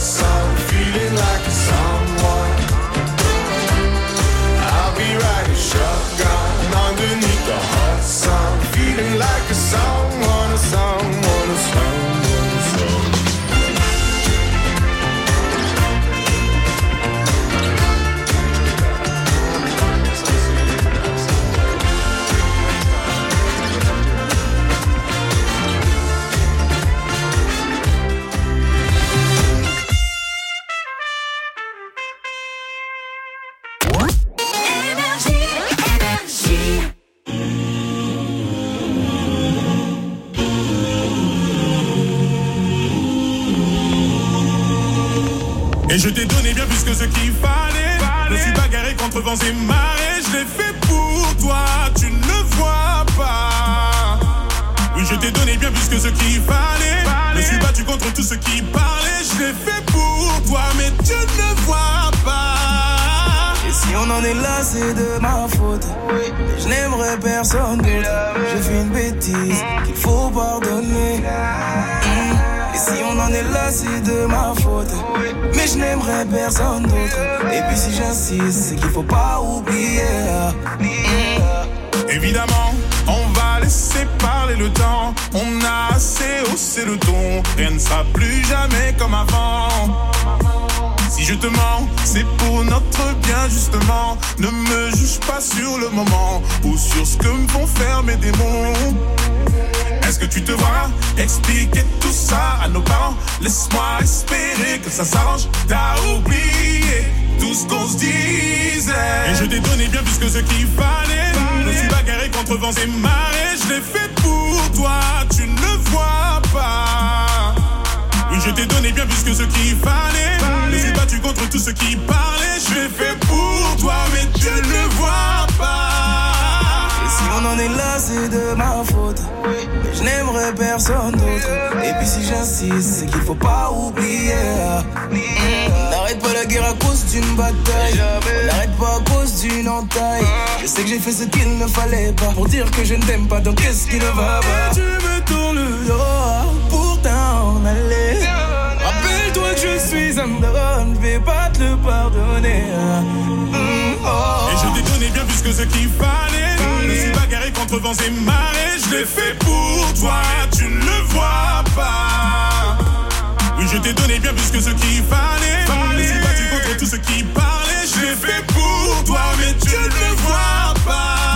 sun, que ce qu'il fallait. Je me suis bagarré contre vents et marées. Je l'ai fait pour toi, tu ne le vois pas. Oui, je t'ai donné bien plus que ce qu'il fallait. Je me suis battu contre tout ce qui parlait. Je l'ai fait pour toi, mais tu ne le vois pas. Et si on en est là, c'est de ma faute. Je n'aimerais personne d'autre. J'ai fait une bêtise c'est de ma faute. Mais je n'aimerais personne d'autre. Et puis si j'insiste, c'est qu'il faut pas oublier. Évidemment, on va laisser parler le temps. On a assez haussé le ton. Rien ne sera plus jamais comme avant. Si je te mens, c'est pour notre bien justement. Ne me juge pas sur le moment ou sur ce que me font faire mes démons. Est-ce que tu te vois expliquer tout ça à nos parents? Laisse-moi espérer que ça s'arrange. T'as oublié tout ce qu'on se disait. Et je t'ai donné bien plus que ce qu'il fallait. Je me suis bagarré contre vents et marées. Je l'ai fait pour toi, tu ne le vois pas. Oui, je t'ai donné bien plus que ce qu'il fallait. Je me suis battu contre tout ce qui parlait. Je l'ai fait pour toi, mais tu ne le vois pas. On en est là, c'est de ma faute. Mais je n'aimerais personne d'autre. Et puis si j'insiste, c'est qu'il faut pas oublier. N'arrête pas la guerre à cause d'une bataille. N'arrête pas à cause d'une entaille. Je sais que j'ai fait ce qu'il ne fallait pas. Pour dire que je ne t'aime pas, donc qu'est-ce qui ne va pas? Tu me tournes le dos pour t'en aller. Rappelle-toi que je suis un je vais pas te le pardonner. Et je t'ai donné bien plus que ce qu'il fallait. Je me suis bagarré contre vents et marées. Je l'ai fait pour toi, tu ne le vois pas. Oui, je t'ai donné bien plus que ce qu'il fallait. Je me suis battu contre tout ce qui parlait. Je l'ai fait pour toi, mais tu ne le vois pas.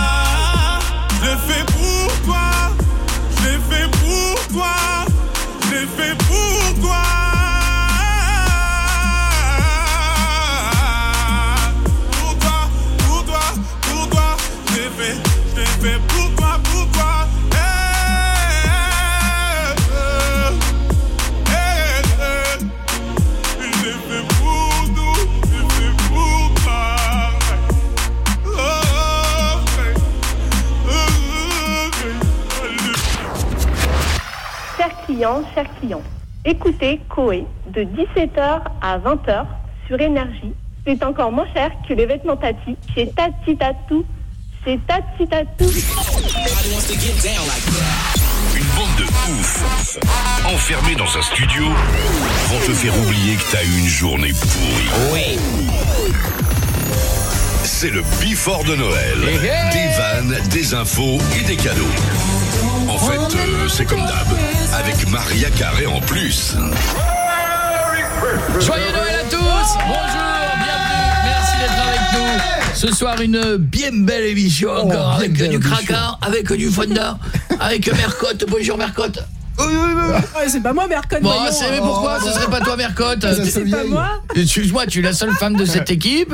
Clients, chers clients, écoutez Coé de 17h à 20h sur Énergie. C'est encore moins cher que les vêtements Tati chez Tati Tatou. Chez Tati Tatou. Une bande de ouf, enfermés dans un studio, vont te faire oublier que t'as eu une journée pourrie. Oui. C'est le Before de Noël. Des vannes, des infos et des cadeaux. C'est comme d'hab, avec Maria Carré en plus. Joyeux Noël à tous Bonjour, bienvenue, merci d'être avec nous. Ce soir, une bien belle émission encore, avec du craquant, avec du fonda, avec Mercotte. Bonjour Mercotte. C'est pas moi, Mercotte. Bon, voyons. c'est mais pourquoi ce serait pas toi Mercotte C'est pas moi Excuse-moi, tu es la seule femme de cette équipe.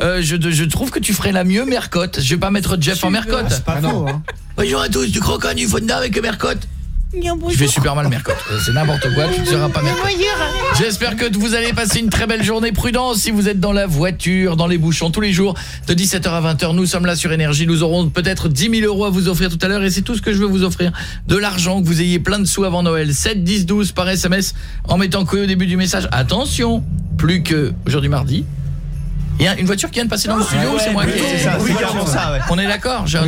Euh, je, je trouve que tu ferais la mieux Mercotte. Je vais pas mettre Jeff en Mercotte. Pas faux, hein. Bonjour à tous, du croquant, du fonda avec Mercotte. Tu fais super mal Mercotte. Euh, C'est n'importe quoi, tu ne seras pas Mercotte. J'espère que vous allez passer une très belle journée. Prudence si vous êtes dans la voiture, dans les bouchons tous les jours de 17h à 20h. Nous sommes là sur Énergie. Nous aurons peut-être 10 000 euros à vous offrir tout à l'heure et c'est tout ce que je veux vous offrir. De l'argent, que vous ayez plein de sous avant Noël. 7, 10, 12 par SMS en mettant que au début du message. Attention, plus que aujourd'hui mardi. Il y a une voiture qui vient de passer dans le studio ou c'est moi qui C'est ça, c'est ça, ouais. On est d'accord j'ai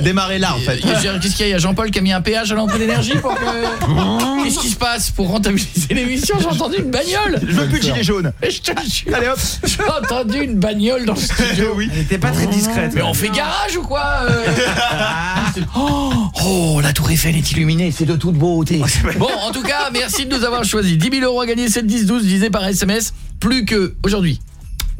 Démarrer là, en fait. Qu'est-ce qu'il y a? Il y a Jean-Paul qui a mis un péage à l'entrée d'énergie pour que... Qu'est-ce qui se passe pour rentabiliser l'émission? J'ai entendu une bagnole. Je veux plus de gilet jaune. Et je te jure, Allez hop. J'ai entendu une bagnole dans le studio. Oui. Elle était pas très discrète. Mais on fait garage ou quoi euh? Oh, oh, la tour Eiffel est illuminée, c'est de toute beauté. Bon, en tout cas, merci de nous avoir choisi 10 000 euros à gagner, 7, 10, 12, disait par SMS Plus que aujourd'hui,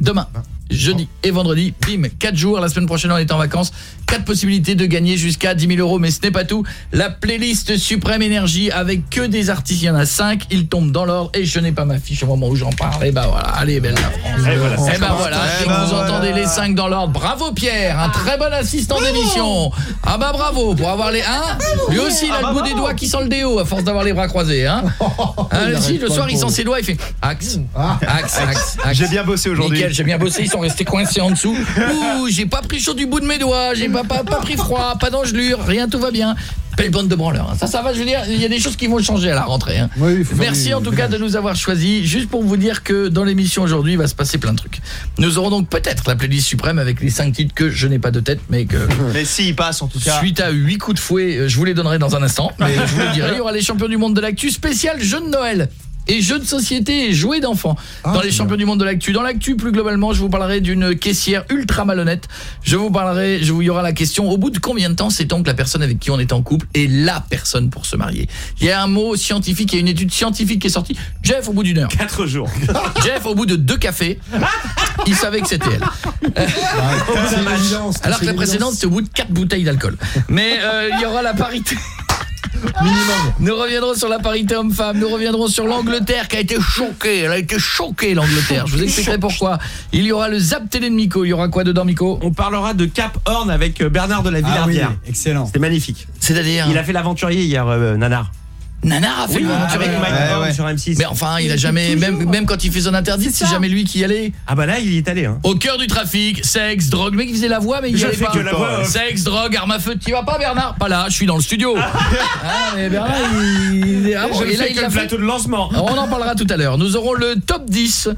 demain jeudi et vendredi, bim, 4 jours, la semaine prochaine on est en vacances, 4 possibilités de gagner jusqu'à 10 000 euros, mais ce n'est pas tout, la playlist Suprême Énergie avec que des artistes, il y en a 5, ils tombent dans l'ordre et je n'ai pas ma fiche au moment où j'en parle, et bah voilà, allez belle la France. Et voilà, Eh ben voilà, Eh dès que ben vous voilà. entendez les 5 dans l'ordre, bravo Pierre, un très bon assistant d'émission. Ah bah bravo, pour avoir les 1, lui aussi il a le bout des doigts qui sent le déo à force d'avoir les bras croisés hein. Hein, si, le soir il sent ses doigts, il fait axe, axe, axe, axe. J'ai bien bossé aujourd'hui. Nickel, j'ai bien bossé, ils sont restés coincés en dessous. Ouh, j'ai pas pris chaud du bout de mes doigts, j'ai pas, pas, pas pris froid, pas d'engelure, rien, tout va bien. Belle bande de branleurs. hein. Ça, ça va, je veux dire, il y a des choses qui vont changer à la rentrée. hein. Oui, Merci en tout cas de nous avoir choisis. Juste pour vous dire que dans l'émission aujourd'hui, il va se passer plein de trucs. Nous aurons donc peut-être la playlist suprême avec les 5 titres que je n'ai pas de tête, mais que Mais si, il passe en tout cas. suite à 8 coups de fouet, euh, je vous les donnerai dans un instant. Mais je vous le dirai, il y aura les champions du monde de l'actu spécial jeux de Noël. Et jeux de société et jouets d'enfants dans les champions du monde de l'actu. Dans l'actu, plus globalement, je vous parlerai d'une caissière ultra malhonnête. Je vous parlerai, je vous, il y aura la question, au bout de combien de temps sait-on que la personne avec qui on est en couple est la personne pour se marier? Il y a un mot scientifique, il y a une étude scientifique qui est sortie. Jeff, au bout d'une heure. 4 jours. Jeff, au bout de deux cafés, il savait que c'était elle. C'est une évidence, Alors c'est que la précédente, c'était au bout de 4 bouteilles d'alcool. Mais euh, il y aura la parité. Minimum. Nous reviendrons sur la parité homme-femme, nous reviendrons sur l'Angleterre qui a été choquée, elle a été choquée l'Angleterre. Je vous expliquerai pourquoi. Il y aura le Zap Télé de Miko, il y aura quoi dedans Miko? On parlera de Cap Horn avec euh, Bernard de la Ah Villardière. excellent. C'était magnifique. C'est-à-dire? Il a fait l'aventurier hier, euh, Nanar. Nanar a fait le avec Mike Ouais, Horn ouais. sur M6. Mais enfin, il a jamais même même quand il fait son interdit, c'est jamais lui qui y allait. Ah bah là, il y est allé. Hein. Au cœur du trafic, sexe, drogue, le mec il faisait la voix mais il y allait pas. que la voix, off. Sexe, drogue, arme à feu, tu vas pas Bernard? Pas là, je suis dans le studio. ah mais Bernard il ah bon, et là il l'a le fait. plateau de lancement. On en parlera tout à l'heure. Nous aurons le top 10.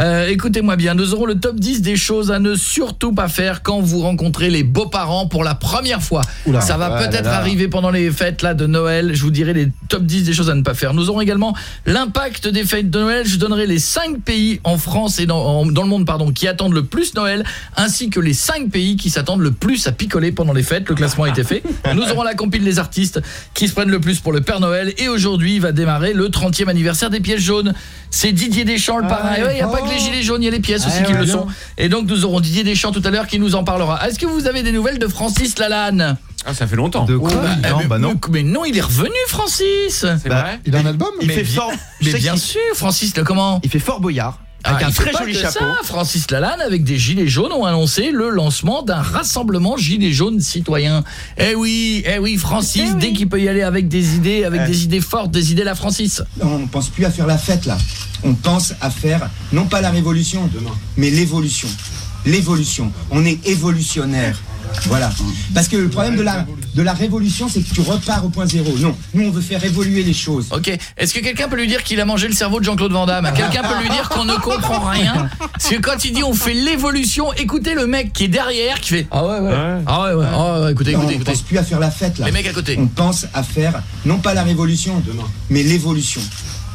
Euh, Écoutez-moi bien, nous aurons le top 10 des choses à ne surtout pas faire quand vous rencontrez les beaux-parents pour la première fois. Oula. Ça va Ah peut-être arriver pendant les fêtes là de Noël. Je vous dirai les top 10 des choses à ne pas faire. Nous aurons également l'impact des fêtes de Noël. Je donnerai les 5 pays en France et dans, en- dans le monde pardon, qui attendent le plus Noël, ainsi que les 5 pays qui s'attendent le plus à picoler pendant les fêtes. Le classement a été fait. Nous aurons la compile des artistes qui se prennent le plus pour le Père Noël. Et aujourd'hui va démarrer le 30e anniversaire des pièces jaunes. C'est Didier Deschamps le parrain. Et ouais, Il n'y a pas que les gilets jaunes, il y a les pièces aussi qui ouais, le bien. sont. Et donc nous aurons Didier Deschamps tout à l'heure qui nous en parlera. Est-ce que vous avez des nouvelles de Francis Lalanne? Ah, ça fait longtemps. De quoi? Non, mais, bah non. mais- mais non, il est revenu Francis. C'est Bah, vrai? Il a un album? Il Mais fait fort. Mais bien sûr, Francis le comment? Il fait fort boyard. Avec Ah, un il fait très joli chapeau. ça. Francis Lalanne avec des gilets jaunes ont annoncé le lancement d'un rassemblement gilets jaunes citoyens. Eh oui, eh oui, Francis dès qu'il peut y aller avec des idées, avec Eh. des idées fortes, des idées la Francis. On ne pense plus à faire la fête là. On pense à faire non pas la révolution, mais l'évolution. L'évolution. On est évolutionnaire. Voilà. Parce que le problème de la, de la révolution, c'est que tu repars au point zéro. Non, nous on veut faire évoluer les choses. Ok, est-ce que quelqu'un peut lui dire qu'il a mangé le cerveau de Jean-Claude Van Damme? Quelqu'un peut lui dire qu'on ne comprend rien? Parce que quand il dit on fait l'évolution, écoutez le mec qui est derrière qui fait Ah ouais ouais, ah ouais ouais, ah ouais, écoutez, Non, écoutez, on écoutez. pense plus à faire la fête là. Les mecs à côté. On pense à faire non pas la révolution, mais l'évolution.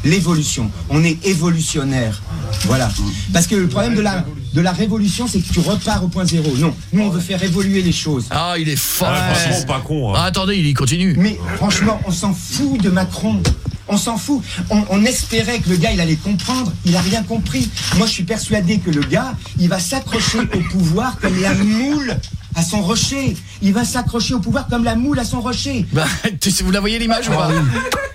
L'évolution. On est évolutionnaire. Voilà. Parce que le problème de la, de la révolution, c'est que tu repars au point zéro. Non, nous on veut faire évoluer les choses. Ah, il est fort. Pas con, hein. Ah, attendez, il continue. Mais franchement, on s'en fout de Macron. On s'en fout. On, on espérait que le gars, il allait comprendre. Il a rien compris. Moi, je suis persuadé que le gars, il va s'accrocher au pouvoir comme la moule à son rocher. Il va s'accrocher au pouvoir comme la moule à son rocher. Bah, tu vous la voyez l'image ou pas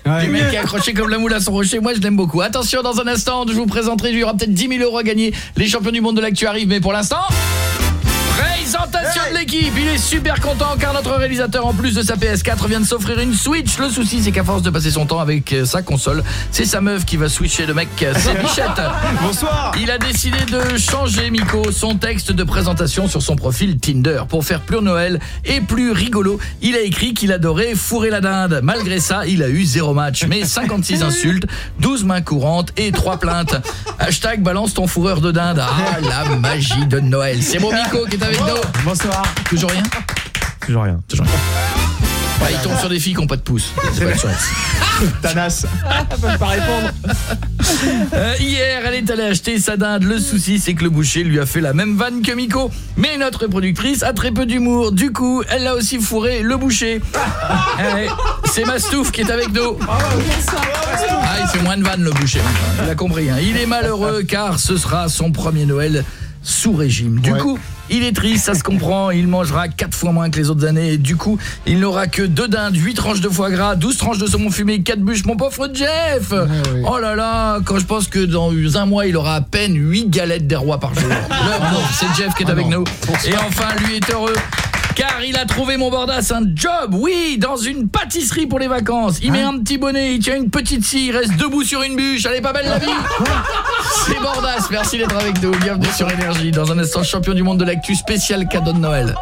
Le mec qui est accroché comme la moule à son rocher, moi je l'aime beaucoup. Attention, dans un instant, je vous présenterai, il y aura peut-être 10 000 euros à gagner. Les champions du monde de l'actu arrivent, mais pour l'instant... Présentation de l'équipe, il est super content car notre réalisateur en plus de sa PS4 vient de s'offrir une Switch. Le souci c'est qu'à force de passer son temps avec euh, sa console, c'est sa meuf qui va switcher de mec, euh, c'est Bichette. Bonsoir. Il a décidé de changer Miko son texte de présentation sur son profil Tinder pour faire plus Noël et plus rigolo. Il a écrit qu'il adorait fourrer la dinde. Malgré ça, il a eu zéro match mais 56 insultes, 12 mains courantes et 3 plaintes. Hashtag balance ton fourreur de dinde. Ah la magie de Noël. C'est bon Miko qui est avec nous. Bonsoir. Toujours rien Toujours rien. Toujours rien. Ouais, il tombe sur des filles qui n'ont pas de pouce. C'est pas de chance. Tanas. Elle peut pas répondre. Euh, hier, elle est allée acheter sa dinde. Le souci, c'est que le boucher lui a fait la même vanne que Miko. Mais notre productrice a très peu d'humour. Du coup, elle l'a aussi fourré le boucher. Eh, c'est Mastouf qui est avec nous. Ah, il fait moins de vannes le boucher. Il a compris. hein. Il est malheureux car ce sera son premier Noël sous régime. Du coup, il est triste, ça se comprend. Il mangera 4 fois moins que les autres années. Et du coup, il n'aura que 2 dindes, 8 tranches de foie gras, 12 tranches de saumon fumé, 4 bûches. Mon pauvre Jeff Oh là là Quand je pense que dans un mois, il aura à peine 8 galettes des rois par jour. Pauvre, c'est Jeff qui est avec nous. Et enfin, lui est heureux. Car il a trouvé mon bordas un job, oui, dans une pâtisserie pour les vacances. Il met un petit bonnet, il tient une petite scie, il reste debout sur une bûche. Elle est pas belle la vie C'est Bordas, merci d'être avec nous. Bienvenue sur Énergie. Dans un instant, champion du monde de l'actu spécial cadeau de Noël.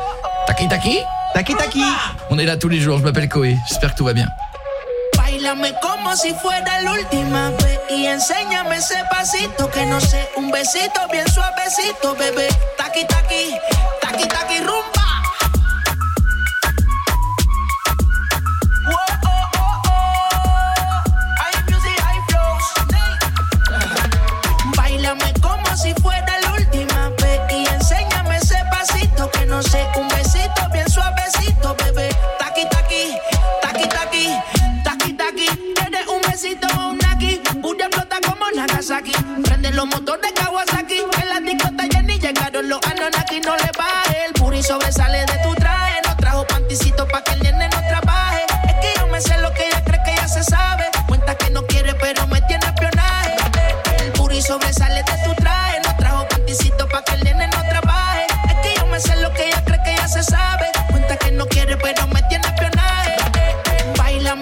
Taki taki Taki taki On est là tous les jours, je m'appelle Koé. J'espère que tout va bien. Bailame como si fuera la última vez y enséñame ese pasito que no sé, un besito bien suavecito, bebé. Taqui taqui, taqui taqui rumba. Como Nagasaki. Prende los motores Kawasaki, en la discota ni llegaron los Anunnaki. No le baje, el puri sobresale de tu traje. No trajo panticito pa' que el nene no trabaje. Es que yo me sé lo que ella cree que ya se sabe. Cuenta que no quiere, pero me tiene espionaje. El puri sobresale de tu traje. No trajo panticito pa' que el nene no trabaje. Es que yo me sé lo que ella cree que ya se sabe. Cuenta que no quiere, pero me.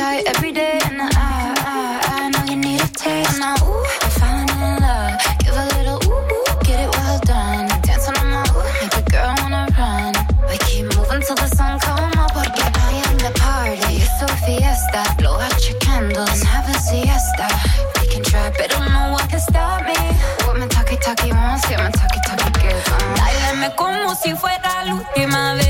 tight every day, and I, I, I know you need a taste. And I, ooh, I'm falling in love. Give a little ooh, ooh get it well done. Dance on my ooh, make a girl wanna run. We keep moving till the sun come up. Porque I am the party, it's a fiesta. Blow out your candles, have a siesta. We can try, but don't know what can stop me. What my talkie talkie wants, get my talkie talkie gives. Um. me como si fuera la última vez.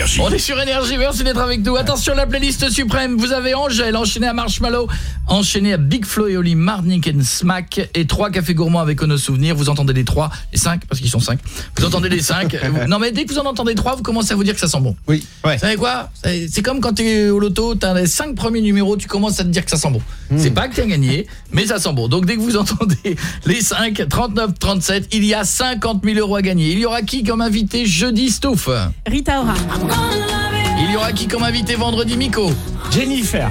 Énergie. On est sur Énergie, merci d'être avec nous. Attention, la playlist suprême, vous avez Angèle, enchaîné à Marshmallow, enchaîné à Big Flo et Oli, Marnik and Smack, et trois cafés gourmands avec nos souvenirs. Vous entendez les trois, les cinq, parce qu'ils sont cinq. Vous entendez les cinq. Vous- non mais dès que vous en entendez trois, vous commencez à vous dire que ça sent bon. Oui. Vous savez quoi? C'est comme quand tu es au loto, tu as les cinq premiers numéros, tu commences à te dire que ça sent bon. C'est pas que tu as gagné, mais ça sent bon. Donc dès que vous entendez les 5, 39, 37, il y a 50 000 euros à gagner. Il y aura qui comme invité jeudi, Stouff? Rita Ora. Il y aura qui comme invité vendredi, Miko Jennifer.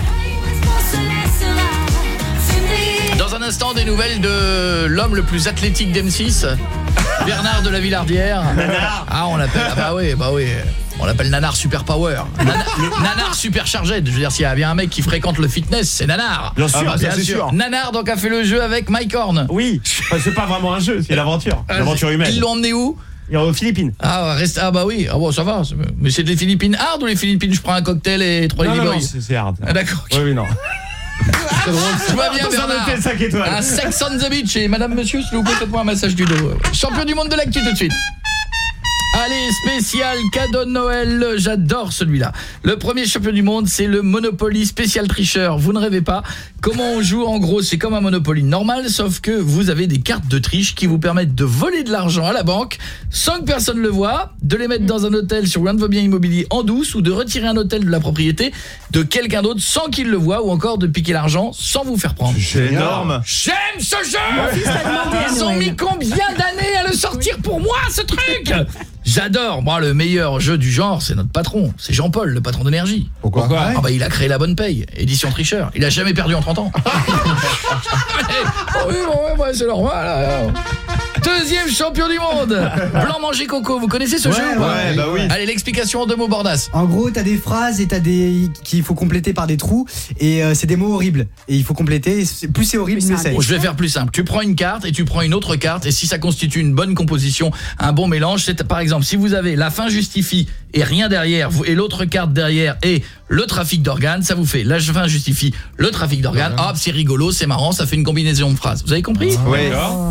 Dans un instant, des nouvelles de l'homme le plus athlétique d'M6, Bernard de la Villardière. Nanar. Ah, on l'appelle, ah bah oui, bah oui. On l'appelle Nanar Super Power. Nana- Nanar Super Chargé. Je veux dire, s'il y a bien un mec qui fréquente le fitness, c'est Nanar. Bien sûr, Ah bah, sûr. Nanar donc a fait le jeu avec Mike Horn. Oui, c'est pas vraiment un jeu, c'est l'aventure. L'aventure humaine. Ils l'ont emmené où? Et Aux Philippines. ah, reste, ah bah oui, ah bon, ça va. Mais c'est des Philippines hard ou les Philippines je prends un cocktail et trois Non, non, c'est hard. Ah d'accord. Oui, oui, non. Tu vas bien Dans un Bernard hôtel 5 étoiles. Un sex on the beach et madame monsieur s'il vous plaît faites-moi un massage du dos. Champion du monde de l'actu tout de suite. Allez, spécial cadeau de Noël, j'adore celui-là. Le premier champion du monde, c'est le Monopoly spécial tricheur. Vous ne rêvez pas Comment on joue En gros, c'est comme un Monopoly normal, sauf que vous avez des cartes de triche qui vous permettent de voler de l'argent à la banque sans que personne le voit, de les mettre dans un hôtel sur l'un de vos biens immobiliers en douce ou de retirer un hôtel de la propriété de quelqu'un d'autre sans qu'il le voie ou encore de piquer l'argent sans vous faire prendre. C'est énorme. J'aime ce jeu Ils ont mis combien d'années à le sortir pour moi, ce truc? J'adore. Moi, le meilleur jeu du genre, c'est notre patron. C'est Jean-Paul, le patron d'énergie. Pourquoi, Ah bah il a créé la bonne paye, édition tricheur. Il a jamais perdu en 30 ans. oui, bon, ouais, ouais, c'est normal. là. Deuxième champion du monde. Blanc manger coco, vous connaissez ce Ouais, jeu ou pas ouais, bah oui. Allez, l'explication en deux mots bordas. En gros, t'as des phrases et t'as des qu'il faut compléter par des trous et euh, c'est des mots horribles et il faut compléter. Plus c'est horrible, mieux c'est Je vais faire plus simple. Tu prends une carte et tu prends une autre carte et si ça constitue une bonne composition, un bon mélange, c'est par exemple si vous avez la fin justifie et rien derrière vous et l'autre carte derrière et le trafic d'organes, ça vous fait la fin justifie le trafic d'organes. Hop, c'est rigolo, c'est marrant, ça fait une combinaison de phrases. Vous avez compris Oui.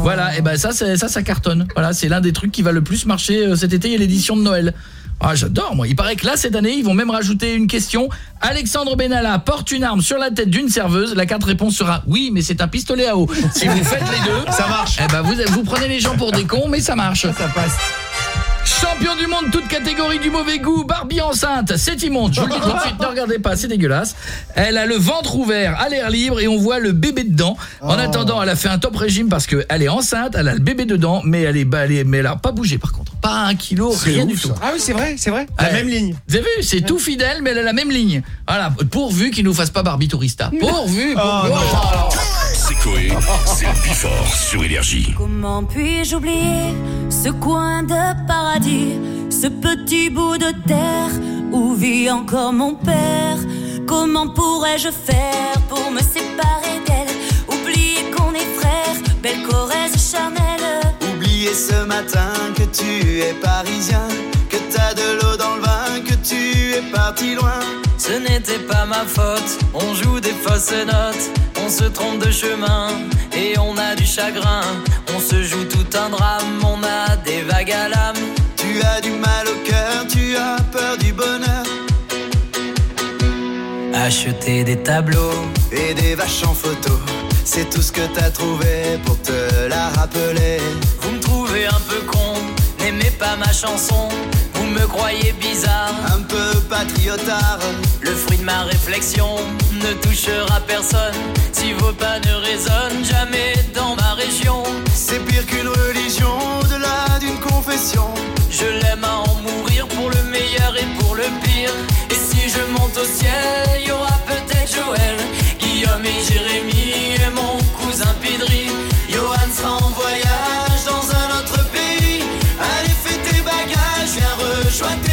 Voilà, et ben ça c'est ça ça cartonne. Voilà, c'est l'un des trucs qui va le plus marcher euh, cet été, il y a l'édition de Noël. Ah, j'adore moi. Il paraît que là cette année, ils vont même rajouter une question. Alexandre Benalla porte une arme sur la tête d'une serveuse. La carte réponse sera oui, mais c'est un pistolet à eau. Si vous faites les deux, Ça marche. Eh ben vous vous prenez les gens pour des cons, mais ça marche. Ça passe. Champion du monde, toute catégorie du mauvais goût, Barbie enceinte, c'est immonde, je vous le dis tout de suite, ne regardez pas, c'est dégueulasse. Elle a le ventre ouvert, à l'air libre, et on voit le bébé dedans. En Oh. attendant, elle a fait un top régime parce qu'elle est enceinte, elle a le bébé dedans, mais elle est, est- mais elle a pas bougé par contre. Pas un kilo, rien du tout. Ah oui, c'est vrai, c'est vrai. La même ligne. Vous avez vu, c'est tout fidèle, mais elle a la même ligne. Voilà, pourvu qu'il nous fasse pas Barbie Tourista. Pourvu, pourvu. C'est Coé, c'est Bifort sur Énergie. Comment puis-je oublier ce coin de paradis, ce petit bout de terre où vit encore mon père? Comment pourrais-je faire pour me séparer d'elle? Oublier qu'on est frères, belle Corrèze charnelle Oublier ce matin que tu es parisien, que t'as de l'eau dans le vin, que tu es parti loin. Ce n'était pas ma faute, on joue des fausses notes, on se trompe de chemin et on a du chagrin. On se joue tout un drame, on a des vagues à l'âme. Tu as du mal au cœur, tu as peur du bonheur. Acheter des tableaux et des vaches en photo. C'est tout ce que t'as trouvé pour te la rappeler. Vous me trouvez un peu con, n'aimez pas ma chanson. Me croyez bizarre, un peu patriotard. Le fruit de ma réflexion ne touchera personne. Si vos pas ne résonnent jamais dans ma région, c'est pire qu'une religion, au-delà d'une confession. Je l'aime à en mourir pour le meilleur et pour le pire. Et si je monte au ciel, il y aura peut-être Joël, Guillaume et Jérémy et mon cousin tes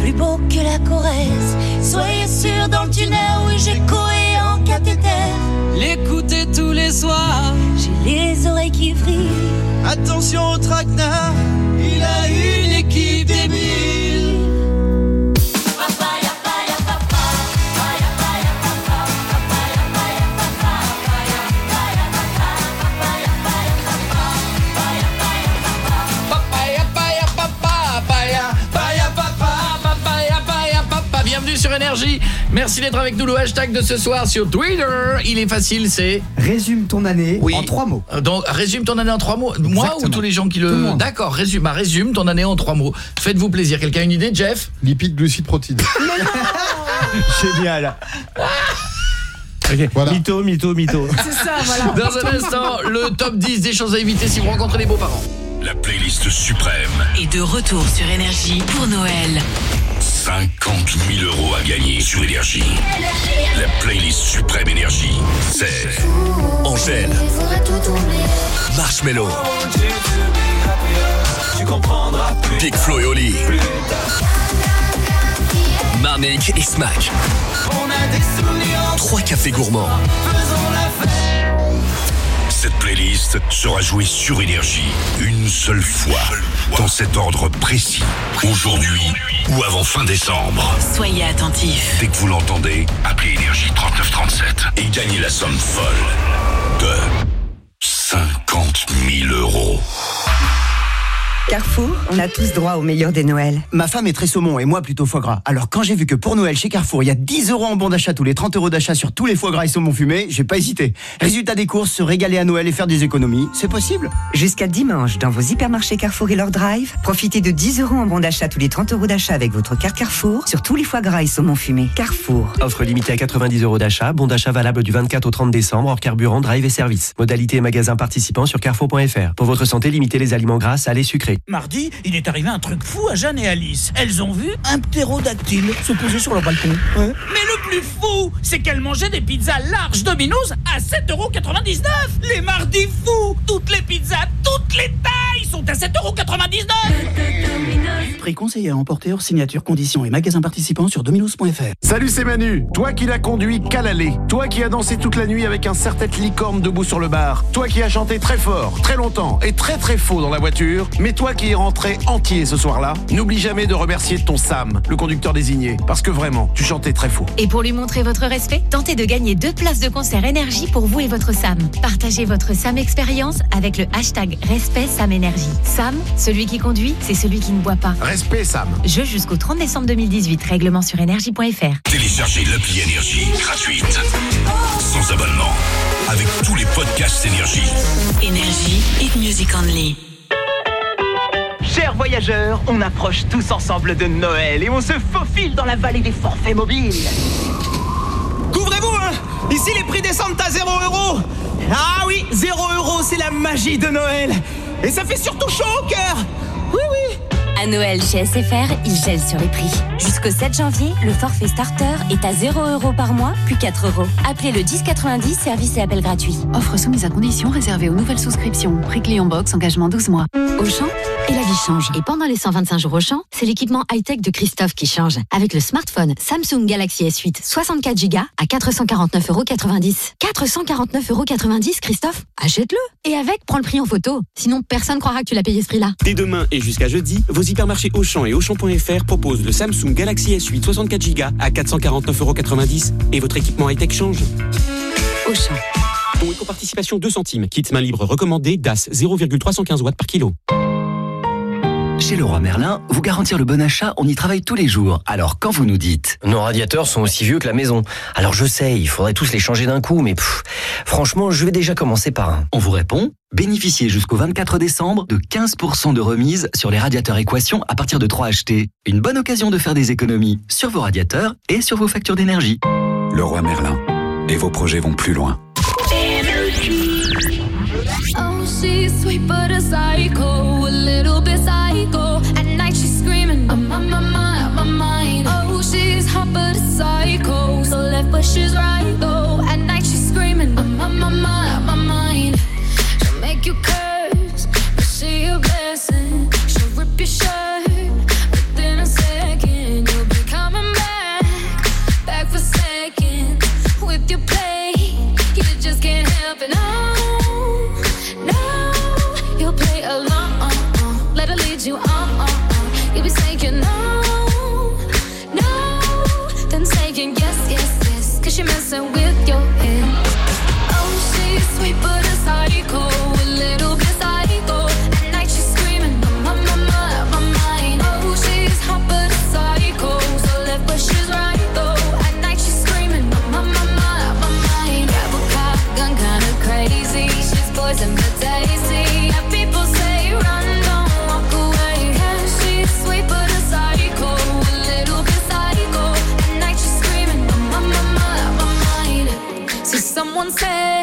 Plus beau que la Corrèze. Soyez sûr dans le tunnel, oui, j'ai coé en cathéter. L'écouter tous les soirs. J'ai les oreilles qui vrillent. Attention au traquenard, il a une équipe sur Énergie. Merci d'être avec nous. Le hashtag de ce soir sur Twitter, il est facile, c'est Résume ton année en trois mots. Euh, Donc résume ton année en trois mots. Moi Exactement. ou tous les gens qui le. D'accord, résume, bah, résume ton année en trois mots. Faites-vous plaisir. Quelqu'un a une idée, Jeff? Lipides, glucides, protéines. Génial. Ok. Mytho, mytho, mytho. C'est ça, voilà. Dans un instant, le top 10 des choses à éviter si vous rencontrez les beaux-parents. La playlist suprême. Et de retour sur Énergie pour Noël. 50 000 euros à gagner sur Énergie. La playlist suprême Énergie. C'est Angèle, Marshmello. Big Flo et Oli, Marnik et Smack. Trois cafés gourmands. Faisons la fête. Cette playlist sera jouée sur Énergie une seule fois, dans cet ordre précis, aujourd'hui ou avant fin décembre. Soyez attentifs. Dès que vous l'entendez, appelez Énergie 3937 et gagnez la somme folle de 50 000 euros. Carrefour, on a tous droit au meilleur des Noëls. Ma femme est très saumon et moi plutôt foie gras. Alors quand j'ai vu que pour Noël chez Carrefour, il y a 10 euros en bon d'achat tous les 30 euros d'achat sur tous les foie gras et saumon fumé, j'ai pas hésité. Résultat des courses, se régaler à Noël et faire des économies, c'est possible. Jusqu'à dimanche, dans vos hypermarchés Carrefour et leur drive, profitez de 10 euros en bon d'achat tous les 30 euros d'achat avec votre carte Carrefour sur tous les foie gras et saumon fumé. Carrefour. Offre limitée à 90 euros d'achat, bon d'achat valable du 24 au 30 décembre, hors carburant, drive et service. Modalité et magasin participants sur carrefour.fr. Pour votre santé, limitez les aliments gras, salés, sucrés. Mardi, il est arrivé un truc fou à Jeanne et Alice. Elles ont vu un ptérodactyle se poser sur le balcon. Mais le plus fou, c'est qu'elles mangeaient des pizzas larges Domino's à 7,99€ Les mardis fous Toutes les pizzas, toutes les tailles sont à 7,99€ Prix conseillé à emporter hors signature, conditions et magasins participants sur dominos.fr. Salut, c'est Manu. Toi qui l'as conduit qu'à l'aller. Toi qui as dansé toute la nuit avec un serre-tête licorne debout sur le bar. Toi qui as chanté très fort, très longtemps et très très faux dans la voiture. Mais toi qui es rentré entier ce soir-là, n'oublie jamais de remercier ton Sam, le conducteur désigné. Parce que vraiment, tu chantais très faux. Et pour lui montrer votre respect, tentez de gagner deux places de concert énergie pour vous et votre Sam. Partagez votre Sam expérience avec le hashtag Respect Sam Énergie. Sam, celui qui conduit, c'est celui qui ne boit pas. Respect, Sam. Jeu jusqu'au 30 décembre 2018. Règlement sur énergie.fr. Téléchargez l'appli Énergie gratuite, sans abonnement, avec tous les podcasts Énergie. Énergie et Music Only. Chers voyageurs, on approche tous ensemble de Noël et on se faufile dans la vallée des forfaits mobiles. Couvrez-vous, hein Ici, les prix descendent à 0 euros Ah oui, 0 euros, c'est la magie de Noël Et ça fait surtout chaud au cœur Oui, oui À Noël chez SFR, ils gèlent sur les prix. Jusqu'au 7 janvier, le forfait starter est à 0 euros par mois, puis 4 euros. Appelez le 1090, service et appel gratuit. Offre soumise à conditions réservée aux nouvelles souscriptions. Prix client box, engagement 12 mois. Auchan, et la vie change. Et pendant les 125 jours Auchan, c'est l'équipement high-tech de Christophe qui change. Avec le smartphone Samsung Galaxy S8 64 Go à 449,90 euros. 449,90 euros, Christophe Achète-le Et avec, prends le prix en photo. Sinon, personne croira que tu l'as payé ce prix-là. Dès demain et jusqu'à jeudi, vos hypermarchés Auchan et Auchan.fr proposent le Samsung Galaxy S8 64 Go à 449,90€ et votre équipement high-tech change. Auchan. Bon éco-participation 2 centimes. Kit main libre recommandé DAS 0,315 watts par kilo. Chez Leroy Merlin, vous garantir le bon achat, on y travaille tous les jours. Alors quand vous nous dites Nos radiateurs sont aussi vieux que la maison. Alors je sais, il faudrait tous les changer d'un coup, mais pff, franchement, je vais déjà commencer par un. On vous répond Bénéficiez jusqu'au 24 décembre de 15% de remise sur les radiateurs équation à partir de 3 achetés. Une bonne occasion de faire des économies sur vos radiateurs et sur vos factures d'énergie. Leroy Merlin. Et vos projets vont plus loin. Oh, she's sweet but a psycho, she's right someone said,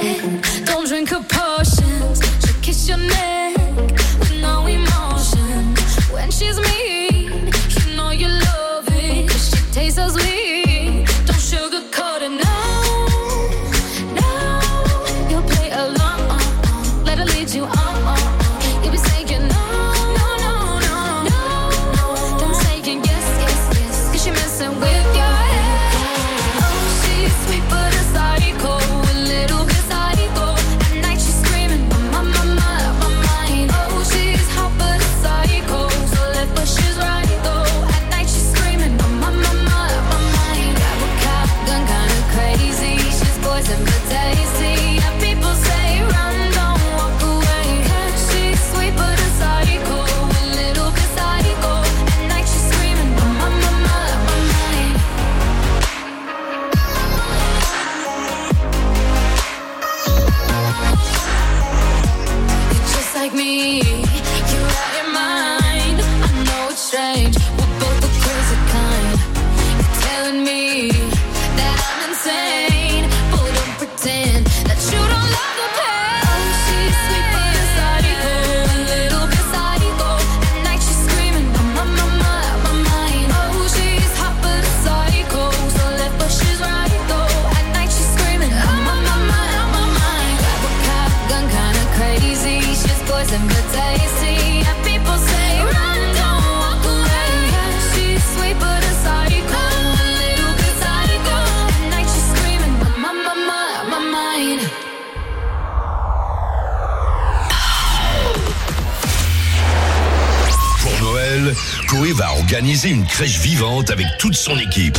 Va organiser une crèche vivante avec toute son équipe.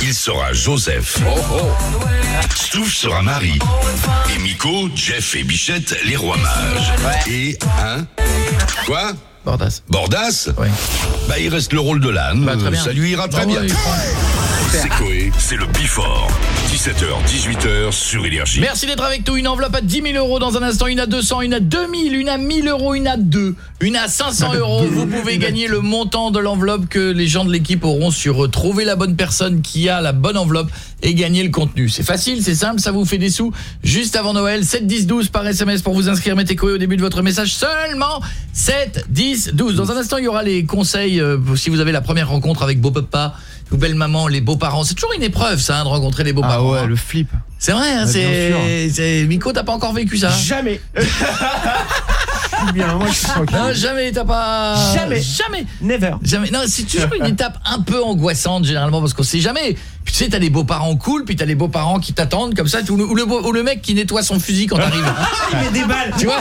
Il sera Joseph. Stouff sera Marie. Et Miko, Jeff et Bichette, les rois mages. Et un... Quoi? Bordas. Bordas? Bah il reste le rôle de l'âne. Bah. Ça lui ira très Bah bien. C'est le Bifort. 17h, 18h sur Énergie. Merci d'être avec nous. Une enveloppe à 10 000 euros dans un instant. Une à 200, une à 2000, une à 1000 euros, une à 2, une à 500 euros. Vous pouvez gagner le montant de l'enveloppe que les gens de l'équipe auront sur trouver la bonne personne qui a la bonne enveloppe et gagner le contenu. C'est facile, c'est simple, ça vous fait des sous juste avant Noël. 7 10 12 par SMS pour vous inscrire. Mettez Coé au début de votre message. Seulement 7 10 12. Dans un instant, il y aura les conseils euh, si vous avez la première rencontre avec beau papa ou belle maman, les beaux-parents. C'est toujours une épreuve ça hein, de rencontrer les beaux-parents. Ah ouais, hein. le flip. C'est vrai, hein, Ouais, c'est Miko, t'as pas encore vécu ça Jamais. bien, moi je. Non, jamais, t'as pas Jamais. Jamais. Never. Jamais. Non, c'est toujours une étape un peu angoissante généralement parce qu'on sait jamais. Puis, tu sais, t'as les beaux-parents cool, puis t'as les beaux-parents qui t'attendent comme ça, ou le, ou le beau- ou le mec qui nettoie son fusil quand t'arrives. Il met des balles. Tu vois?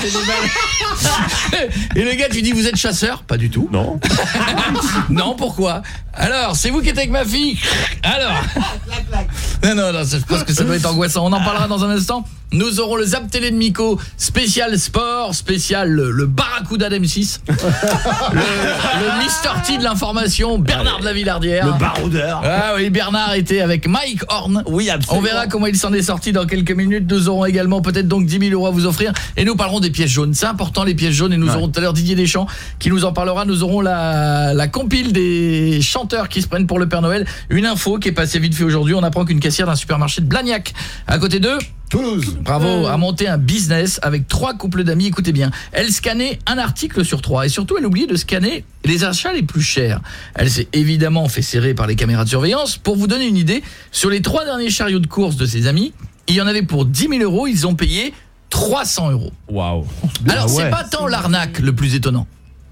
Et le gars, tu dis, vous êtes chasseur? Pas du tout. Non. non, pourquoi? Alors, c'est vous qui êtes avec ma fille Alors Non, non, non, je pense que ça doit être angoissant. On en parlera dans un instant. Nous aurons le Zap Télé de Miko, spécial sport, spécial le, le Barracuda d'M6, le, le Mister T de l'information, Bernard de la Villardière. Le baroudeur. Ah oui, Bernard était avec Mike Horn. Oui, absolument. On verra comment il s'en est sorti dans quelques minutes. Nous aurons également peut-être donc 10 000 euros à vous offrir. Et nous parlerons des pièces jaunes. C'est important les pièces jaunes. Et nous aurons tout à l'heure Didier Deschamps qui nous en parlera. Nous aurons la, la compile des chanteurs qui se prennent pour le Père Noël. Une info qui est passée vite fait aujourd'hui. On apprend qu'une caissière d'un supermarché de Blagnac, à côté d'eux, Toulouse. Bravo, a monté un business avec trois couples d'amis, écoutez bien. Elle scannait un article sur trois et surtout elle oubliait de scanner les achats les plus chers. Elle s'est évidemment fait serrer par les caméras de surveillance. Pour vous donner une idée, sur les trois derniers chariots de course de ses amis, il y en avait pour 10 000 euros, ils ont payé 300 euros. Waouh. Alors Ah c'est ouais. pas tant l'arnaque le plus étonnant.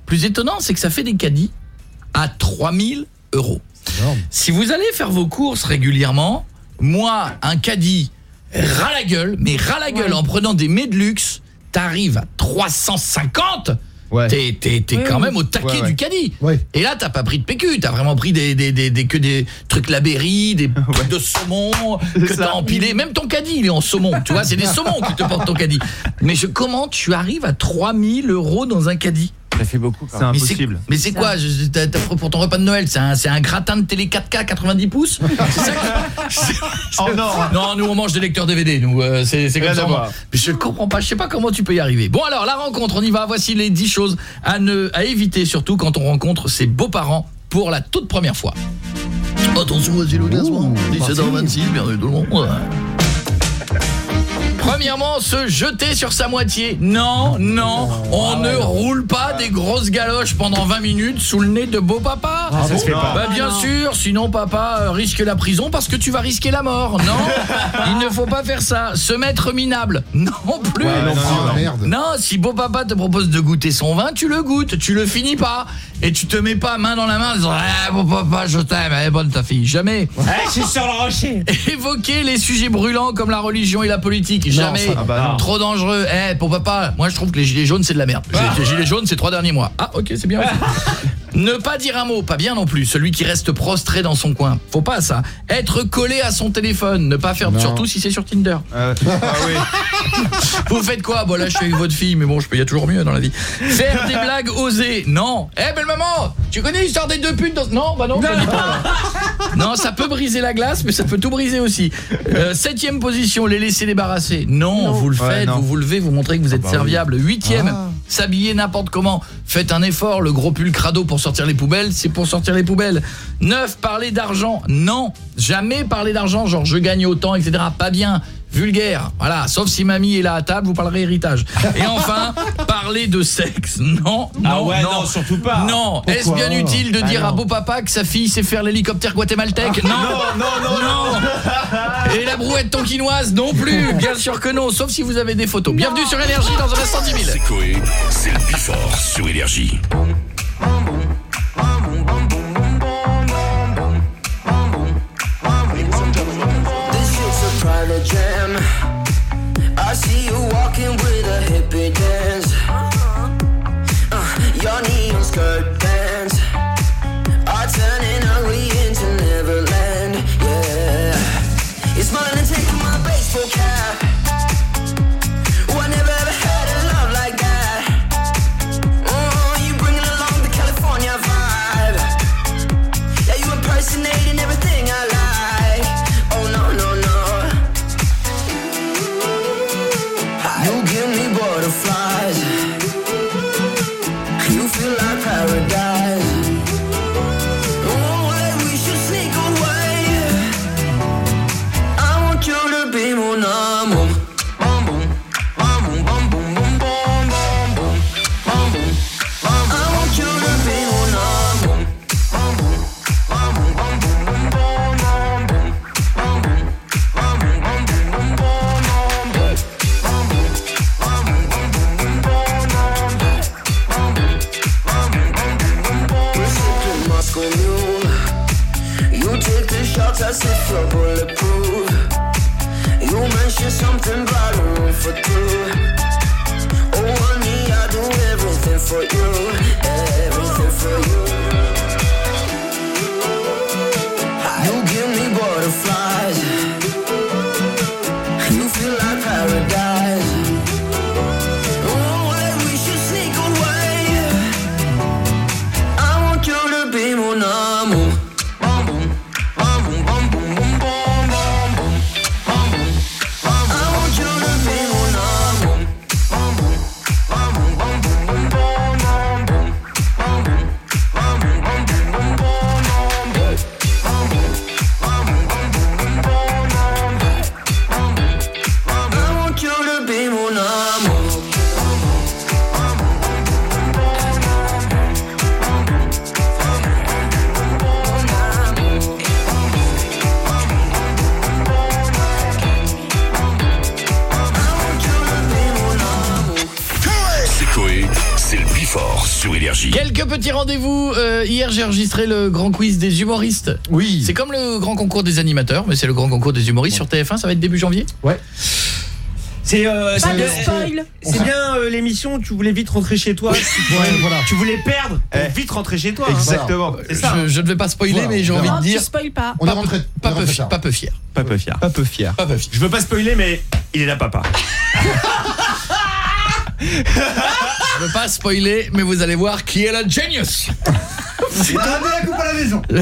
Plus étonnant, c'est que ça fait des caddies à 3000 euros. Si vous allez faire vos courses régulièrement, moi, un caddie ras la gueule, mais ras la gueule en prenant des mets de luxe, t'arrives à 350 T'es t'es- t'es Oui, quand oui. même au taquet Ouais, ouais. du caddie. Et là, t'as pas pris de PQ, t'as vraiment pris des, des, des, des- que des trucs Labéry, des trucs de saumon que t'as empilé. Même ton caddie, il est en saumon. Tu vois, c'est des saumons qui te portent ton caddie. Mais je, comment tu arrives à 3000 euros dans un caddie? Ça fait beaucoup. C'est impossible. Mais c'est quoi je- t'as- t'as- pour ton repas de Noël C'est un, c'est un gratin de télé 4K 90 pouces C'est ça que- or. Non, nous on mange des lecteurs DVD, nous euh, c'est c'est comme Rien ça. à on- voir. Mais je comprends pas, je sais pas comment tu peux y arriver. Bon alors, la rencontre, on y va. Voici les 10 choses à ne à éviter surtout quand on rencontre ses beaux-parents pour la toute première fois. Attention, voici le classement. 17h26, bienvenue tout le monde. Premièrement, se jeter sur sa moitié. Non, non, on ne roule pas des grosses galoches pendant 20 minutes sous le nez de beau papa. Ah, ça se fait pas. Bah bien sûr, sinon papa euh, risque la prison parce que tu vas risquer la mort. Non, il ne faut pas faire ça. Se mettre minable. Non plus. Ouais, non, non, non. merde. Non, si beau papa te propose de goûter son vin, tu le goûtes, tu le finis pas et tu te mets pas main dans la main en disant "Eh beau papa, je t'aime, elle est bonne ta fille." Jamais. Eh, je suis sur le rocher. Évoquer les sujets brûlants comme la religion et la politique, jamais. ça- ah bah non. Trop dangereux. Eh, pour papa, moi je trouve que les gilets jaunes c'est de la merde. Ah. Les gilets jaunes ces trois derniers mois. Ah, OK, c'est bien. aussi. ne pas dire un mot, pas bien non plus, celui qui reste prostré dans son coin. Faut pas ça. Être collé à son téléphone, ne pas faire Non. surtout si c'est sur Tinder. ah oui. Vous faites quoi? Bon là je suis avec votre fille mais bon je peux y a toujours mieux dans la vie. Faire des blagues osées. Non. Eh belle maman, tu connais l'histoire des deux putes dans... Non, bah non, dis pas. Non, ça peut briser la glace mais ça peut tout briser aussi. Euh, septième position, les laisser débarrasser. Non, vous le faites, vous vous levez, vous montrez que vous êtes bah oui. serviable. Huitième, s'habiller n'importe comment. Faites un effort, le gros pull crado pour sortir les poubelles, c'est pour sortir les poubelles. Neuf, parler d'argent. Non, jamais parler d'argent, genre je gagne autant, etc. Pas bien. Vulgaire, voilà, sauf si mamie est là à table, vous parlerez héritage. Et enfin, parler de sexe. Non, non, Ah ouais, non, surtout pas. Non, est-ce bien utile de Bah dire non. à beau papa que sa fille sait faire l'hélicoptère guatémaltèque Non, non, non, non. Et la brouette tonkinoise non plus, bien sûr que non, sauf si vous avez des photos. Bienvenue sur Énergie dans un instant 10 000. C'est Coé, c'est le Bifort sur Énergie. You're bulletproof. You mentioned something about a room for two. Oh, honey, I do everything for you, everything for. You j'ai enregistré le grand quiz des humoristes. Oui. C'est comme le grand concours des animateurs, mais c'est le grand concours des humoristes sur TF1. Ça va être début janvier? Ouais. C'est euh, Pas c'est de bien, spoil. c'est bien euh, l'émission tu voulais vite rentrer chez toi. tu, voulais, voilà. tu voulais perdre pour vite rentrer chez toi. hein. Exactement. Ça. Je, je ne vais pas spoiler, Voilà, mais j'ai envie de Non, dire... tu spoil pas. On est Pas, rentré. pas, on peu, pas peu fier. Pas peu fier. Pas peu fier. Pas peu fier. Je veux pas spoiler, mais il est là, papa. Je veux pas spoiler, mais vous allez voir qui est la genius. Ramenez la coupe à la maison.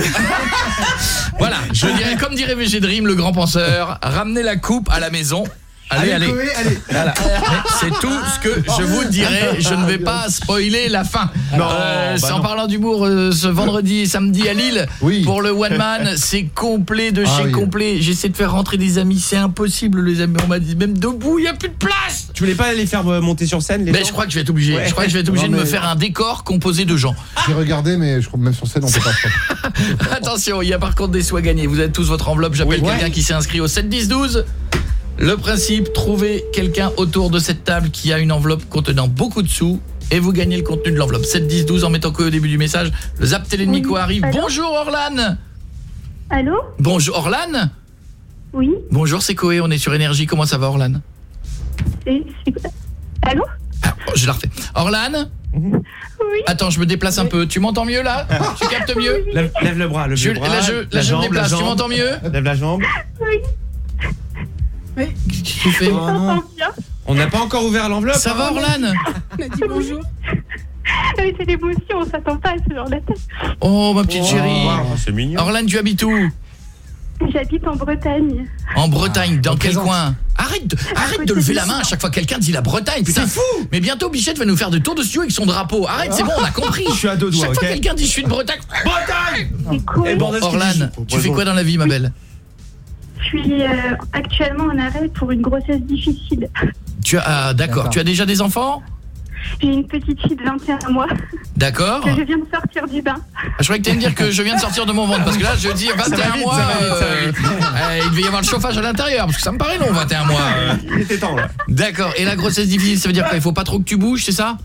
Voilà, je dirais, comme dirait VG Dream, le grand penseur, ramenez la coupe à la maison. Allez, allez. Allez. Voilà. C'est tout ce que je vous dirai. Je ne vais pas spoiler la fin. Non, Euh, bah c'est en non. parlant d'humour euh, ce vendredi et samedi à Lille Oui. pour le one man. C'est complet de Ah chez oui. complet. J'essaie de faire rentrer des amis. C'est impossible, les amis. On m'a dit même debout, il y a plus de place. Tu voulais pas les faire euh, monter sur scène les Mais je crois que je vais être obligé. Ouais. Je crois que je vais être obligé Non, de me faire un décor composé de gens. J'ai regardé, mais je crois que même sur scène, on peut pas. Attention, il y a par contre des sous à gagner. Vous avez tous votre enveloppe. J'appelle Oui. quelqu'un Ouais. qui s'est inscrit au 7 10 12. Le principe, trouver quelqu'un autour de cette table qui a une enveloppe contenant beaucoup de sous et vous gagnez le contenu de l'enveloppe. 7 10 12 en mettant que au début du message. Le zap télé de Nico Oui. arrive. Allô Bonjour Orlan. Allô Bonjour Orlan. Oui Bonjour, c'est Koé, on est sur énergie. Comment ça va Orlan? C'est- Allô? Ah, Je la refais. Orlan Oui Attends, je me déplace un peu. Tu m'entends mieux là? Tu captes mieux? Lève, lève le bras, Je- le bras. là, je- là, la je me jambe, déplace. la Tu m'entends mieux? Lève la jambe. Qu'est-ce que tu fais. On n'a pas encore ouvert l'enveloppe. Ça va Orlan On a dit bonjour. Ah oui, C'est l'émotion, on s'attend pas à ce genre d'attaque. Oh ma petite chérie. Oh, c'est mignon. Orlan, tu habites où? J'habite en Bretagne. En Bretagne, dans on quel présente. coin? Arrête de, arrête de lever de la main à chaque fois que quelqu'un dit la Bretagne, putain. C'est fou Mais bientôt Bichette va nous faire de tour de studio avec son drapeau. Arrête, c'est bon, on a compris. Je suis à deux doigts, Chaque fois que quelqu'un dit je suis de Bretagne. Bretagne qu'il dit, Orlan, je- tu fais quoi dans la vie, ma belle? Suis euh, actuellement en arrêt pour une grossesse difficile. Tu as ah, d'accord, tu as déjà des enfants? J'ai une petite fille de 21 mois D'accord. que je viens de sortir du bain. Je croyais que tu allais me dire que je viens de sortir de mon ventre parce que là je dis 21 vite, mois vite, vite. euh, il devait y avoir le chauffage à l'intérieur parce que ça me paraît long 21 mois. euh. Il était temps là. D'accord. Et la grossesse difficile, ça veut dire quoi? Il faut pas trop que tu bouges, c'est ça?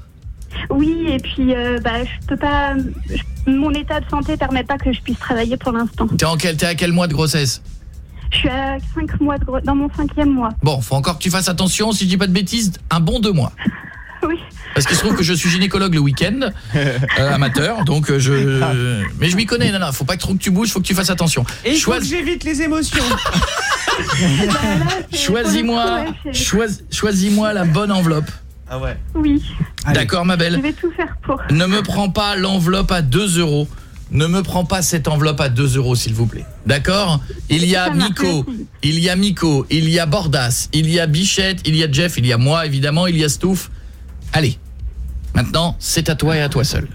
Oui, et puis euh, bah, je peux pas. je- mon état de santé permet pas que je puisse travailler pour l'instant. T'es en quel t'es à quel mois de grossesse? Je suis à 5 mois de dans mon cinquième mois. Bon, faut encore que tu fasses attention, si je dis pas de bêtises, un bon deux mois. Oui. Parce qu'il se trouve que je suis gynécologue le week-end, euh, amateur, donc euh, je... Mais je m'y connais, non, non, faut pas trop que tu bouges, faut que tu fasses attention. Et il faut Choisis- que j'évite les émotions. Choisis-moi Ouais, c'est- choisis- choisis-moi la bonne enveloppe. Ah ouais. Oui, D'accord, ma je belle vais tout faire pour. Ne me prends pas l'enveloppe à 2 euros. Ne me prends pas cette enveloppe à 2 euros, s'il vous plaît. D'accord Il y a Miko, il y a Miko, il y a Bordas, il y a Bichette, il y a Jeff, il y a moi, évidemment, il y a Stouff. Allez, maintenant, c'est à toi et à toi seul.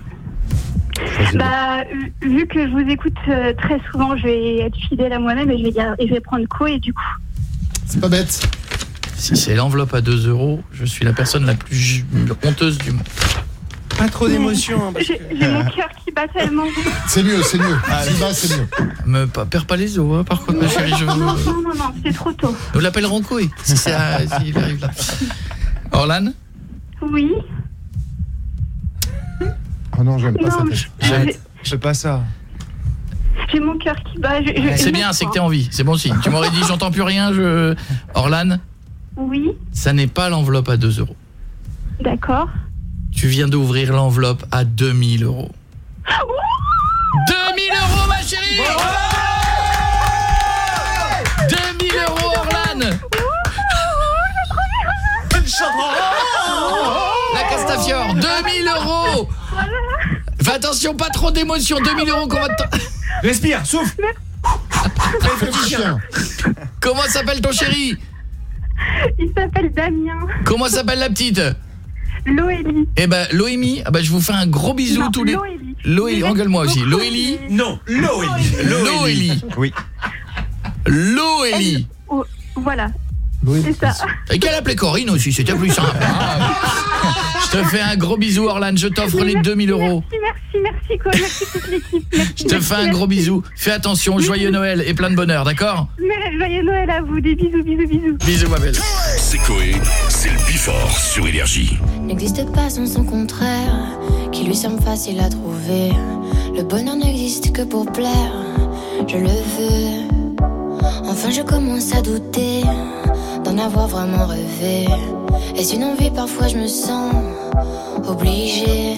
Bah, vu- que je vous écoute euh, très souvent, je vais être fidèle à moi-même et je vais, dire, et je vais prendre co et du coup. C'est pas bête. Si c'est l'enveloppe à 2 euros, je suis la personne la plus honteuse du monde. Pas trop d'émotions. hein, J'ai que- mon cœur qui bat tellement. C'est mieux, c'est mieux. Si bas, c'est mieux. Me pas, perds pas les os, hein, par contre, ma chérie, je Non, non, non, non, c'est trop tôt. Nous l'appellerons Koé, si ça s'il arrive là. Orlan Oui. Oh non, j'aime pas Non, ça. Arrête. Je pas ça. j'ai mon cœur qui bat. C'est bien, c'est que t'es en vie, c'est bon signe. Tu m'aurais dit j'entends plus rien, je... Orlan, Oui, ça n'est pas l'enveloppe à 2 euros. d'accord. Tu viens d'ouvrir l'enveloppe à 2000 euros. 2000 euros, ma chérie 2000 euros, Orlan La Castafiore, 2000 euros Fais attention, pas trop d'émotion, 2000 euros qu'on va te... Respire, souffle. Fais petit chien. Comment s'appelle ton chéri? Il s'appelle Damien. Comment s'appelle la petite? Loélie. Eh ben, Loémie, ah ben, je vous fais un gros bisou Non, tous les... Loélie. Loélie, engueule-moi aussi. Loélie Non, Loélie. Loélie. Oui. Loélie. Oh, voilà, Oui. c'est ça. Et qu'elle appelait Corinne aussi, c'était plus simple. hein. Je te fais un gros bisou, Orlan. Je t'offre les 2000 euros. Merci, merci, merci, quoi. Merci toute l'équipe. Je te merci, fais un merci. gros bisou. Fais attention, joyeux Noël et plein de bonheur, d'accord? Joyeux Noël à vous. Des bisous, bisous, bisous. Bisous, ma belle. C'est Coé, c'est le N'existe pas sans son contraire. qui lui semble facile à trouver. Le bonheur n'existe que pour plaire, je le veux. Enfin, je commence à douter d'en avoir vraiment rêvé. Est-ce une envie Parfois, je me sens obligée.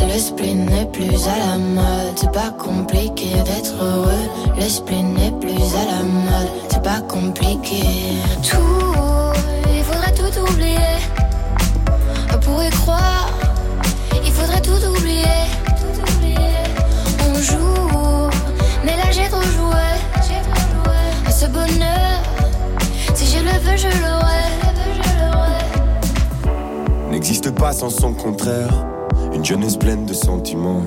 Le spleen n'est plus à la mode, c'est pas compliqué d'être heureux. Le spleen n'est plus à la mode, c'est pas compliqué. Tout, tout oublier. On pourrait croire, il faudrait tout oublier. On joue, mais là j'ai trop joué. À ce bonheur, si je le veux, je l'aurai. n'existe pas sans son contraire. Une jeunesse pleine de sentiments.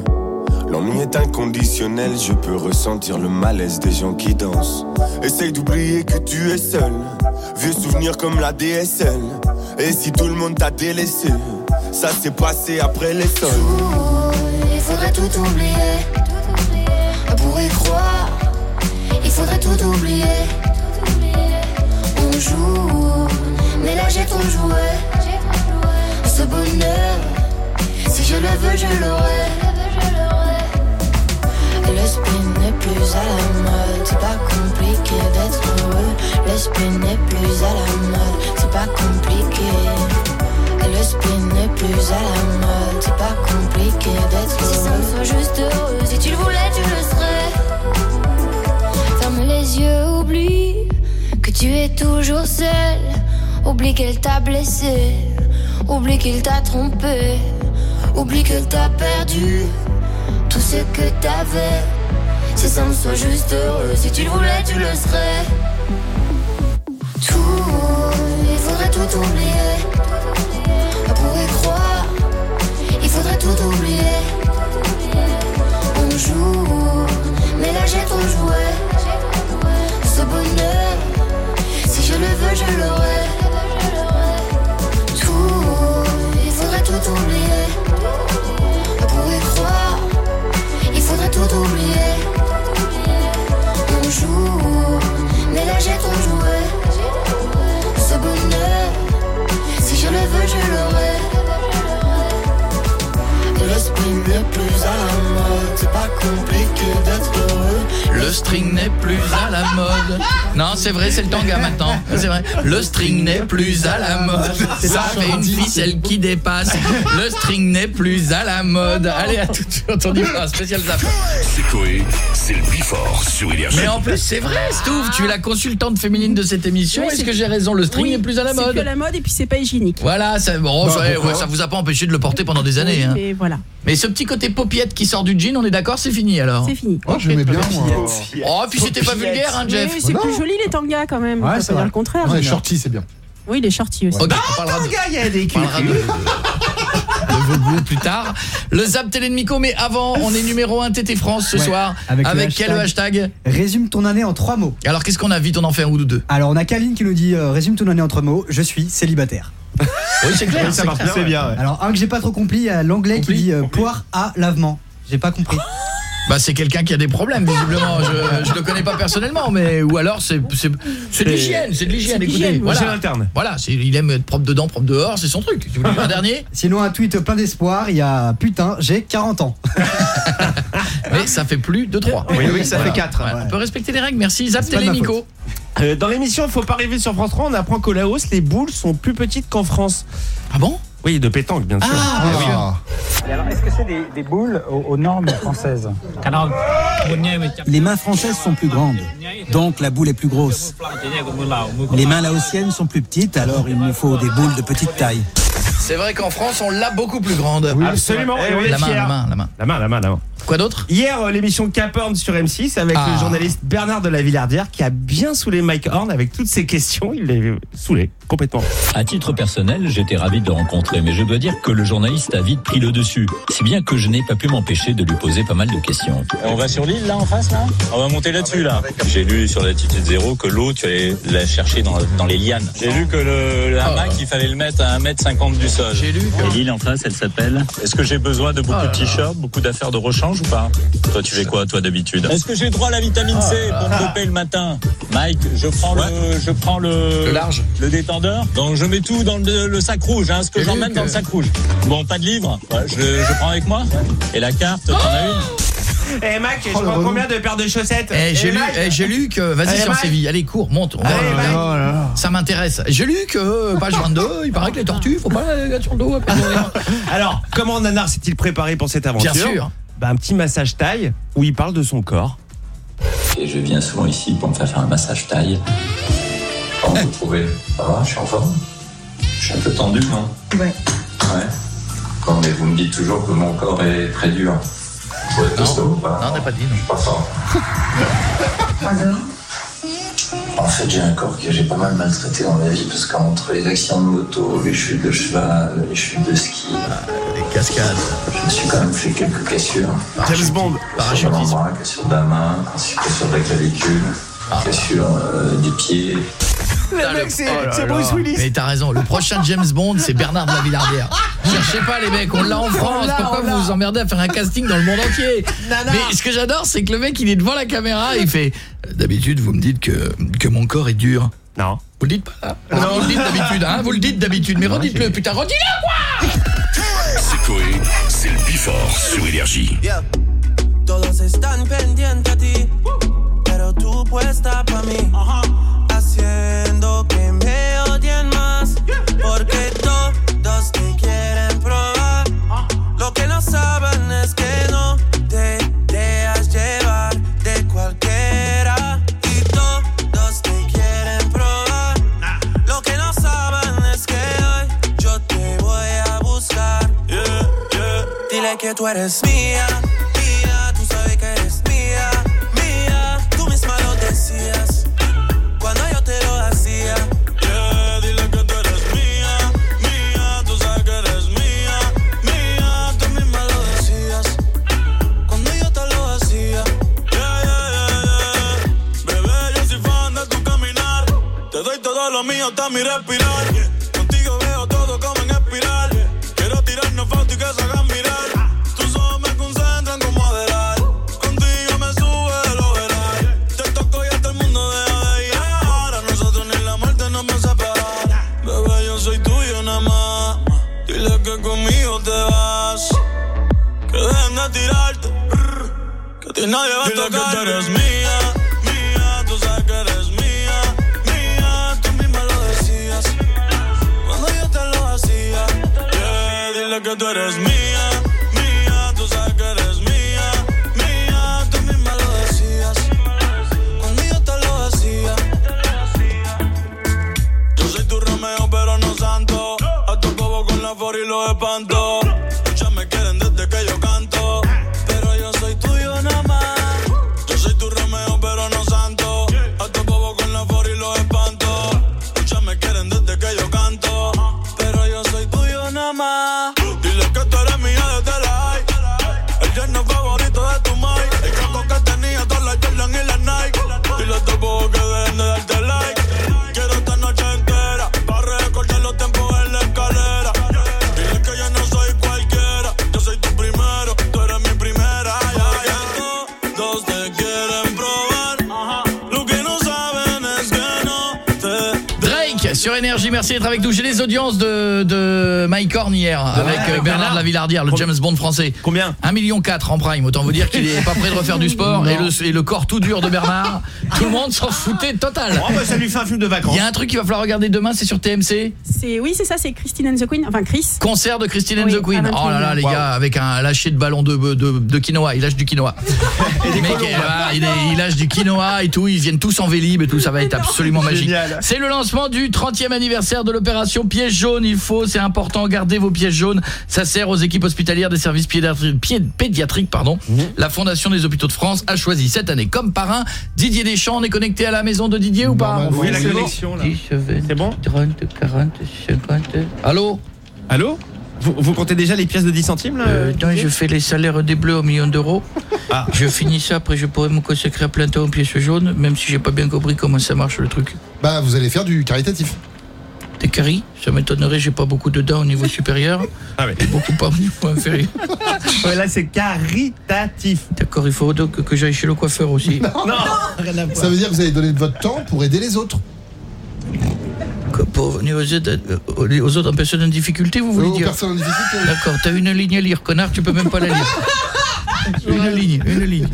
L'ennui est inconditionnel, je peux ressentir le malaise des gens qui dansent. Essaye d'oublier que tu es seul. Vieux souvenirs comme la DSL. Et si tout le monde t'a délaissé, ça s'est passé après les sols. Il faudrait tout oublier. On pourrait croire, il faudrait tout oublier. On joue, mais là j'ai trop joué. Ce bonheur, si je le veux, je l'aurai. Le spleen n'est plus à la mode, c'est pas compliqué d'être heureux. Le spleen n'est plus à la mode, c'est pas compliqué. Le spleen n'est plus à la mode, c'est pas compliqué d'être heureux. Si ça me soit juste heureux, si tu le voulais, tu le serais. Ferme les yeux, oublie que tu es toujours seul. Oublie qu'elle t'a blessé, oublie qu'il t'a trompé, oublie qu'elle t'a perdu tout ce que t'avais. Si ça me soit juste heureux, si tu le voulais, tu le serais. Tout, il faudrait tout oublier. On pourrait croire, il faudrait tout oublier. On joue, mais là j'ai trop joué. Ce bonheur, si je le veux, je l'aurai. Tout, il faudrait tout oublier. N'est plus à la mode, c'est pas compliqué d'être heureux. Le string n'est plus à la mode. Non, c'est vrai, c'est le tanga maintenant. C'est vrai. Le string n'est plus à la mode. Ça fait une ficelle qui dépasse. Le string n'est plus à la mode. Allez, à tout de suite, on y va. Spécial zap. C'est Coé, c'est le Bifort sur Énergie. Mais en plus, c'est vrai, Stouff, tu es la consultante féminine de cette émission. Oui, Est-ce c'est- que j'ai raison Le string Oui, n'est plus à la C'est mode. plus à la mode et puis c'est pas hygiénique. Voilà, ça, bon, Bah, ça, pourquoi ouais, ça vous a pas empêché de le porter pendant des années. Oui, hein. mais voilà. Mais ce petit côté paupiette qui sort du jean, on est d'accord, c'est fini alors C'est fini. Oh, j'aimais bien, moi. Oh, puis c'était pas vulgaire, hein, Jeff Oui, c'est plus joli les tangas quand même. Ouais, c'est le contraire. Ouais, les shorties, c'est bien. Oui, les shorties aussi. De, il y a des plus tard. Le Zap Télé de Miko, mais avant, on est numéro 1 TT France ce Ouais, soir. avec le quel hashtag Résume ton année en trois mots. Alors qu'est-ce qu'on a vite On en fait un ou deux. Alors on a Kaline qui nous dit euh, résume ton année en trois mots. Je suis célibataire. Oui, c'est clair. ça marche bien, c'est bien. ouais. Alors un que j'ai pas trop compris, il y a l'anglais qui dit euh, poire à lavement. J'ai pas compris. Bah c'est quelqu'un qui a des problèmes visiblement. Je, je le connais pas personnellement, mais ou alors c'est c'est c'est de l'hygiène, c'est de l'hygiène. Écoutez, voilà. Hygiène interne. Voilà, c'est- il aime être propre dedans, propre dehors, c'est son truc. Tu voulais un dernier? Sinon un tweet plein d'espoir, il y a putain, j'ai 40 ans. Mais ça fait plus de 3. Oui, oui, ça fait quatre. On peut respecter les règles. Merci. Zap C'est pas Euh, dans l'émission Faut pas rêver sur France 3, on apprend qu'au Laos, les boules sont plus petites qu'en France. Ah bon? Oui, de pétanque, bien sûr. Ah, Et alors, est-ce que c'est des, des boules aux, aux normes françaises? Les mains françaises sont plus grandes, donc la boule est plus grosse. Les mains laotiennes sont plus petites, alors il nous faut des boules de petite taille. C'est vrai qu'en France, on l'a beaucoup plus grande. Absolument, et on est la main, la main, la main. La main, la main, la main. Quoi d'autre? Hier, euh, l'émission Cap Horn sur M6 avec Ah. le journaliste Bernard de la Villardière qui a bien saoulé Mike Horn avec toutes ses questions. Il l'a saoulé complètement. À titre personnel, j'étais ravi de le rencontrer, mais je dois dire que le journaliste a vite pris le dessus. Si bien que je n'ai pas pu m'empêcher de lui poser pas mal de questions. On va sur l'île là en face là? On va monter là-dessus là. J'ai lu sur l'altitude zéro que l'eau tu allais la chercher dans, dans les lianes. J'ai lu que le, le hamac il fallait le mettre à 1m50 du sol. J'ai lu Et l'île en face elle s'appelle Est-ce que j'ai besoin de beaucoup de t-shirts, beaucoup d'affaires de rechange? Ou pas Toi, tu fais quoi, toi, d'habitude Est-ce que j'ai droit à la vitamine C Ah. pour me doper le matin Mike, je prends le, je prends le, Le large. le détendeur. Donc je mets tout dans le, le sac rouge, hein, ce que j'emmène dans le sac rouge. Bon, pas de livre. Ouais, je, je prends avec moi. Et la carte, t'en as une Eh Mac, je Oh, prends combien de paires de chaussettes Eh, j'ai Eh, lu, Mac eh, j'ai lu que vas-y Allez, sur Mike. Séville, allez cours, monte, Allez. Oh là là. ça m'intéresse. J'ai lu que euh, page 22, il paraît que les tortues, faut pas les sur le dos. Alors, comment Nanar s'est-il préparé pour cette aventure Bien sûr. Bah, un petit massage taille où il parle de son corps. Et je viens souvent ici pour me faire faire un massage taille. Comment vous trouvez Ça va Je suis en forme? Je suis un peu tendu, non? Ouais. Ouais. Bon, mais vous me dites toujours que mon corps est très dur. Faut être costaud ou pas? Non, on n'a pas dit non. Pas fort. En fait, j'ai un corps que j'ai pas mal maltraité dans ma vie parce qu'entre les accidents de moto, les chutes de cheval, les chutes de ski, Les cascades. je me suis quand même fait quelques cassures. James Bond. Cassure main, ainsi que cassure de la clavicule, cassure euh, des pieds. Putain, mec, le- c'est- oh là c'est là. Bruce Willis. Mais t'as raison, le prochain James Bond, c'est Bernard de la Villardière. Cherchez pas les mecs, on l'a en France. Pourquoi vous vous emmerdez à faire un casting dans le monde entier Nana. Mais ce que j'adore, c'est que le mec, il est devant la caméra et il fait D'habitude, vous me dites que, que mon corps est dur. Non. Vous le dites pas là Vous le dites d'habitude, hein Vous le dites d'habitude, mais redites-le, putain, redis-le quoi C'est Coé, c'est le Bifort sur Énergie. Yeah. Todos están pendientes a ti, puesta pa' mí, haciendo que me odien más, porque todos te quieren probar. Lo que no saben es que no te dejas llevar de cualquiera, y todos te quieren probar. Lo que no saben es que hoy yo te voy a buscar. Dile que tú eres mía, mi respirar. Merci d'être avec nous. J'ai les audiences de, de Mike Horn hier avec euh, Bernard de la Villardière, le James Bond français. Combien 1,4 million en prime, autant vous dire qu'il est pas prêt de refaire du sport et le, et le corps tout dur de Bernard. Tout le monde s'en foutait total. Oh, bah, ça lui fait un film de vacances. Il y a un truc qu'il va falloir regarder demain, c'est sur TMC. C'est oui, c'est ça, c'est Christine and the Queen, enfin Chris. Concert de Christine and Oui, the Queen. Oh là là, les Wow. gars, avec un lâcher de ballon de, de, de quinoa. Il lâche du quinoa. Mec, il, est- il lâche du quinoa et tout. Ils viennent tous en vélib et tout. Ça va être absolument magique. C'est le lancement du 30e anniversaire de l'opération piège jaune. Il faut, c'est important, garder vos pièges jaunes. Ça sert aux équipes hospitalières des services pédiatriques. pardon. La Fondation des hôpitaux de France a choisi cette année comme parrain Didier Deschamps. On est connecté à la maison de Didier ou pas? Oui, la connexion, là. C'est bon? 30, 40, 50. Allô Allô vous, vous comptez déjà les pièces de 10 centimes là Euh, non, je fais les salaires des bleus au million d'euros. Ah. Je finis ça, après je pourrais me consacrer à plein temps aux pièces jaunes, même si j'ai pas bien compris comment ça marche le truc. Bah, vous allez faire du caritatif. Des caries Ça m'étonnerait, j'ai pas beaucoup de dents au niveau supérieur. Ah oui. Et beaucoup pas au niveau inférieur. Ouais, là, c'est caritatif. D'accord, il faut donc que, que j'aille chez le coiffeur aussi. Non, rien à voir. Ça veut dire que vous allez donner de votre temps pour aider les autres. Pour venir aux euh, aux autres en personne en difficulté, vous voulez dire personnes en difficulté. D'accord, t'as une ligne à lire, connard, tu peux même pas la lire. Une ligne, une ligne.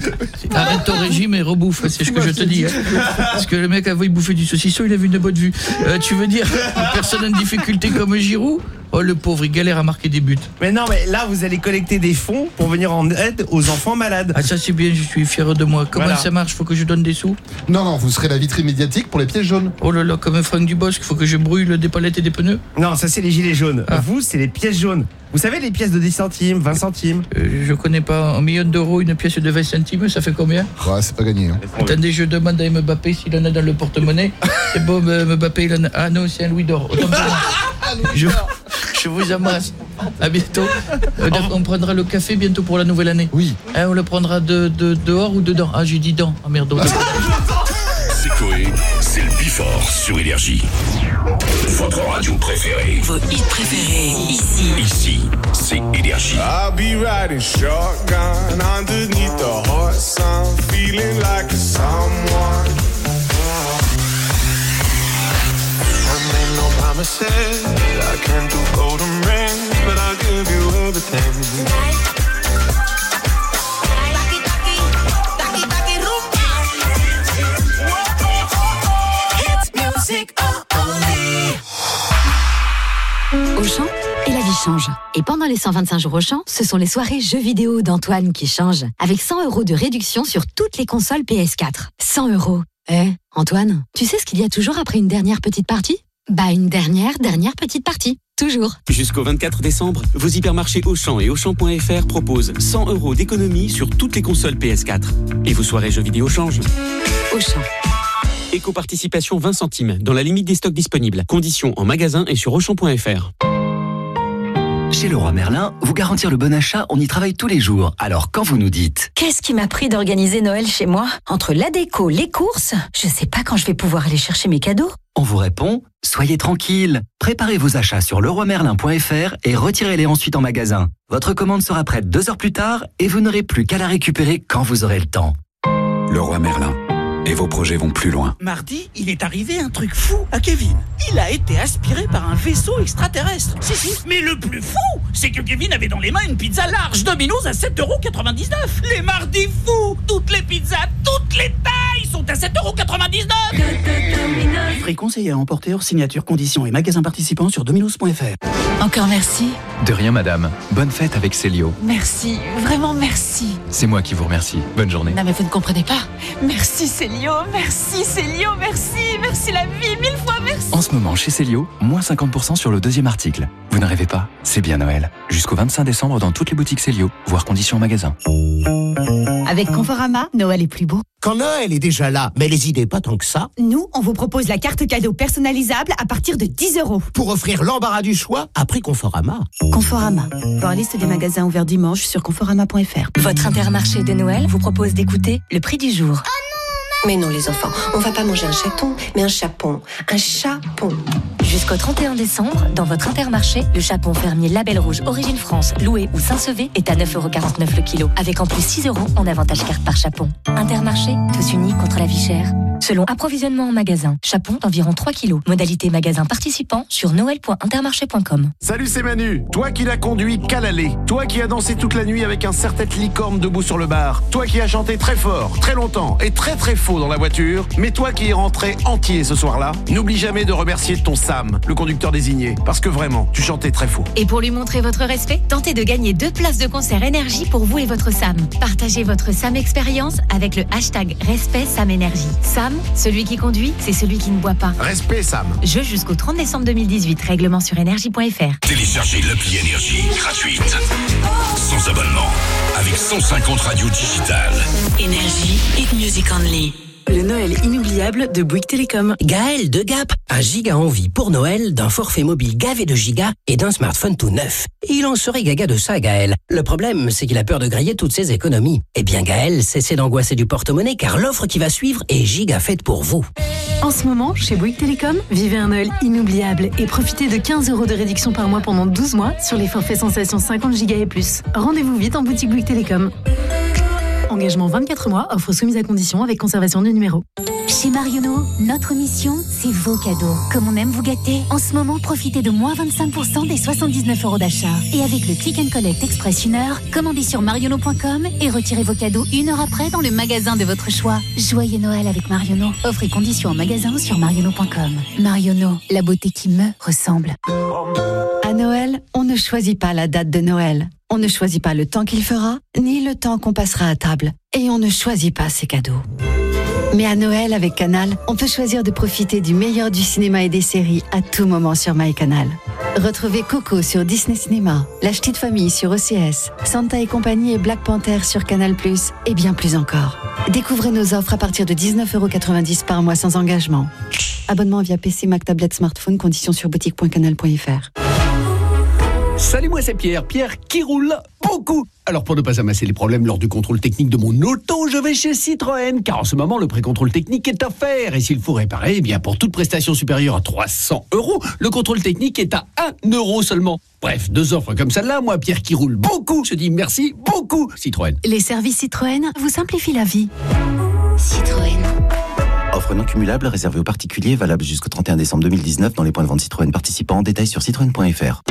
Arrête ton régime et rebouffe, c'est ce que je te dis. hein. Parce que le mec, avant, il bouffait du saucisson, il avait une bonne vue. Euh, tu veux dire, une personne en difficulté comme Giroud Oh, le pauvre, il galère à marquer des buts. Mais non, mais là, vous allez collecter des fonds pour venir en aide aux enfants malades. Ah, ça c'est bien, je suis fier de moi. Comment Voilà. ça marche? Faut que je donne des sous? Non, non, vous serez la vitrine médiatique pour les pièces jaunes. Oh là là, comme un Franck Dubosc, faut que je brûle des palettes et des pneus? Non, ça, c'est les gilets jaunes. Ah. Vous, c'est les pièces jaunes. Vous savez, les pièces de 10 centimes, 20 centimes? Euh, Je connais pas, un million d'euros, une pièce de 20 centimes, ça fait combien? Ouais, c'est pas gagné. hein. Attendez, je demande à Mbappé s'il en a dans le porte-monnaie. C'est bon, Mbappé, il en a. Ah non, c'est un Louis d'or. Je, je vous embrasse. À bientôt. Euh, On prendra le café bientôt pour la nouvelle année. Oui. Hein, on le prendra de, de- dehors ou dedans Ah, j'ai dit dents. Ah merde. C'est Coé, c'est le Bifort sur Énergie. Votre radio préférée. Vos hits préférés, ici. Ici, c'est Énergie. I'll be riding shotgun underneath the hot sun, feeling like a someone. I. Auchan et la vie change. Et pendant les 125 jours Auchan, ce sont les soirées jeux vidéo d'Antoine qui changent. Avec 100 euros de réduction sur toutes les consoles PS4. 100 euros. Eh, Antoine, tu sais ce qu'il y a toujours après une dernière petite partie? Bah une dernière, dernière petite partie. Toujours. Jusqu'au 24 décembre, vos hypermarchés Auchan et Auchan.fr proposent 100 euros d'économie sur toutes les consoles PS4. Et vos soirées jeux vidéo changent. Auchan. Éco-participation 20 centimes, dans la limite des stocks disponibles. Conditions en magasin et sur Auchan.fr. Chez Leroy Merlin, vous garantir le bon achat, on y travaille tous les jours. Alors quand vous nous dites Qu'est-ce qui m'a pris d'organiser Noël chez moi? Entre la déco, les courses, je sais pas quand je vais pouvoir aller chercher mes cadeaux. On vous répond Soyez tranquille. Préparez vos achats sur leroymerlin.fr et retirez-les ensuite en magasin. Votre commande sera prête deux heures plus tard et vous n'aurez plus qu'à la récupérer quand vous aurez le temps. Leroy Merlin. Et vos projets vont plus loin. Mardi, il est arrivé un truc fou à Kevin. Il a été aspiré par un vaisseau extraterrestre. Si, si. Mais le plus fou, c'est que Kevin avait dans les mains une pizza large Domino's à 7,99€. Les mardis fous, toutes les pizzas, toutes les tailles sont à 7,99€. Prix conseillé à emporter hors signature, conditions et magasins participants sur dominos.fr. Encore merci. De rien, madame. Bonne fête avec Célio. Merci. Vraiment merci. C'est moi qui vous remercie. Bonne journée. Non mais vous ne comprenez pas. Merci Célio, merci Célio, merci, merci la vie, mille fois merci. En ce moment, chez Célio, moins 50% sur le deuxième article. Vous ne rêvez pas C'est bien Noël. Jusqu'au 25 décembre dans toutes les boutiques Célio, voire conditions en magasin. Avec Conforama, Noël est plus beau. Quand Noël est déjà là, mais les idées pas tant que ça, Nous, on vous propose la carte cadeau personnalisable à partir de 10 euros. pour offrir l'embarras du choix à prix Conforama. Conforama. Voir liste des magasins ouverts dimanche sur conforama.fr. Votre intermarché de Noël vous propose d'écouter le prix du jour. Mais non les enfants, on va pas manger un chaton, mais un chapon. Un chapon. Jusqu'au 31 décembre, dans votre intermarché, le chapon fermier Label Rouge Origine France, loué ou Saint-Sevé est à 9,49€ le kilo, avec en plus 6 euros en avantage carte par chapon. Intermarché, tous unis contre la vie chère. Selon approvisionnement en magasin, chapon d'environ 3 kilos. Modalité magasin participant sur noël.intermarché.com. Salut, c'est Manu. Toi qui l'as conduit qu'à l'aller. Toi qui as dansé toute la nuit avec un serre-tête licorne debout sur le bar. Toi qui as chanté très fort, très longtemps et très très faux dans la voiture. Mais toi qui es rentré entier ce soir-là, n'oublie jamais de remercier ton Sam, le conducteur désigné. Parce que vraiment, tu chantais très faux. Et pour lui montrer votre respect, tentez de gagner deux places de concert énergie pour vous et votre Sam. Partagez votre Sam expérience avec le hashtag Respect Sam Énergie. Sam, celui qui conduit, c'est celui qui ne boit pas. Respect, Sam. Jeu jusqu'au 30 décembre 2018. Règlement sur énergie.fr. Téléchargez l'appli Énergie gratuite. Sans abonnement. Avec 150 radios digitales. Énergie, hit music only. Le Noël inoubliable de Bouygues Télécom. Gaël de Gap, un giga envie pour Noël d'un forfait mobile gavé de gigas et d'un smartphone tout neuf. Il en serait gaga de ça, Gaël. Le problème, c'est qu'il a peur de griller toutes ses économies. Eh bien, Gaël, cessez d'angoisser du porte-monnaie car l'offre qui va suivre est giga faite pour vous. En ce moment, chez Bouygues Télécom, vivez un Noël inoubliable et profitez de 15 euros de réduction par mois pendant 12 mois sur les forfaits sensations 50 Go et plus. Rendez-vous vite en boutique Bouygues Télécom. Engagement 24 mois, offre soumise à condition avec conservation du numéro. Chez Marionneau, notre mission, c'est vos cadeaux. Comme on aime vous gâter, en ce moment, profitez de moins 25% des 79 euros d'achat. Et avec le Click and Collect Express une heure, commandez sur marionneau.com et retirez vos cadeaux une heure après dans le magasin de votre choix. Joyeux Noël avec Marionneau. Offre et conditions en magasin sur marionneau.com. Marionneau, la beauté qui me ressemble. À Noël, on ne choisit pas la date de Noël. On ne choisit pas le temps qu'il fera, ni le temps qu'on passera à table. Et on ne choisit pas ses cadeaux. Mais à Noël, avec Canal, on peut choisir de profiter du meilleur du cinéma et des séries à tout moment sur MyCanal. Retrouvez Coco sur Disney Cinéma, La Ch'tite Famille sur OCS, Santa et compagnie et Black Panther sur Canal+, et bien plus encore. Découvrez nos offres à partir de 19,90€ par mois sans engagement. Abonnement via PC, Mac, tablette, smartphone, conditions sur boutique.canal.fr. Salut, moi c'est Pierre. Pierre qui roule beaucoup. Alors pour ne pas amasser les problèmes lors du contrôle technique de mon auto, je vais chez Citroën, car en ce moment le pré-contrôle technique est offert. Et s'il faut réparer, eh bien pour toute prestation supérieure à 300 euros, le contrôle technique est à 1 euro seulement. Bref, deux offres comme celle-là, moi Pierre qui roule beaucoup, je dis merci beaucoup Citroën. Les services Citroën vous simplifient la vie. Citroën. Offre non cumulable réservée aux particuliers, valable jusqu'au 31 décembre 2019 dans les points de vente Citroën participants. Détails sur citroën.fr.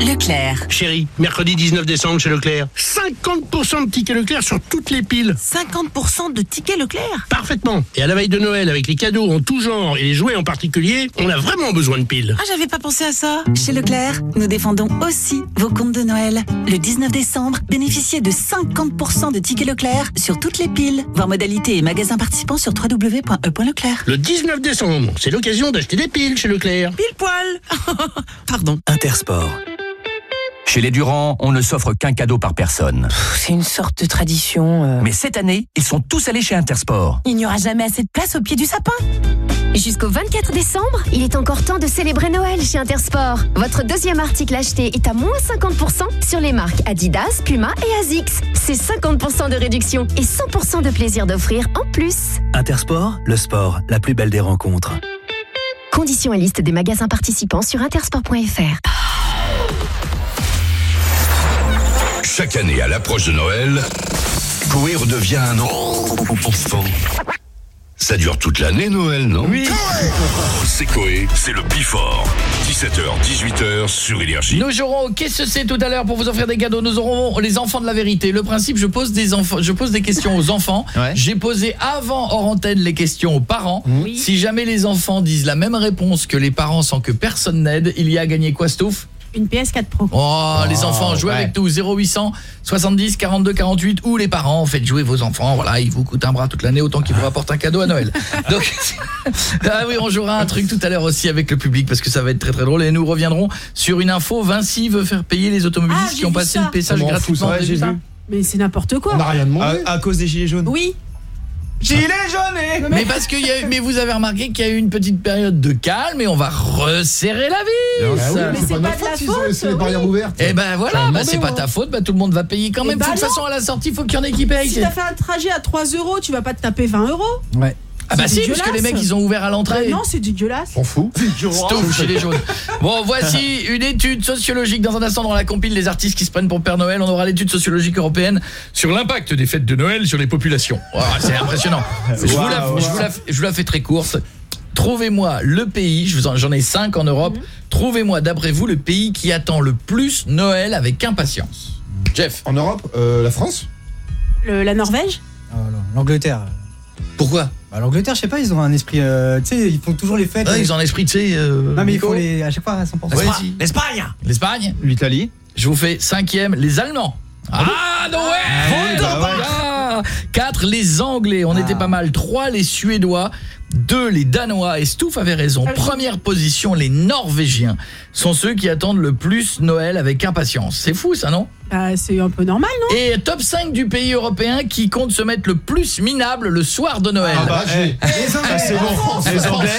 Leclerc. Chérie, mercredi 19 décembre chez Leclerc, 50% de tickets Leclerc sur toutes les piles. 50% de tickets Leclerc Parfaitement. Et à la veille de Noël, avec les cadeaux en tout genre et les jouets en particulier, on a vraiment besoin de piles. Ah, j'avais pas pensé à ça. Chez Leclerc, nous défendons aussi vos comptes de Noël. Le 19 décembre, bénéficiez de 50% de tickets Leclerc sur toutes les piles. Voir modalités et magasins participants sur www.e.leclerc. Le 19 décembre, c'est l'occasion d'acheter des piles chez Leclerc. Pile poil Pardon. Intersport. Chez les Durand, on ne s'offre qu'un cadeau par personne. C'est une sorte de tradition. Mais cette année, ils sont tous allés chez Intersport. Il n'y aura jamais assez de place au pied du sapin. Jusqu'au 24 décembre, il est encore temps de célébrer Noël chez Intersport. Votre deuxième article acheté est à moins 50% sur les marques Adidas, Puma et Asics. C'est 50% de réduction et 100% de plaisir d'offrir en plus. Intersport, le sport, la plus belle des rencontres. Conditions et liste des magasins participants sur intersport.fr. Chaque année, à l'approche de Noël, Coé redevient un enfant. Ça dure toute l'année, Noël, non? Oui C'est Coé, c'est le Bifort. 17h, 18h sur Énergie. Nous jouerons au Qu'est-ce que c'est tout à l'heure pour vous offrir des cadeaux. Nous aurons les enfants de la vérité. Le principe, je pose des enfants, je pose des questions aux enfants. J'ai posé avant hors antenne les questions aux parents. Si jamais les enfants disent la même réponse que les parents sans que personne n'aide, il y a à gagner quoi, Stouff? Une PS4 Pro. Oh, les enfants, jouez ouais. avec nous 0800 70 42 48 ou les parents, faites jouer vos enfants, voilà, ils vous coûtent un bras toute l'année autant qu'ils vous rapportent un cadeau à Noël. Donc Ah oui, on jouera un truc tout à l'heure aussi avec le public parce que ça va être très très drôle et nous reviendrons sur une info Vinci veut faire payer les automobilistes Ah, qui ont passé ça. le fout, gratuitement. ça. Mais c'est n'importe quoi. demandé. À, à cause des gilets jaunes Oui. Gilets jaunes Mais parce qu'il y a eu, mais vous avez remarqué qu'il y a eu une petite période de calme et on va resserrer la vie. Ah oui, mais c'est pas notre faute s'ils ont laissé les barrières ouvertes. Eh ben voilà, bah, c'est pas demandez, ta faute, bah tout le monde va payer quand Eh même. bah de toute façon à la sortie, il faut qu'il y en ait qui payent. Si t'as fait un trajet à 3 euros, tu vas pas te taper 20 euros. Ouais. Ah bah si, parce que les mecs ils ont ouvert à l'entrée. Bah non, c'est dégueulasse. On fout. Stop, chez les jaunes. Bon, voici une étude sociologique dans un instant dans la compile des artistes qui se prennent pour Père Noël. On aura l'étude sociologique européenne sur l'impact des fêtes de Noël sur les populations. C'est impressionnant. Je vous, la, Waouh. je, vous la, je vous la fais très courte. Trouvez-moi le pays, je vous en- j'en ai cinq en Europe. Trouvez-moi d'après vous le pays qui attend le plus Noël avec impatience. Jeff. En Europe, euh, la France? Le- la Norvège? Ah, L'Angleterre. Pourquoi bah, L'Angleterre, je sais pas, ils ont un esprit. euh, tu sais, ils font toujours les fêtes. Ah, ils ont un esprit, tu sais. euh, Non, mais ils font les, à chaque fois à 100%. Ouais, si. L'Espagne L'Espagne L'Italie Je vous fais cinquième, les Allemands. Ah, non ouais bah ouais. Ah, Quatre, les Anglais, on était pas mal. Trois, les Suédois. 2 les Danois et Stouff avait raison. Première position les Norvégiens sont ceux qui attendent le plus Noël avec impatience. C'est fou ça non? Bah, c'est un peu normal, non? Et top 5 du pays européen qui compte se mettre le plus minable le soir de Noël. Ah bah, j'ai- Les Anglais. Ah, c'est bon. France, Les. Anglais.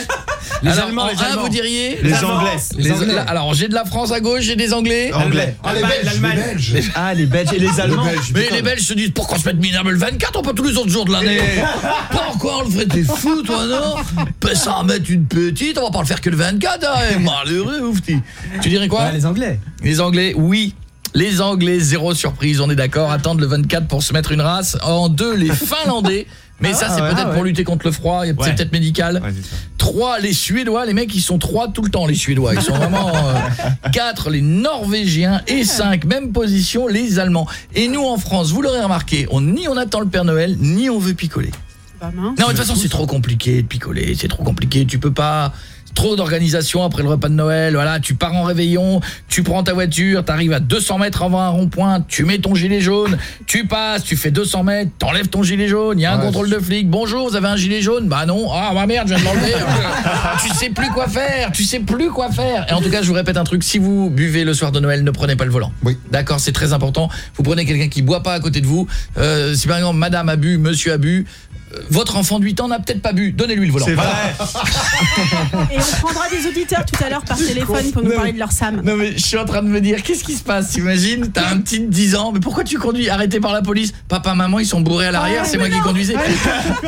Les alors, Allemands, en les un, Allemands. vous diriez Les Anglais. Les Les Anglais. Anglais. Alors, j'ai de la France à gauche, j'ai des Anglais. Anglais. Ah, les Belges, les. Belges. Ah, les Belges et les Allemands. Belges, Mais les Belges se disent pourquoi se mettre minable le 24 pas tous les autres jours de l'année? Pourquoi on le ferait? T'es fou toi non? Ben ça mettre une petite, on va pas le faire que le 24 hein, Malheureux oufti Tu dirais quoi? Ouais, les Anglais. Les Anglais, oui les Anglais, zéro surprise, on est d'accord, attendent le 24 pour se mettre une race. En deux, les Finlandais. Mais Ah ça, c'est ouais, peut-être ah pour lutter contre le froid, c'est Ouais. peut-être médical. 3 les Suédois, les mecs ils sont trois tout le temps les Suédois, ils sont vraiment 4 les Norvégiens et 5 même position les Allemands. Et nous en France, vous l'aurez remarqué, on ni on attend le Père Noël ni on veut picoler. Mince. Non, mais de toute façon, c'est trop compliqué de picoler, c'est trop compliqué, tu peux pas trop d'organisation après le repas de Noël, voilà, tu pars en réveillon, tu prends ta voiture, t'arrives à 200 mètres avant un rond-point, tu mets ton gilet jaune, tu passes, tu fais 200 mètres, t'enlèves ton gilet jaune, il y a un Ouais, contrôle de flic, bonjour, vous avez un gilet jaune? Bah non, ah bah merde, je viens de l'enlever. tu sais plus quoi faire, tu sais plus quoi faire. Et en tout cas, je vous répète un truc, si vous buvez le soir de Noël, ne prenez pas le volant. Oui. D'accord, c'est très important. Vous prenez quelqu'un qui boit pas à côté de vous. Euh, si par exemple madame a bu, monsieur a bu, votre enfant de 8 ans n'a peut-être pas bu, donnez-lui le volant. C'est vrai. Et on prendra des auditeurs tout à l'heure par téléphone pour nous Non, parler de leur Sam. Non mais je suis en train de me dire qu'est-ce qui se passe T'imagines? T'as un petit de 10 ans Mais pourquoi tu conduis? Arrêté par la police Papa maman ils sont bourrés à l'arrière Ah, C'est moi qui conduisais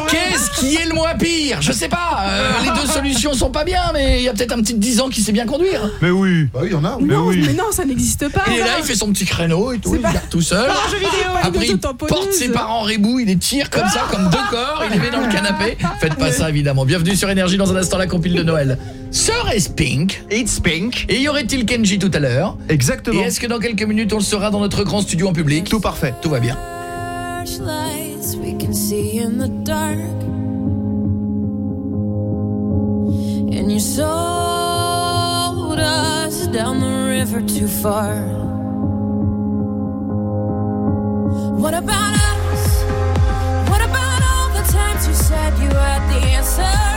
Qu'est-ce qui est le moins pire? Je sais pas euh, Les deux solutions sont pas bien Mais il y a peut-être un petit de 10 ans qui sait bien conduire Mais oui. Bah oui, il y en a. oui. non, oui. mais non, ça n'existe pas. Et là il fait son petit créneau et tout Il pas- garde tout seul pas un jeu vidéo avec Après il porte ses parents en rébou Il les tire comme ça Comme deux corps Il les met dans le canapé Faites pas ça évidemment Bienvenue sur Énergie Dans un instant la compile de Noël Serait-ce Pink It's pink. Et y aurait-il Kenji tout à l'heure Et Exactement. est-ce que dans quelques minutes on le sera dans notre grand studio en public Tout parfait. Tout va bien. Flashlights we can see in the dark. And you sold us down the river too far. What about us? Said you had the answers?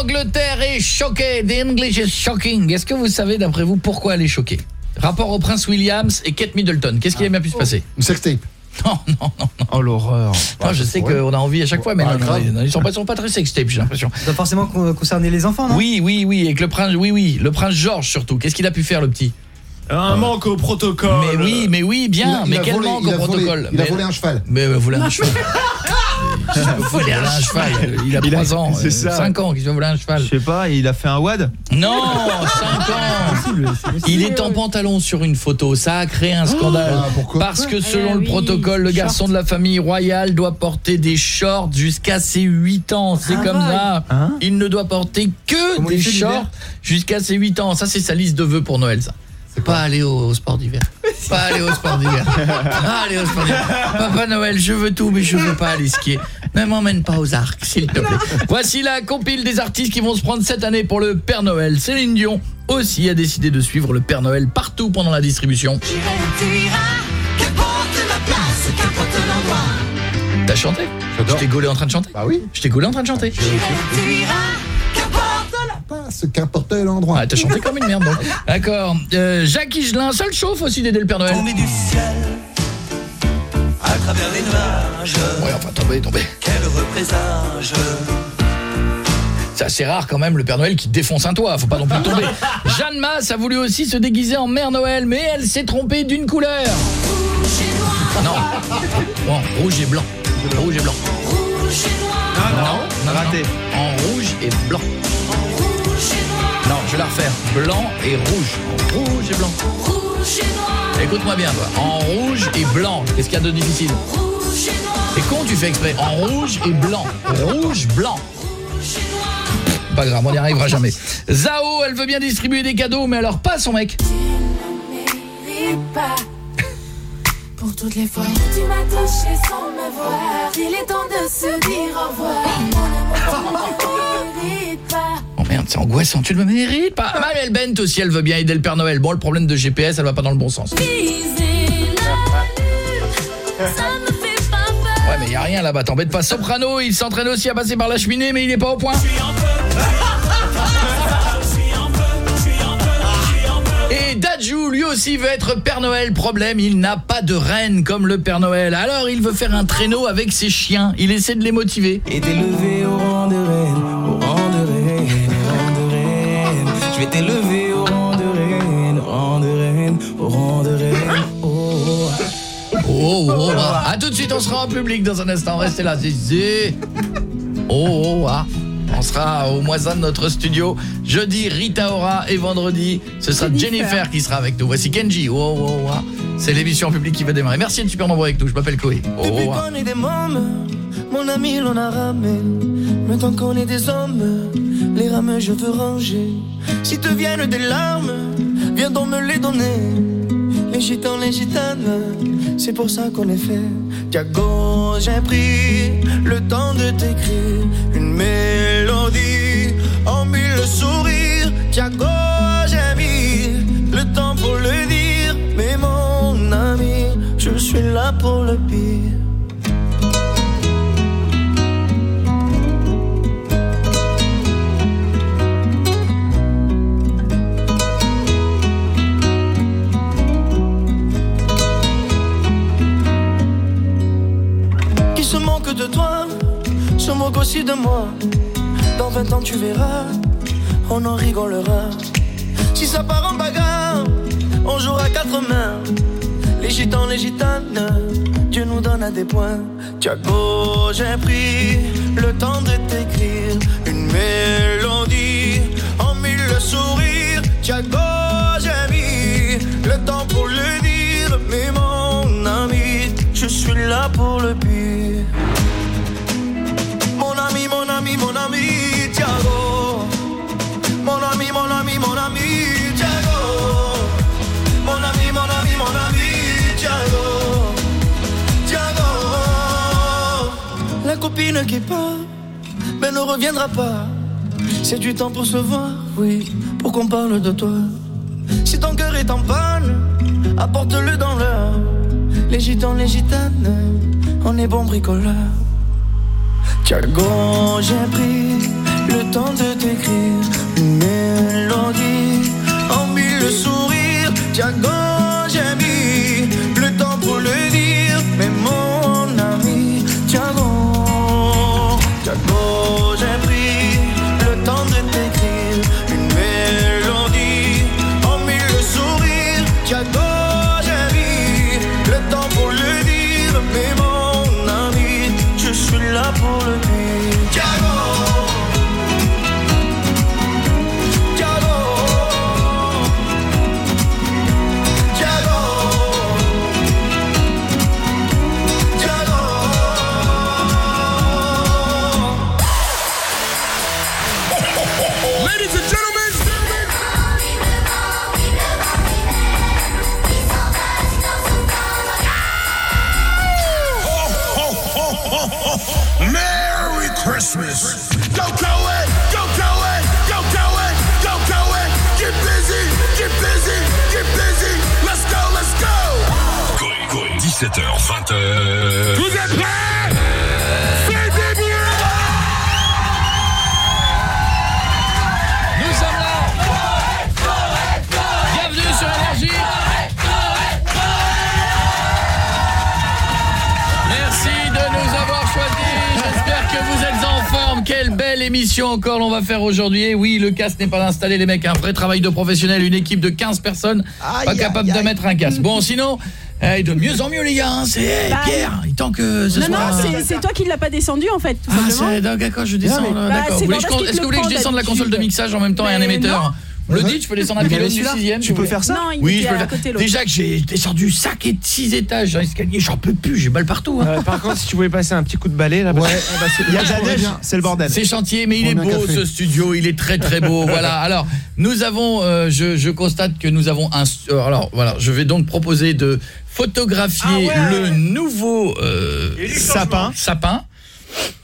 L'Angleterre est choquée. The English is shocking. Est-ce que vous savez, d'après vous, pourquoi elle est choquée? Rapport au prince Williams et Kate Middleton. Qu'est-ce qui a bien pu se passer? Une sextape. Non, non, non. Oh l'horreur. Non, je sais qu'on a envie à chaque fois, mais Ah, non, non, non, ils sont pas, ils sont pas très sextape, j'ai l'impression. Ça doit forcément con- concerner les enfants, non? Oui, oui, oui, et que le prince, oui, oui, le prince George surtout. Qu'est-ce qu'il a pu faire, le petit? Un manque au protocole. Mais oui, mais oui, bien, Il a- il mais a quel volé- manque il au a volé- protocole? Il a volé un cheval. Mais euh, voler un cheval. Il a volé un cheval. Il a Il a- 3 ans, c'est ça. 5 ans qu'il a volé un cheval. Je sais pas, il a fait un WAD Non, 5 ans. Il est en pantalon sur une photo, ça a créé un scandale. Ah, pourquoi Parce que selon Eh le protocole, le garçon de la famille royale doit porter des shorts jusqu'à ses 8 ans. C'est Ah, comme vague. ça. Hein Il ne doit porter que des shorts jusqu'à ses 8 ans. Ça c'est sa liste de vœux pour Noël ça. C'est pas aller au, au sport d'hiver. Pas aller au sport d'hiver. Pas aller au sport d'hiver. Papa Noël, je veux tout mais je veux pas aller skier. Ne m'emmène pas aux arcs, s'il te plaît. Voici la compile des artistes qui vont se prendre cette année pour le Père Noël. Céline Dion aussi a décidé de suivre le Père Noël partout pendant la distribution. T'as chanté? Je J'adore. t'ai gaulé en train de chanter Bah oui. Je t'ai gaulé en train de chanter. Passe qu'importe l'endroit. Ah, t'as chanté comme une merde donc. D'accord. Euh, Jacques Higelin, seul chauffe aussi d'aider le Père Noël. Tombé du ciel à travers les nuages. Ouais, enfin, tombé, tombé. Quel représage C'est assez rare quand même le Père Noël qui défonce un toit, faut pas non plus tomber. Jeanne Masse a voulu aussi se déguiser en Mère Noël, mais elle s'est trompée d'une couleur. Non. Bon, rouge et blanc. Rouge et blanc. Ah Non, non, raté. non. En rouge et blanc. Non, je vais la refaire. Blanc et rouge. Rouge et blanc. Écoute-moi bien, toi. En rouge et blanc. Qu'est-ce qu'il y a de difficile C'est con, tu fais exprès. En rouge et blanc. Rouge, blanc. Pas grave, on n'y arrivera jamais. Zao, elle veut bien distribuer des cadeaux, mais alors pas son mec. Pour toutes les fois où tu m'as touché sans me voir, il est temps de se dire au revoir. Mon amour, pas. Merde, c'est angoissant, tu ne me mérites pas. Manuel Bent aussi, elle veut bien aider le Père Noël. Bon, le problème de GPS, elle va pas dans le bon sens. Ouais, mais y a rien là-bas, t'embête pas. Soprano, il s'entraîne aussi à passer par la cheminée, mais il est pas au point. Et Dajou, lui aussi, veut être Père Noël. Problème, il n'a pas de reine comme le Père Noël. Alors, il veut faire un traîneau avec ses chiens. Il essaie de les motiver. Et au rang de reine, vais t'élever au rang de reine, au rang de reine, au rang de reine. Oh. Oh, oh, ah. À tout de suite, on sera en public dans un instant. Restez là, zizi. Oh, oh, ah. On sera au Moisin de notre studio jeudi Rita Ora et vendredi ce sera Jennifer, Jennifer qui sera avec nous. Voici Kenji. Oh, oh, oh, ah. C'est l'émission en public qui va démarrer. Merci d'être super nombreux avec nous. Je m'appelle Chloé. Oh, Depuis oh, ah. qu'on est des mômes, mon ami l'on a ramé. Maintenant qu'on est des hommes, les rames je veux ranger. Si te viennent des larmes, viens donc me les donner. Les gitans, les gitanes, c'est pour ça qu'on est fait. Tiago, j'ai pris le temps de t'écrire une mélodie en mille sourires. Tiago, j'ai mis le temps pour le dire. Mais mon ami, je suis là pour le pire. Se moque aussi de moi. Dans 20 ans, tu verras, on en rigolera. Si ça part en bagarre, on jouera quatre mains. Les gitans, les gitanes, Dieu nous donne à des points. Tiago, j'ai pris le temps de t'écrire une mélodie en mille sourires. Tiago, j'ai mis le temps pour le dire. Mais mon ami, je suis là pour le pire. Copine qui part, mais ne reviendra pas. C'est du temps pour se voir, oui, pour qu'on parle de toi. Si ton cœur est en panne, apporte-le dans l'heure. Les gitans, les gitanes, on est bons bricoleurs. Tiago, j'ai pris le temps de t'écrire une mélodie. En mille sourires, Tiago, 17h, 20h. Vous êtes prêts? Émission encore l'on va faire aujourd'hui. Et oui, le casque n'est pas installé les mecs Un vrai travail de professionnel Une équipe de 15 personnes Pas capable de mettre un casque. Bon, sinon... eh, de mieux en mieux les gars, hein, c'est Bah, Pierre, il tant que ce Non, soit non, c'est- c'est toi qui l'as pas descendu en fait, tout Ah, d'accord, je descends. Non, Bah, je- qui te Est-ce que vous voulez que je descende la console de mixage en même temps et un émetteur Dites, je peux descendre pilote avait du celui-là sixième. Tu si vous peux faire ça Non, il Oui, je peux à côté, faire. l'autre. Déjà que j'ai descendu 5 et 6 étages dans l'escalier, j'en peux plus, j'ai balle partout. hein. Euh, par contre, si tu voulais passer un petit coup de balai là, que- ah bah, c'est- il y a de la neige, c'est le bordel. C'est chantier, mais il est On beau ce studio, il est très très beau. voilà. Alors, nous avons, euh, je, je constate que nous avons un. euh, Alors voilà, je vais donc proposer de photographier Ah le nouveau euh, sapin. Sapin.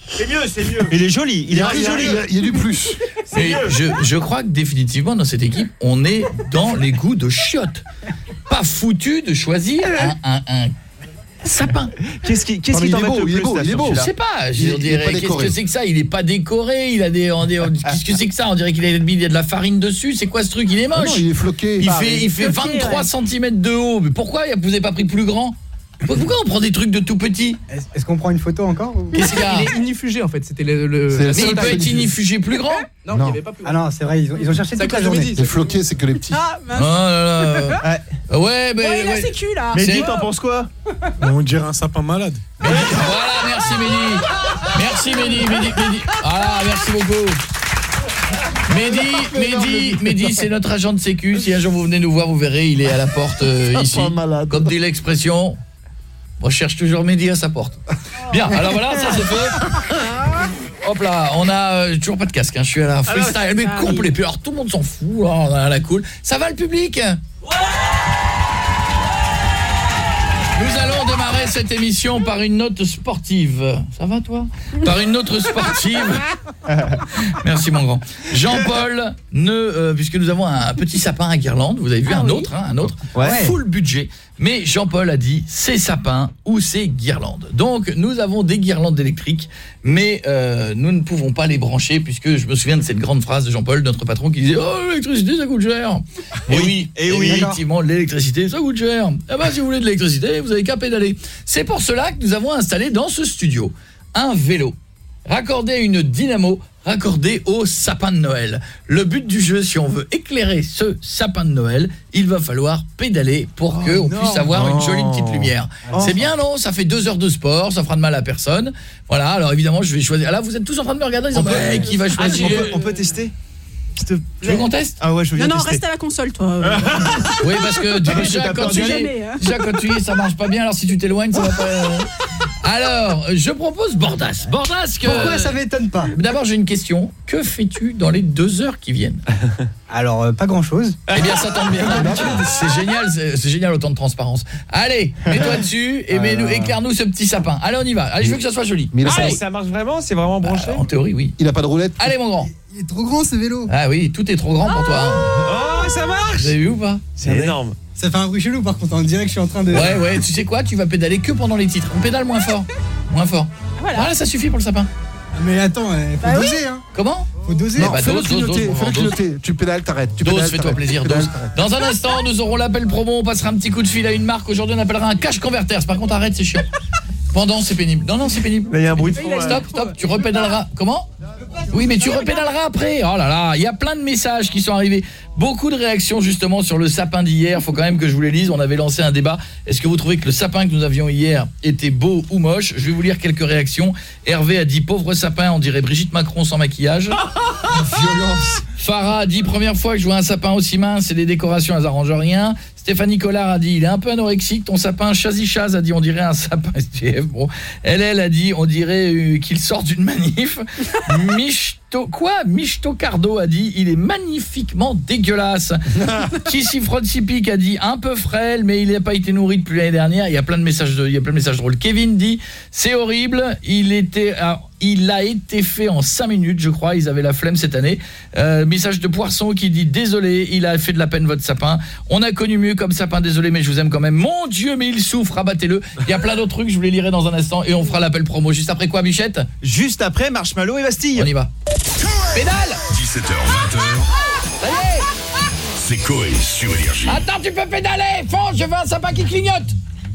C'est mieux, c'est mieux. Il est joli, il est très joli. Il y a du plus. Et je, je crois que définitivement dans cette équipe, on est dans les goûts de chiottes. Pas foutu de choisir un, un, un sapin. Qu'est-ce qui qu'est-ce qui t'embête beau, le il est plus beau, là, il est beau. Je sais pas, je Il dirais qu'est-ce décoré. que c'est que ça? Il est pas décoré, il a des qu'est-ce que c'est que ça? On dirait qu'il a mis de la farine dessus, c'est quoi ce truc? Il est Ah moche. non, il est floqué. il Bah, fait il fait Floqué, 23 ouais. cm de haut. Mais pourquoi vous avez pas pris plus grand? Pourquoi on prend des trucs de tout petit Est-ce qu'on prend une photo encore ou- Qu'est-ce qu'il y a Il est inifugé en fait, c'était le. Mais il peut être inifugé plus grand Non, il n'y avait pas plus. Ah non, c'est vrai, ils ont, ils ont cherché toute la journée. midi. Les floqués, c'est que les petits. Ah, Oh mince. là là. Ouais. Ouais, mais Ouais, il a ouais. sécu là. Mais dis, t'en penses quoi On dirait un sapin malade. Voilà, merci Mehdi. Merci Mehdi, Mehdi, Mehdi. Voilà, merci beaucoup. Mehdi, Mehdi, Mehdi, c'est notre agent de sécu. Si un jour vous venez nous voir, vous verrez, il est à la porte euh, ici. Sapin malade. Comme dit l'expression, on cherche toujours Mehdi à sa porte. Bien, alors voilà, ça c'est fait. Hop là, on a euh, toujours pas de casque, hein, je suis à la freestyle, mais Ah, complet. Puis alors tout le monde s'en fout, là, on a la cool. Ça va le public? Nous allons démarrer cette émission par une note sportive. Ça va toi? Par une note sportive. Merci mon grand. Jean-Paul ne euh, puisque nous avons un petit sapin à guirlande, vous avez vu Ah un oui. autre hein, un autre Ouais. full budget. Mais Jean-Paul a dit c'est sapin ou c'est guirlande. Donc nous avons des guirlandes électriques mais euh, nous ne pouvons pas les brancher puisque je me souviens de cette grande phrase de Jean-Paul notre patron qui disait "Oh l'électricité ça coûte cher." Et oui, et oui. effectivement l'électricité ça coûte cher. Eh ben si vous voulez de l'électricité, vous avez qu'à pédaler. C'est pour cela que nous avons installé dans ce studio un vélo raccordé à une dynamo raccordé au sapin de Noël. Le but du jeu, si on veut éclairer ce sapin de Noël, il va falloir pédaler pour que on non. puisse avoir une jolie petite lumière. Oh. C'est bien, non Ça fait deux heures de sport, ça fera de mal à personne. Voilà, alors évidemment, je vais choisir. Ah, Là, vous êtes tous en train de me regarder, ils On peut- Ouais, qui va Ah, choisir on, peut, on peut tester te Tu veux plaît. qu'on teste Ah ouais, je veux Non, non, tester. reste à la console, toi. Oui, parce que t'as déjà peur quand, tu es, jamais, hein. déjà quand tu y es, ça marche pas bien. Alors si tu t'éloignes, ça va pas. Alors, je propose Bordas. Bordas que Pourquoi ça m'étonne pas D'abord, j'ai une question. Que fais-tu dans les deux heures qui viennent Alors, euh, pas grand chose. Eh bien, ça tombe bien. C'est génial, c'est génial autant de transparence. Allez, mets-toi dessus et mets-nous, éclaire-nous ce petit sapin. Allez, on y va. Allez, je veux que ça soit joli. Mais Ah, Allez. ça marche vraiment C'est vraiment branché En théorie, oui. il a pas de roulette. Allez, mon grand. Il est trop grand ce vélo. Ah oui, tout est trop grand pour toi. hein. Oh, ça marche Vous avez vu ou pas? C'est énorme. Ça fait un bruit chelou par contre, on dirait que je suis en train de... Ouais, ouais, tu sais quoi Tu vas pédaler que pendant les titres. On pédale moins fort. Moins fort. Voilà. Voilà, ça suffit pour le sapin. Mais attends, il faut Bah oui. doser hein. Comment Faut doser. Non, bah, fais-le clignoter, clignoter. Tu pédales, t'arrêtes. Tu Dose, fais-toi plaisir, dose. Dans un instant, nous aurons l'appel promo, on passera un petit coup de fil à une marque. Aujourd'hui, on appellera un cash converter. Par contre, arrête, c'est chiant. Pendant, c'est pénible. Non, non, c'est pénible. Il y a un bruit de fond. Stop, stop, tu repédaleras. Comment Oui, mais tu repédaleras après. Oh là là, il y a plein de messages qui sont arrivés. Beaucoup de réactions justement sur le sapin d'hier. Faut quand même que je vous les lise. On avait lancé un débat. Est-ce que vous trouvez que le sapin que nous avions hier était beau ou moche? Je vais vous lire quelques réactions. Hervé a dit pauvre sapin, on dirait Brigitte Macron sans maquillage. Violence. Farah a dit première fois que je vois un sapin aussi mince et les décorations elles arrangent rien. Stéphanie Collard a dit il est un peu anorexique ton sapin. Chazi Chaz a dit on dirait un sapin STF. Bon, LL a dit on dirait euh, qu'il sort d'une manif. Michto quoi Michto Cardo a dit il est magnifiquement dégueulasse. Kissy Frotsipic a dit un peu frêle mais il n'a pas été nourri depuis l'année dernière. Il y a plein de messages de, il y a plein de messages drôles. Kevin dit c'est horrible, il était il a été fait en 5 minutes, je crois. Ils avaient la flemme cette année. Euh, message de Poisson qui dit désolé, il a fait de la peine votre sapin. On a connu mieux comme sapin, désolé, mais je vous aime quand même. Mon Dieu, mais il souffre, abattez-le. Il y a plein d'autres trucs, je vous les lirai dans un instant et on fera l'appel promo. Juste après quoi, Bichette? Juste après Marshmallow et Bastille. On y va. Pédale 17h, 20h, Ça y est c'est Coé sur Énergie. Attends, tu peux pédaler Fonce, je veux un sapin qui clignote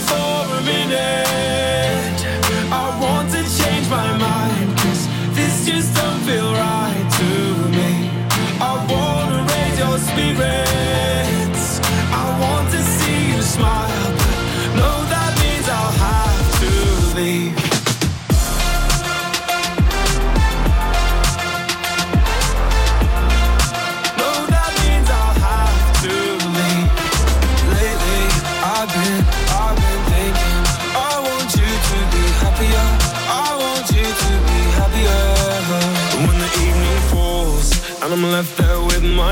for a minute. I want to change my mind,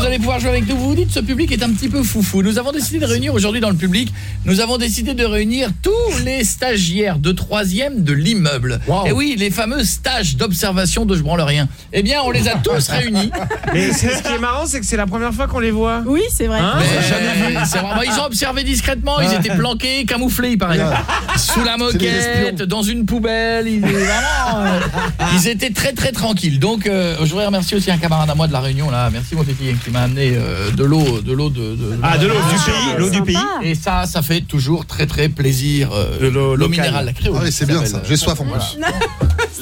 vous allez pouvoir jouer avec nous. Vous vous dites, ce public est un petit peu foufou. Nous avons décidé de réunir aujourd'hui dans le public, nous avons décidé de réunir tous les stagiaires de troisième de l'immeuble. Et oui, les fameux stages d'observation de je branle rien. Eh bien, on les a tous réunis. Mais ce qui est marrant, c'est que c'est la première fois qu'on les voit. Oui, c'est vrai. Hein Mais vraiment- ils ont observé discrètement, ils étaient planqués, camouflés, il paraît. Sous la moquette, dans une poubelle, ils, vraiment, euh, ils étaient très très tranquilles. Donc euh, je voudrais remercier aussi un camarade à moi de la Réunion là. Merci mon petit qui m'a amené euh, de l'eau de l'eau de, de- Ah, de l'eau du Ah, pays, l'eau du pays. Et ça ça fait toujours très très plaisir euh, l'eau minérale la créole. Ah oui, c'est bien ça. J'ai soif en Voilà. plus.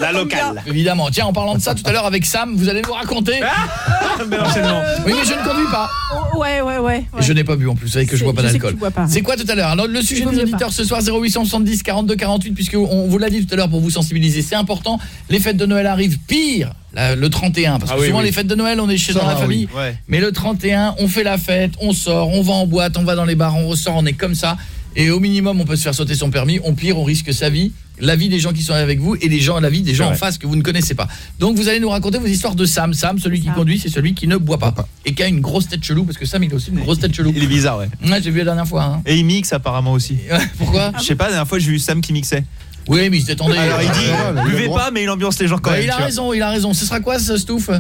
La locale. Évidemment. Tiens, en parlant de ça tout à l'heure avec Sam, vous allez nous raconter Bel enchaînement. Oui, mais je ne conduis pas. Oh, Ouais, ouais, ouais. Et Je n'ai pas bu en plus, vous savez que je bois pas d'alcool. C'est quoi tout à l'heure? Alors le sujet des auditeurs ce soir 0870 42 48 puisque on vous l'a dit tout à l'heure pour vous sensibiliser, c'est important. Les fêtes de Noël arrivent pire la- le 31 parce que Ah oui, souvent oui. les fêtes de Noël on est chez Ça, dans la oui, famille. ouais. Mais le 31, on fait la fête, on sort, on va en boîte, on va dans les bars, on ressort, on est comme ça et au minimum on peut se faire sauter son permis, on pire on risque sa vie, la vie des gens qui sont avec vous et les gens la vie des gens en face que vous ne connaissez pas. Donc vous allez nous raconter vos histoires de Sam, Sam celui qui conduit, c'est celui qui ne boit pas et qui a une grosse tête chelou parce que Sam il a aussi une grosse tête chelou. Il est bizarre, ouais. Ouais, j'ai vu la dernière fois. hein. Et il mixe apparemment aussi. Pourquoi? Je sais pas, la dernière fois j'ai vu Sam qui mixait. Oui, mais il se détendait. Alors il dit, buvez pas, mais il ambiance les gens quand bah, même. il a raison, il a raison. Ce sera quoi ce Stouff?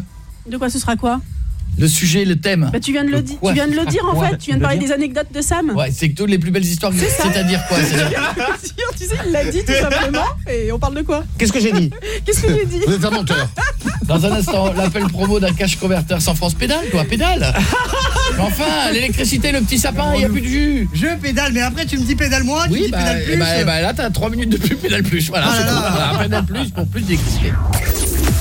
De quoi ce sera quoi? Le sujet, le thème. Bah tu viens de le, Le di- quoi tu viens de le Ce dire en fait, tu viens de Le parler des anecdotes de Sam. Ouais, c'est que toutes les plus belles histoires. C'est-à-dire quoi tu sais, il l'a dit tout simplement. Et on parle de quoi Qu'est-ce que j'ai dit Qu'est-ce que j'ai dit Vous êtes un menteur. Dans un instant, l'appel promo d'un cash converter sans France pédale, toi, pédale. Enfin, l'électricité, le petit sapin, il n'y a plus de jus. Je pédale, mais après tu me dis pédale moins, tu me Oui, dis bah, pédale eh plus. bah, eh bah, là, t'as 3 minutes de plus, pédale plus. Voilà, Ah c'est là tout. là. Voilà, pédale plus pour plus d'électricité.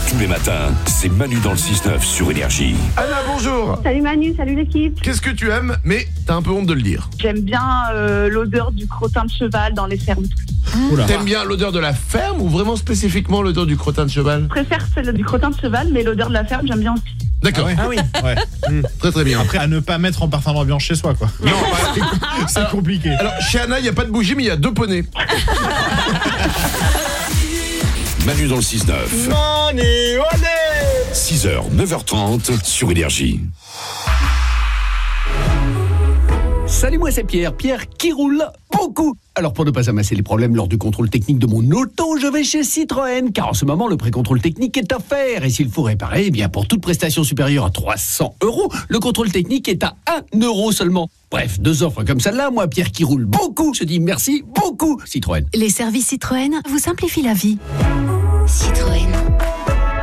Tous les matins, c'est Manu dans le 6-9 sur Énergie. Anna, bonjour. Salut Manu, salut l'équipe. Qu'est-ce que tu aimes, mais t'as un peu honte de le dire. J'aime bien euh, l'odeur du crottin de cheval dans les fermes. T'aimes bien l'odeur de la ferme ou vraiment spécifiquement l'odeur du crottin de cheval? Je préfère celle du crottin de cheval, mais l'odeur de la ferme, j'aime bien aussi. D'accord. Ah oui. Ouais. Très très bien. Après, à ne pas mettre en parfum d'ambiance chez soi, quoi. Non, C'est compliqué. alors chez Anna, il n'y a pas de bougie, mais il y a deux poneys. Manu dans le 6-9. 6h, 9h30 sur Énergie. Salut, moi c'est Pierre. Pierre qui roule beaucoup. Alors pour ne pas amasser les problèmes lors du contrôle technique de mon auto, je vais chez Citroën, car en ce moment le pré-contrôle technique est offert. Et s'il faut réparer, eh bien pour toute prestation supérieure à 300 euros, le contrôle technique est à 1 euro seulement. Bref, deux offres comme celle-là, moi Pierre qui roule beaucoup, je dis merci beaucoup Citroën. Les services Citroën vous simplifient la vie. Citroën.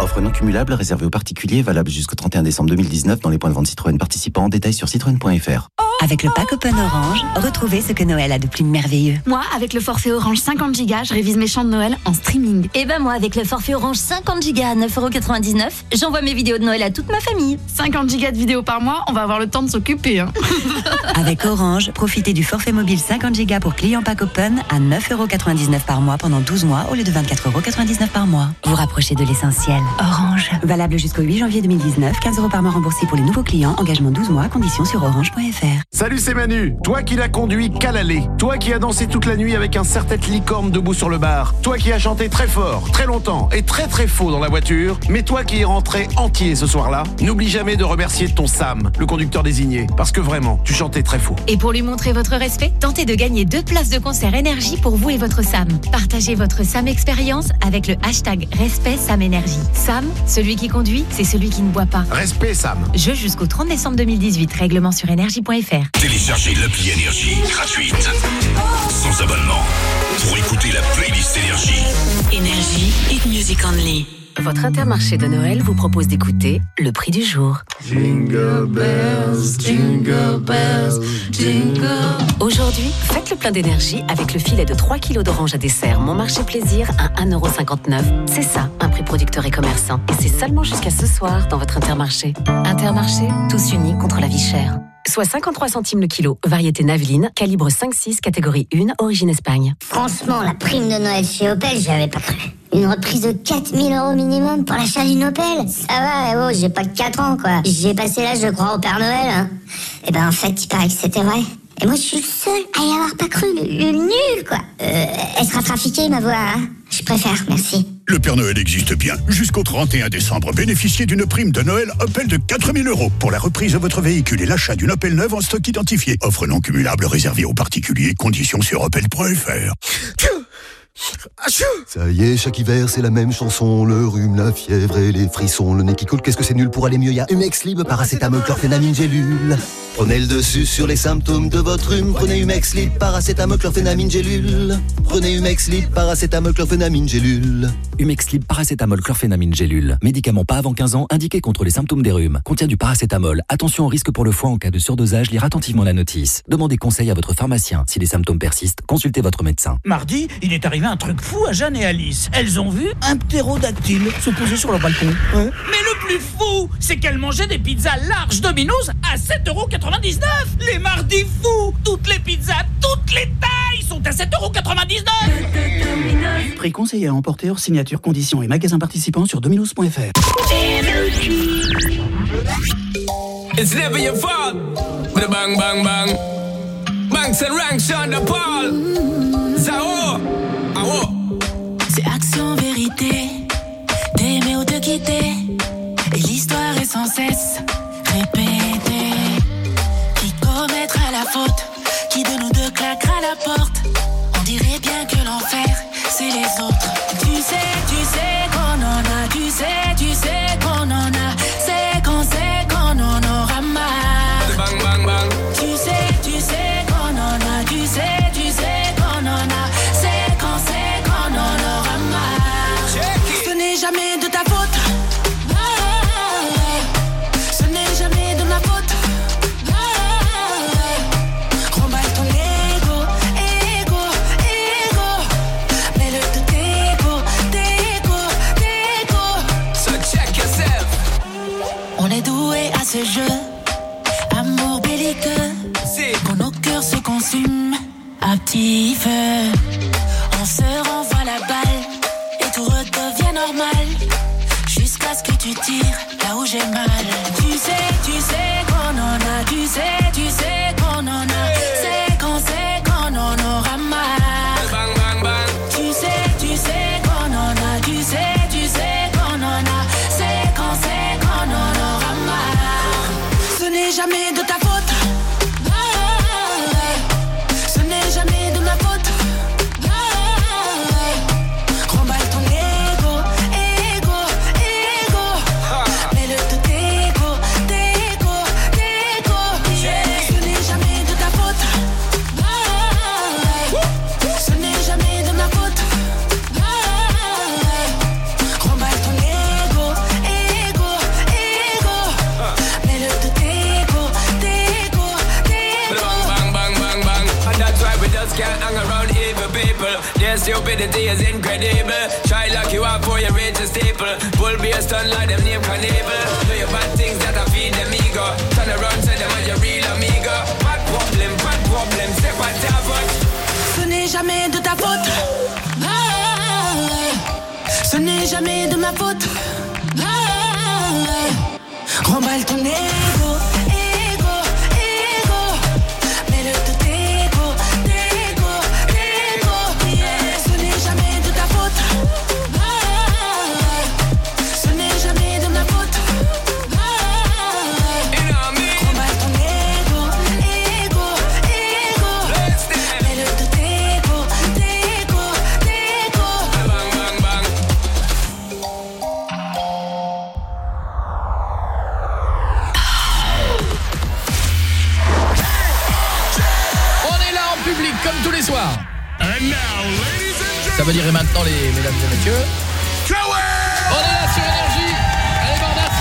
Offre non cumulable réservée aux particuliers, valable jusqu'au 31 décembre 2019 dans les points de vente Citroën participants. Détails sur citroën.fr. Avec le pack Open Orange, retrouvez ce que Noël a de plus merveilleux. Moi, avec le forfait Orange 50 Go, je révise mes chants de Noël en streaming. Et ben moi, avec le forfait Orange 50 Go à 9,99€, j'envoie mes vidéos de Noël à toute ma famille. 50 Go de vidéos par mois, on va avoir le temps de s'occuper. Hein. Avec Orange, profitez du forfait mobile 50 Go pour clients pack Open à 9,99€ par mois pendant 12 mois au lieu de 24,99€ par mois. Vous rapprochez de l'essentiel. Orange. Valable jusqu'au 8 janvier 2019, 15 euros par mois remboursés pour les nouveaux clients, engagement 12 mois, conditions sur orange.fr. Salut, c'est Manu. Toi qui l'as conduit qu'à l'aller. Toi qui as dansé toute la nuit avec un serre-tête licorne debout sur le bar. Toi qui as chanté très fort, très longtemps et très très faux dans la voiture. Mais toi qui es rentré entier ce soir-là, n'oublie jamais de remercier ton Sam, le conducteur désigné. Parce que vraiment, tu chantais très faux. Et pour lui montrer votre respect, tentez de gagner deux places de concert énergie pour vous et votre Sam. Partagez votre Sam expérience avec le hashtag Respect Sam Énergie. Sam, celui qui conduit, c'est celui qui ne boit pas. Respect Sam. Jeu jusqu'au 30 décembre 2018. Règlement sur énergie.fr. Téléchargez l'appli Énergie gratuite. Sans abonnement. Pour écouter la playlist Énergie. Énergie et music only. Votre intermarché de Noël vous propose d'écouter le prix du jour. Jingle bells, jingle bells, jingle. Aujourd'hui, faites le plein d'énergie avec le filet de 3 kg d'orange à dessert Mon Marché Plaisir à 1,59€. C'est ça, un prix producteur et commerçant. Et c'est seulement jusqu'à ce soir dans votre Intermarché. Intermarché, tous unis contre la vie chère. Soit 53 centimes le kilo, variété Naveline, calibre 5-6, catégorie 1, origine Espagne. Franchement, la prime de Noël chez Opel, j'y avais pas cru. Une reprise de 4000 euros minimum pour l'achat d'une Opel Ça va, eh oh, j'ai pas que 4 ans, quoi. J'ai passé l'âge de croire au Père Noël, hein. Et ben, en fait, il paraît que c'était vrai. Et moi, je suis le seul à y avoir pas cru. Le, nul, quoi. Euh, elle sera ma voix, hein. Je préfère, merci. Le Père Noël existe bien. Jusqu'au 31 décembre, bénéficiez d'une prime de Noël Opel de 4000 euros pour la reprise de votre véhicule et l'achat d'une Opel neuve en stock identifié. Offre non cumulable réservée aux particuliers. Conditions sur opel.fr. Ça y est, chaque hiver, c'est la même chanson. Le rhume, la fièvre et les frissons. Le nez qui coule, qu'est-ce que c'est nul pour aller mieux? Y a Humex Lib, paracétamol, chlorphénamine, gélule. Prenez le dessus sur les symptômes de votre rhume. Prenez Humex Lib, paracétamol, chlorphénamine, gélule. Prenez Humex Lib, paracétamol, chlorphénamine, gélule. Humexlib paracétamol chlorphénamine gélule. Médicament pas avant 15 ans indiqué contre les symptômes des rhumes. Contient du paracétamol. Attention au risque pour le foie en cas de surdosage. Lire attentivement la notice. Demandez conseil à votre pharmacien. Si les symptômes persistent, consultez votre médecin. Mardi, il est arrivé un truc fou à Jeanne et Alice. Elles ont vu un ptérodactyle se poser sur leur balcon. Mais le plus fou, c'est qu'elles mangeaient des pizzas larges Domino's à 7,99€ Les mardis fous Toutes les pizzas, toutes les tailles sont à 7,99€ Prix conseillé à emporter hors signature, conditions et magasins participants sur dominos.fr. It's never your fault. With a bang, bang, bang. Banks and ranks on the. Zao. C'est action, vérité, d'aimer ou de quitter. Et l'histoire est sans cesse répétée. Qui commettra la faute? Qui de nous deux claquera la porte? On dirait bien que l'enfer, c'est les autres. On se renvoie la balle et tout redevient normal. Jusqu'à ce que tu tires là où j'ai mal. Their stupidity is incredible. Try lock you up for your rage is staple. Bull be a stun like them name cannibal. Do your bad things that I feed them ego. Turn around, say them are your real amigo. Bad problem, bad problem. Step on top Ce n'est jamais de ta faute. Ce n'est jamais de ma faute. Remballe ton ego, public comme tous les soirs. Ça veut dire et maintenant les mesdames et messieurs. On est là sur énergie. Allez Bordas.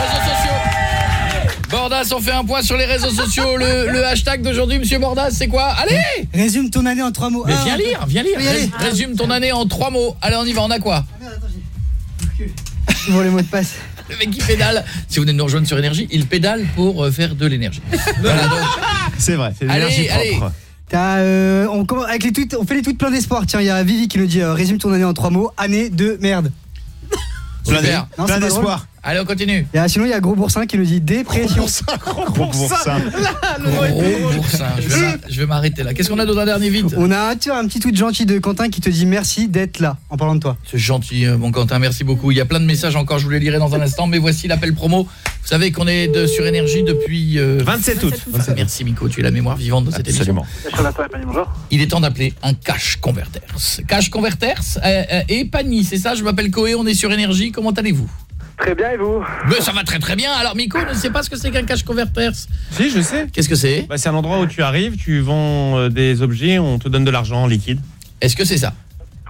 Réseaux sociaux. Bordas, on fait un point sur les réseaux sociaux. Le, le hashtag d'aujourd'hui, monsieur Bordas, c'est quoi? Allez Résume ton année en trois mots. Mais Ah, viens lire, viens lire. Allez. Résume ton année en trois mots. Allez, on y va, on a quoi? Pour les mots de passe. Le mec qui pédale. Si vous venez de nous rejoindre sur énergie, il pédale pour euh, faire de l'énergie. Voilà, donc, C'est vrai, c'est Allez, l'énergie allez. propre. T'as, euh, on, commence avec les tweets, on fait les tweets plein d'espoir. Tiens, il y a Vivi qui nous dit euh, résume ton année en trois mots. Année de merde. Super. Non, c'est pas drôle. Allez, on continue. Et ah, sinon, il y a Gros Boursin qui nous dit dépression. Gros boursin. Gros boursin. Je vais m'a- Je vais m'arrêter là. Qu'est-ce qu'on a d'autre un dernier vite On a tu vois, un petit tweet gentil de Quentin qui te dit merci d'être là en parlant de toi. C'est gentil, euh, mon Quentin, merci beaucoup. Il y a plein de messages encore, je vous les lirai dans un instant, mais voici l'appel promo. Vous savez qu'on est de sur énergie depuis... euh, 27 août. Merci Miko, tu es la mémoire vivante de cette émission. Absolument. bonjour. Il est temps d'appeler un cash converters. Cash converters euh, euh, et Pani, c'est ça Je m'appelle Koé, on est sur énergie. Comment allez-vous? Très bien, et vous? Mais ça va très très bien. Alors Miko ne sait pas ce que c'est qu'un cash converters. Si, je sais. Qu'est-ce que c'est? Bah, C'est un endroit où tu arrives, tu vends euh, des objets, on te donne de l'argent en liquide. Est-ce que c'est ça?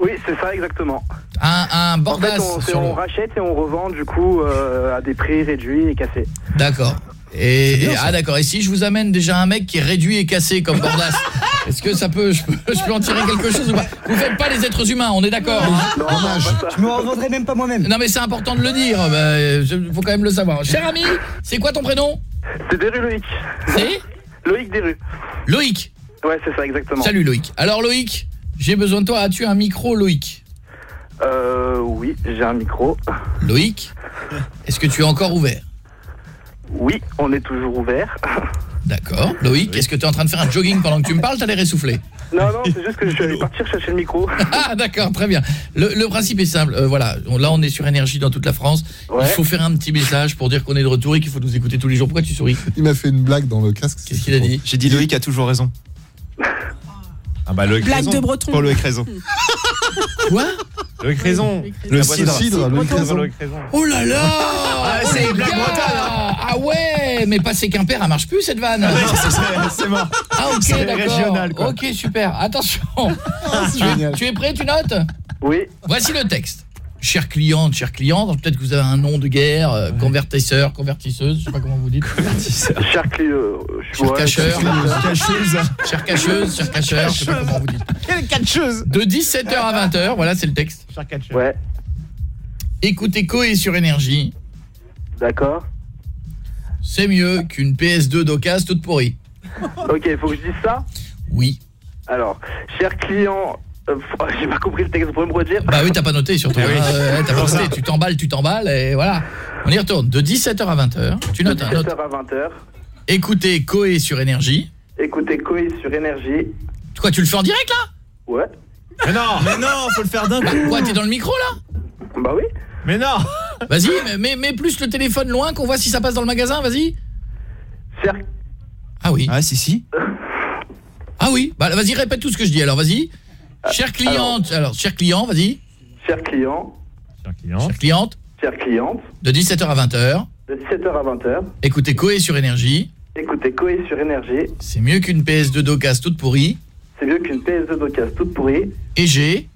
Oui, c'est ça, exactement. Un, un En fait, bordas on, rachète et on revend, du coup, euh, à des prix réduits et cassés. D'accord. Et, et- ah d'accord. Et si je vous amène déjà un mec qui est réduit et cassé comme Bordas, est-ce que ça peut je, peux je peux en tirer quelque chose ou pas? Vous faites pas les êtres humains, on est d'accord. hein Je me revendrai même pas moi-même. Non mais c'est important de le dire, il faut quand même le savoir. Cher ami, c'est quoi ton prénom? C'est Deru Loïc. C'est? Loïc Deru. Loïc? Ouais, c'est ça, exactement. Salut Loïc. Alors Loïc, j'ai besoin de toi. As-tu un micro Loïc Euh, oui, j'ai un micro. Loïc, est-ce que tu es encore ouvert Oui, on est toujours ouvert. D'accord. Loïc, est-ce que tu es en train de faire un jogging pendant que tu me parles? T'as l'air essoufflé. Non, non, c'est juste que je suis allé partir chercher le micro. Ah d'accord, très bien. Le, le principe est simple, euh, voilà, on- là on est sur énergie dans toute la France. Il faut faire un petit message pour dire qu'on est de retour et qu'il faut nous écouter tous les jours. Pourquoi tu souris? Il m'a fait une blague dans le casque. Qu'est-ce qu'il a dit J'ai dit Loïc a toujours raison. Ah bah Loïc Blague Raison. de breton. Pas Loïc Raison. Quoi Loïc Raison. Le cidre. cidre, Loïc Raison. Oh là là Ah, Oh c'est les une blague bretonne. Ah ouais Mais passer Quimper, elle marche plus cette vanne Ah non, c'est- mort. Ah ok, d'accord. Ok, super. Attention tu, es, tu es prêt, tu notes? Oui. Voici le texte. Chère cliente, chère cliente, peut-être que vous avez un nom de guerre, euh, convertisseur, convertisseuse, je sais pas comment vous dites. Cher client. Cher cacheur, Cacheuse. Cher cacheuse, cher cacheur, je sais pas comment vous dites. Quelle catcheuse De 17h à 20h, voilà, c'est le texte. Cher catcheur. Ouais. Écoutez Coé sur énergie. D'accord. C'est mieux qu'une PS2 d'occasion toute pourrie. Ok, il faut que je dise ça? Oui. Alors, cher client. Euh, j'ai pas compris le texte, vous pouvez me redire Bah oui, t'as pas noté surtout. Ah oui. hein, euh, t'as pas noté, tu t'emballes, tu t'emballes et voilà. On y retourne. De 17h à 20h, tu notes un 17h note. à 20h. Écoutez Coé sur énergie. Écoutez Koei sur énergie. Quoi, tu le fais en direct là? Ouais. Mais non Mais non, faut le faire d'un coup Quoi, t'es dans le micro là? Bah oui. Mais non Vas-y, mais- mets, mets plus le téléphone loin qu'on voit si ça passe dans le magasin, vas-y. Ah oui. Ah si si. Ah oui. Bah vas-y, répète tout ce que je dis alors, vas-y. Chère cliente, alors, cher client, vas-y. Cher client. Cher client. Chère cliente, Chère cliente. de 17h à 20h. De 17h à 20h. Écoutez Coé sur énergie. Écoutez Koei sur énergie. C'est mieux qu'une PS2 d'occasion toute pourrie. C'est mieux qu'une PS2 d'occasion toute pourrie. Et j'ai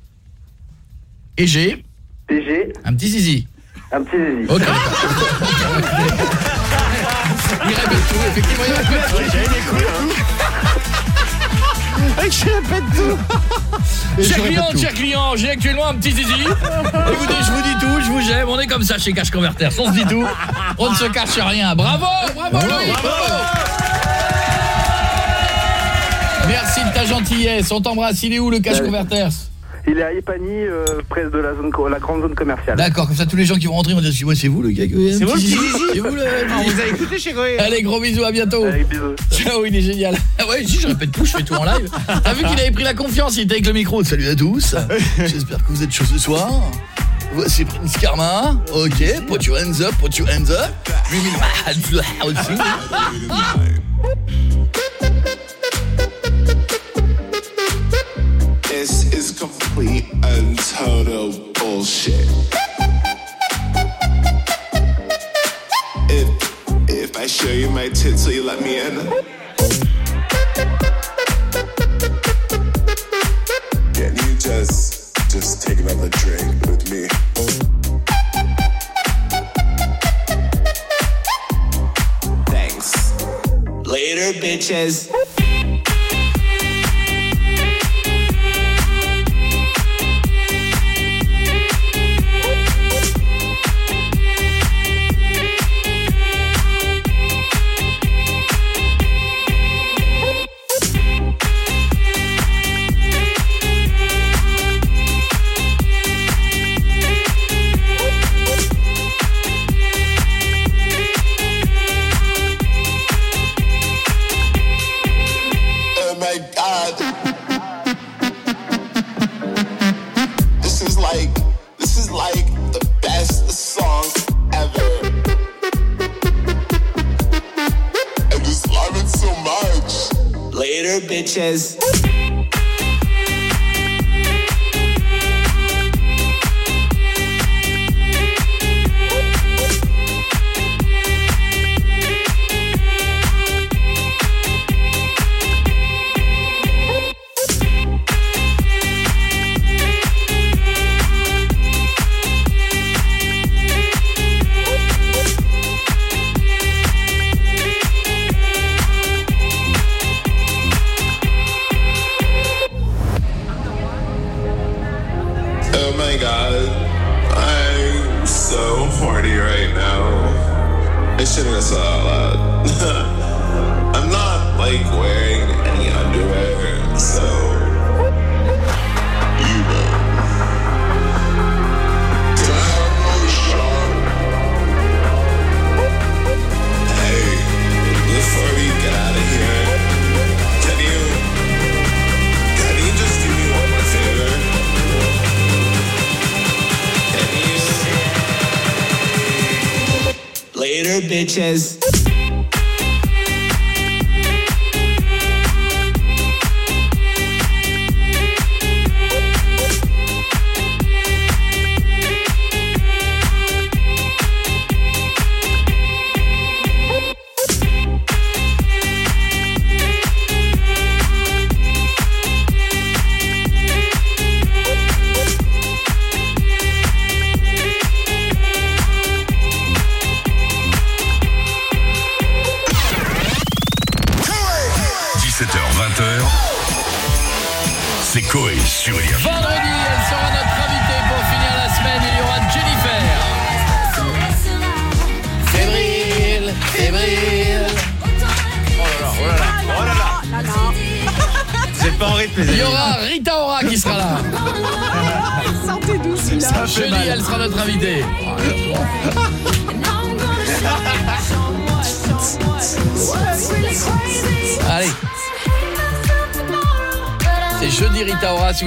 et j'ai PG. un petit zizi. Un petit zizi. OK. il répète tout, effectivement, il répète tout. Je répète tout Et Cher client, cher client, j'ai actuellement un petit zizi. Écoutez, je vous dis tout, je vous j'aime, on est comme ça chez Cash Converters, on se dit tout, on ne se cache rien. Bravo, bravo bravo. Merci de ta gentillesse, on t'embrasse. Il est où le Cash Ouais. Converters Il est à Ipani, euh, près de la, zone, la grande zone commerciale. D'accord, comme ça tous les gens qui vont rentrer vont dire ouais, c'est vous le gars C'est vous le petit zizi zizi C'est vous le Ah, On vous a écouté chez Goé Allez, gros bisous, à bientôt. Allez, bisous. Ciao, il est génial. Ah ouais, si je répète tout, je fais tout en live. T'as vu qu'il avait pris la confiance, il était avec le micro. Salut à tous. J'espère que vous êtes chauds ce soir. Voici Prince Karma. Ok, put your hands up, put your hands up. Complete bullshit. If if I show you my tits, will you let me in? Can you just just take another drink with me? Thanks. Later, bitches. Sanchez.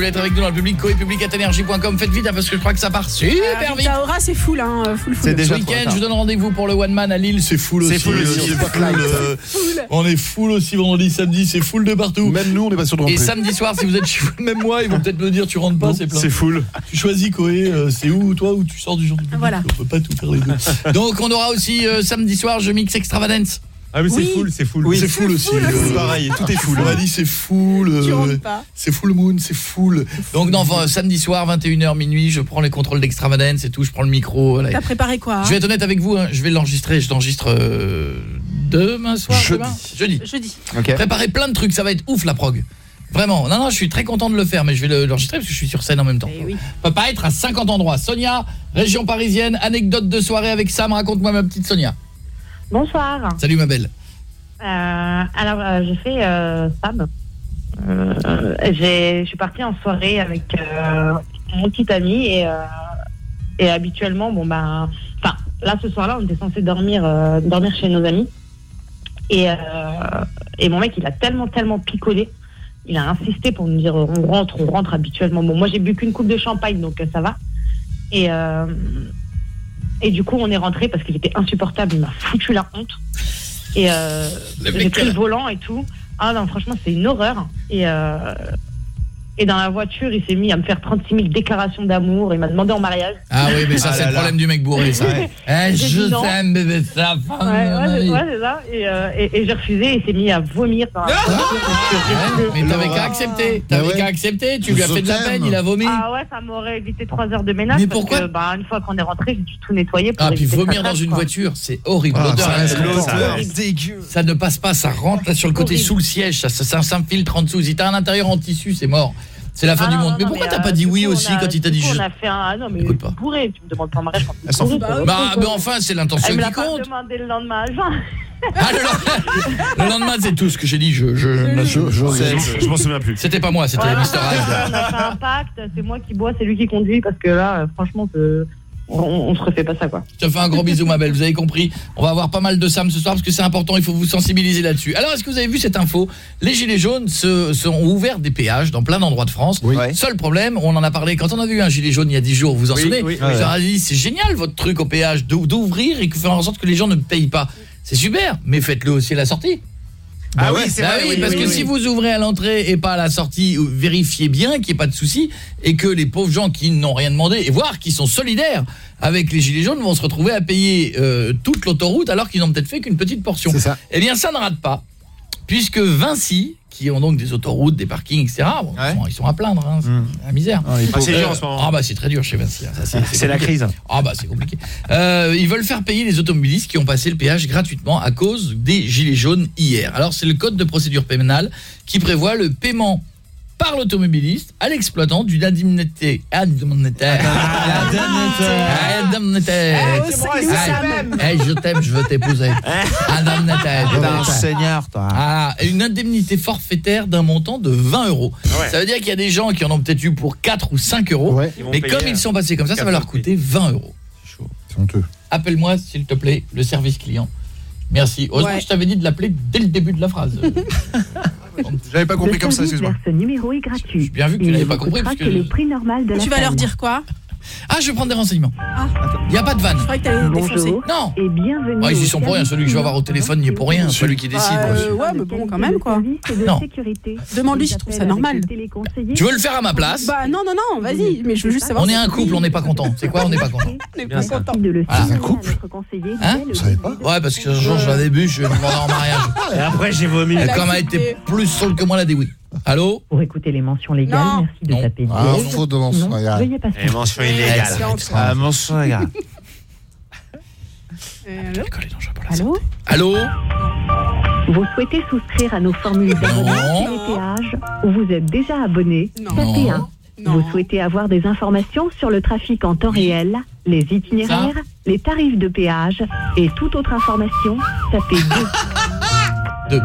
Voulez être avec nous dans le public, coépublic.energie.com, faites vite hein, parce que je crois que ça part super Euh, vite. Ora, c'est full, hein. Full, full. Ce week-end, je vous donne rendez-vous pour le One Man à Lille. C'est full aussi. C'est full aussi, euh, c'est full, euh, On est full aussi vendredi, samedi. C'est full de partout. Même nous, on n'est pas sûr de Et rentrer. samedi soir, si vous êtes chez vous, même moi, ils vont peut-être me dire tu rentres pas, c'est plein. C'est full. Tu choisis Coé, euh, c'est où toi ou tu sors du jour du public? Voilà. On peut pas tout faire les deux. Donc on aura aussi euh, samedi soir, je mixe Extravagance. Ah mais c'est Oui. full, c'est full. Oui, c'est full aussi. C'est euh, pareil, tout est full. On m'a dit c'est full. Euh, c'est full moon, c'est full. Donc non, enfin, samedi soir 21h minuit, je prends les contrôles d'Extravagance et tout, je prends le micro. T'as préparé quoi Je vais être honnête avec vous, hein, je vais l'enregistrer, je l'enregistre euh, demain soir, Jeudi. demain Jeudi. Jeudi. Préparer plein de trucs, ça va être ouf la prog. Vraiment. Non non, je suis très content de le faire mais je vais le- l'enregistrer parce que je suis sur scène en même temps. Eh oui. Peut pas être à 50 endroits. Sonia, région parisienne, anecdote de soirée avec Sam, raconte-moi ma petite Sonia. Bonsoir. Salut ma belle. Euh, alors, euh, j'ai fait euh, Sam. Euh, j'ai- je suis partie en soirée avec mon petit ami et, et habituellement, bon ben, enfin, là ce soir-là, on était censé dormir, dormir chez nos amis. Et, et mon mec, il a tellement, tellement picolé. Il a insisté pour nous dire on rentre, on rentre habituellement. Bon, moi j'ai bu qu'une coupe de champagne, donc ça va. Et, euh, et du coup, on est rentré parce qu'il était insupportable. Il m'a foutu la honte. Et euh, j'ai pris le volant et tout. Ah non, franchement, c'est une horreur. Et, euh, et dans la voiture, il s'est mis à me faire 36 000 déclarations d'amour. Il m'a demandé en mariage. Ah oui, mais ça Ah c'est le là. problème du mec bourré ça. Ouais. Eh, je t'aime bébé ça. Ouais, ouais, c'est- ouais, c'est ça. Et, euh, et, et j'ai refusé. Et il s'est mis à vomir dans la voiture. Ouais, mais t'avais qu'à accepter, t'avais Bah ouais. qu'à accepter, tu lui as fait de la peine, il a vomi. Ah ouais, ça m'aurait évité 3 heures de ménage. Mais parce pourquoi que, bah, Une fois qu'on est rentré, j'ai dû tout nettoyer. Pour Ah puis vomir dans une voiture, c'est horrible. Ah, L'odeur, ça ne passe pas, ça rentre là sur le côté sous le siège, ça, ça, ça s'infiltre en dessous. Si t'as un intérieur en tissu, c'est mort. C'est la fin Ah, du non, monde. non, mais pourquoi t'as euh, pas dit oui coup, aussi a- quand il t'a dit coup, je On a fait un. Ah non, mais Écoute pas. bourré. Tu me demandes pas en mariage quand tu bourré. Bah. Bah, mais enfin, c'est l'intention Elle qui compte. demandé le lendemain à juin. Ah, le, lendemain, le lendemain, c'est tout ce que j'ai dit. Je, je, je, Je je m'en souviens plus. C'était pas moi, c'était Ouais, Mr. on Hyde. a fait un pacte. C'est moi qui bois, c'est lui qui conduit. Parce que là, euh, franchement, c'est- on, on se refait pas ça, quoi. Je te fais un gros bisou ma belle, vous avez compris. On va avoir pas mal de Sam ce soir parce que c'est important, il faut vous sensibiliser là-dessus. Alors est-ce que vous avez vu cette info? Les gilets jaunes se, se ont ouvert des péages dans plein d'endroits de France. Oui. Seul problème, on en a parlé quand on a vu un gilet jaune il y a 10 jours, vous vous en Oui, souvenez? oui, dit c'est génial votre truc au péage d'ou- d'ouvrir et de faire en sorte que les gens ne payent pas. C'est super, mais faites-le aussi à la sortie. Ah oui, ouais. c'est vrai, oui, oui, parce que si vous ouvrez à l'entrée et pas à la sortie, vérifiez bien qu'il n'y ait pas de souci et que les pauvres gens qui n'ont rien demandé et voire qui sont solidaires avec les gilets jaunes vont se retrouver à payer euh, toute l'autoroute alors qu'ils n'ont peut-être fait qu'une petite portion. Eh bien ça ne rate pas puisque Vinci qui ont donc des autoroutes, des parkings, etc. bon, ils, sont, ils sont à plaindre, hein, c'est la misère. Ah, c'est dur en ce moment. Ah bah c'est très dur chez Vinci. hein, C'est la crise. Ah bah c'est compliqué. Euh, ils veulent faire payer les automobilistes qui ont passé le péage gratuitement à cause des gilets jaunes hier. Alors c'est le code de procédure pénale qui prévoit le paiement par l'automobiliste à l'exploitant d'une indemnité indemnité indemnité Eh. Eh, je t'aime je veux t'épouser indemnité T'es un seigneur, toi. ah, une indemnité forfaitaire d'un montant de 20 euros. Ouais. Ça veut dire qu'il y a des gens qui en ont peut-être eu pour 4 ou 5 euros, mais comme euh, ils sont passés comme ça, ça va leur coûter 20 euros. C'est honteux. Appelle-moi, s'il te plaît, le service client. Merci. Heureusement je t'avais dit de l'appeler dès le début de la phrase. J'avais pas compris comme ça, excuse-moi. Ce numéro est gratuit. J'ai bien vu que tu n'avais pas compris, parce que que le prix normal de la Tu vas leur dire quoi? Ah, je vais prendre des renseignements. Il n'y a pas de vanne. Je croyais que t'allais défoncer. Bonjour Non. et bienvenue. Ah, ils y au sont pour rien, celui que je vais avoir au téléphone n'y est pour rien, celui qui décide. Bah, euh, ouais, mais bon, quand même, quoi. Non. Demande-lui, je trouve ça normal. Tu veux le faire à ma place Bah, non, non, non, vas-y, mais je veux juste savoir. On est si- un couple, on n'est pas content. C'est quoi, on n'est pas content On est pas content. Ah, un couple Hein Vous savez pas Ouais, parce que un jour, je l'avais bu, je vais demander en mariage. Et après, j'ai vomi. Comme elle était plus saoule que moi, elle a dit oui. Allô Pour écouter les mentions légales, merci de non. taper. Ah, faute de mentions légales. Veuillez. Les mentions illégales. Ah, mentions légales. Allô. Allô Vous souhaitez souscrire à nos formules d'abonnement téléphage ou vous êtes déjà abonné Tapez 1. Vous souhaitez avoir des informations sur le trafic en temps réel, les itinéraires, les tarifs de péage et toute autre information Tapez 2. 2.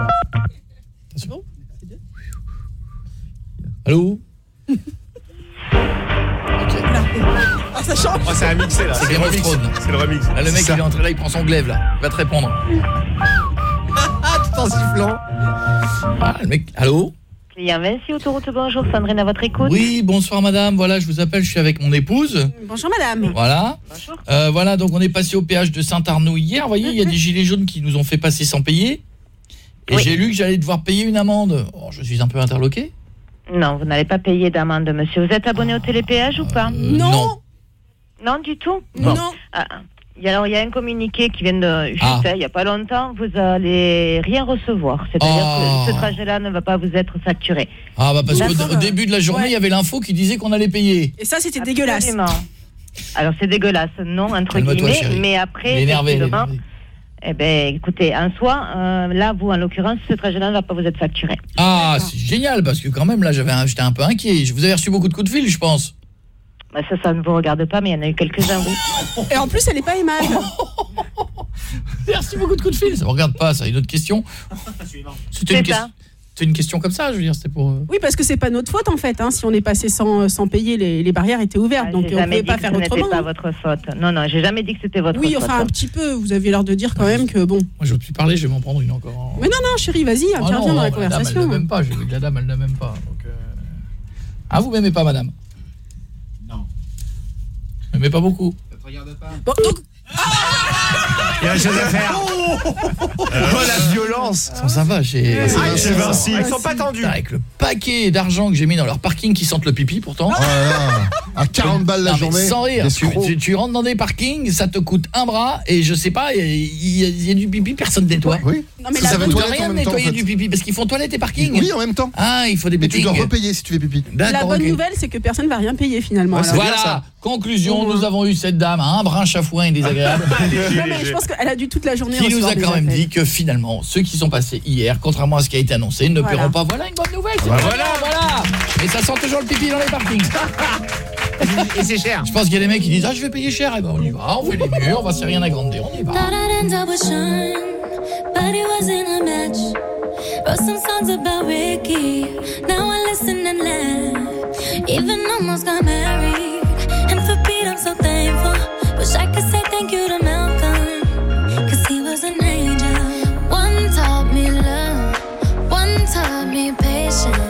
Allô? Ah, ça change. Oh, c'est un mixé là. C'est le remix. C'est le remix. Là, le mec, il est entré là, il prend son glaive là. Il va te répondre. Tout en sifflant. Ah, le mec, allô? Client Vinci Autoroute, bonjour, Sandrine à votre écoute. Oui, bonsoir madame. Voilà, je vous appelle, je suis avec mon épouse. Bonjour, madame. Voilà. Bonjour. Euh, voilà, donc on est passé au péage de Saint-Arnaud hier. Vous voyez, il y a des gilets jaunes qui nous ont fait passer sans payer. Et Oui. j'ai lu que j'allais devoir payer une amende. Oh, je suis un peu interloqué. Non, vous n'allez pas payer d'amende, monsieur. Vous êtes abonné au télépéage ou pas Euh, Non. Non, du tout Non. Ah, il y a- alors, il y a un communiqué qui vient de juste, Ah. il n'y a pas longtemps, vous allez rien recevoir. C'est-à-dire Oh. que ce trajet-là ne va pas vous être facturé. Ah bah parce qu'au au début de la journée, Ouais. il y avait l'info qui disait qu'on allait payer. Et ça, c'était dégueulasse. Absolument. Alors c'est dégueulasse, non, entre guillemets, mais après, énervée. Eh ben, écoutez, en soi, euh, là, vous, en l'occurrence, ce trajet-là ne va pas vous être facturé. Ah, c'est génial parce que quand même là, j'avais un- j'étais un peu inquiet. Je vous avez reçu beaucoup de coups de fil, je pense. Bah, ça, ça ne vous regarde pas, mais il y en a eu quelques-uns, oui. Et en plus, elle est pas aimable. Vous avez reçu beaucoup de coups de fil. Ça me regarde pas, ça. Une autre question. C'était une, C'est c'était une question comme ça, je veux dire, c'était pour. euh, Oui, parce que c'est pas notre faute en fait. Hein. Si on est passé sans, sans payer, les, les barrières étaient ouvertes, Ah, donc on jamais pouvait pas faire autrement. pas votre faute. Non, non, j'ai jamais dit que c'était votre Oui, faute. enfin un petit peu. Vous aviez l'air de dire quand même que bon. Moi, je veux plus parler, je vais m'en prendre une encore. Mais non, non, chérie, vas-y, Ah interviens non, dans non, la dame, elle conversation. ne m'aime pas. J'ai vu que la dame, elle ne m'aime pas. Donc, euh... Ah, vous m'aimez pas, madame? Non. Vous m'aimez pas beaucoup. Ça te regarde pas. Bon, donc, Il y a chose à faire. Oh la violence. Ils sont sympas chez... Ah, chez Vinci. Ils sont pas tendus. Avec le paquet d'argent que j'ai mis dans leur parking qui sentent le pipi pourtant. Là là. À 40 balles la journée. Sans rire, tu, l'escroc. tu- tu rentres dans des parkings, ça te coûte un bras et je sais pas, il y, a- il y a du pipi, personne nettoie. Oui. non, mais Ça, va rien en de même temps, nettoyer du pipi parce qu'ils font toilette et parking. Oui, en même temps. Ah, il faut des Mais tu dois repayer si tu fais pipi. La bonne nouvelle, c'est que personne va rien payer finalement. Voilà, ça. conclusion, nous avons eu cette dame, un brin chafouin et désagréable, je pense qu'elle a dû toute la journée qui nous a quand même appels. dit que finalement, ceux qui sont passés hier, contrairement à ce qui a été annoncé, ne Voilà. paieront pas. Voilà une bonne nouvelle, c'est Bah voilà. voilà. Et ça sent toujours le pipi dans les parkings. Et c'est cher. Je pense qu'il y a des mecs qui disent ah je vais payer cher, et ben on y va, on fait les murs, on va serrer rien agrandir, on y va. Thought I'd end up with Sean, but it wasn't a match. Wrote some songs about Ricky, now I listen and laugh. Even almost got married, and for Pete I'm so thankful. Wish I could say thank you to Malcolm, cause he was an angel. One taught me love, one taught me patience,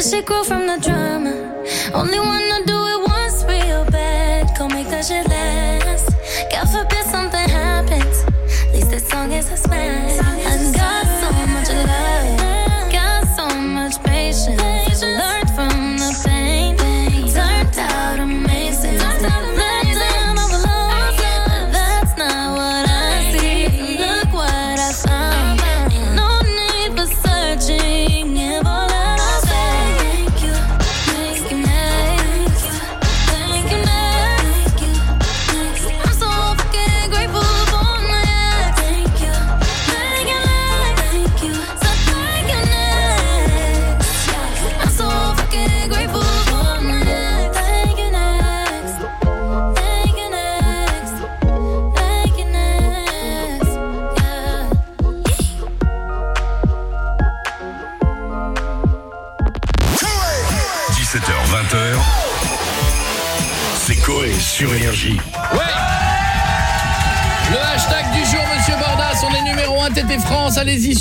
This shit grew from the drama. Only wanna do it once real bad. Go make that shit last. God forbid something happens. At least this song is a smash.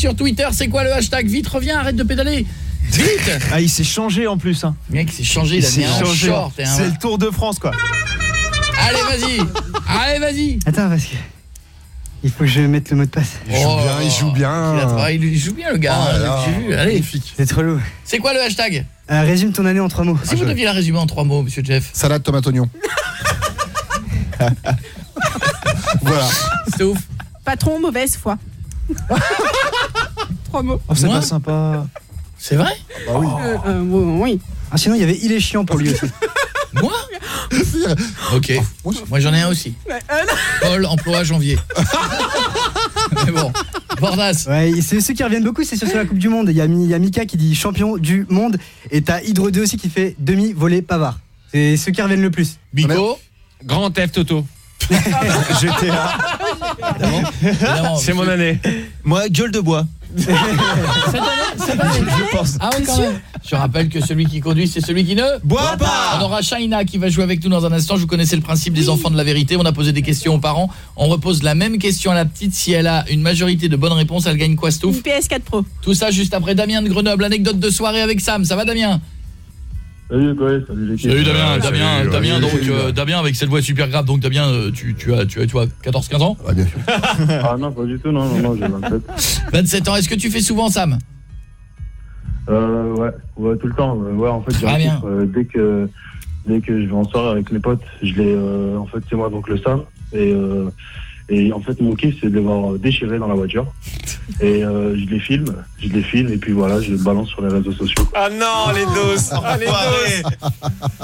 Sur Twitter, c'est quoi le hashtag? Vite, reviens, arrête de pédaler Vite Ah, il s'est changé en plus. Hein. Mec, il s'est changé, il a mis un short et un- C'est le Tour de France, quoi. Allez, vas-y Allez, vas-y Attends, parce que. Il faut que je mette le mot de passe. Il joue Oh, bien, il joue bien. il a travaillé, il joue bien, le gars, Oh là hein, vu, allez. C'est trop lourd. C'est quoi le hashtag? Euh, résume ton année en trois mots. Si vous deviez la résumer en trois mots, Monsieur Jeff. Salade, tomate, oignon. voilà. C'est ouf. Patron, mauvaise foi. Trois mots. Oh, c'est Moi pas sympa. C'est vrai oui. Euh, euh, oui. Ah, sinon, il y avait Il est chiant pour lui aussi. Moi Ok. Moi j'en ai un aussi. Paul, emploi janvier. Mais bon. Bordas. Ouais, c'est ceux qui reviennent beaucoup, c'est ceux sur la Coupe du Monde. Il y, a Mi- il y a Mika qui dit champion du monde et t'as Hydro 2 aussi qui fait demi volé pavard. C'est ceux qui reviennent le plus. Bico Grand F Toto. GTA. C'est mon année. Moi, gueule de bois. Cette année. Je pense. Ah oui, quand même. Je rappelle que celui qui conduit, c'est celui qui ne Bois pas. On aura Shaina qui va jouer avec nous dans un instant. Je vous connaissez le principe des enfants de la vérité. On a posé des questions aux parents. On repose la même question à la petite. Si elle a une majorité de bonnes réponses, elle gagne quoi, Stouff Une PS4 Pro. Tout ça juste après Damien de Grenoble. Anecdote de soirée avec Sam. Ça va, Damien? Salut, quoi, salut. Salut Damien, Ouais, Damien, salut, Damien ouais, donc euh, Damien avec cette voix super grave donc Damien euh, tu, tu as tu as tu as 14 15 ans bien sûr. Ah non, pas du tout, non, non, non, j'ai 27. 27 ans. Est-ce que tu fais souvent Sam? Euh, ouais, ouais, tout le temps. Euh, Ouais, en fait, j'ai Très un bien. titre, euh, dès que dès que je vais en soirée avec mes potes, je les, euh, en fait, c'est moi donc le Sam. Et, euh, et en fait, mon kiff, c'est de les voir déchirés dans la voiture. Et euh, je les filme, je les filme, et puis voilà, je les balance sur les réseaux sociaux. Ah non, les doses. Ah, les doses.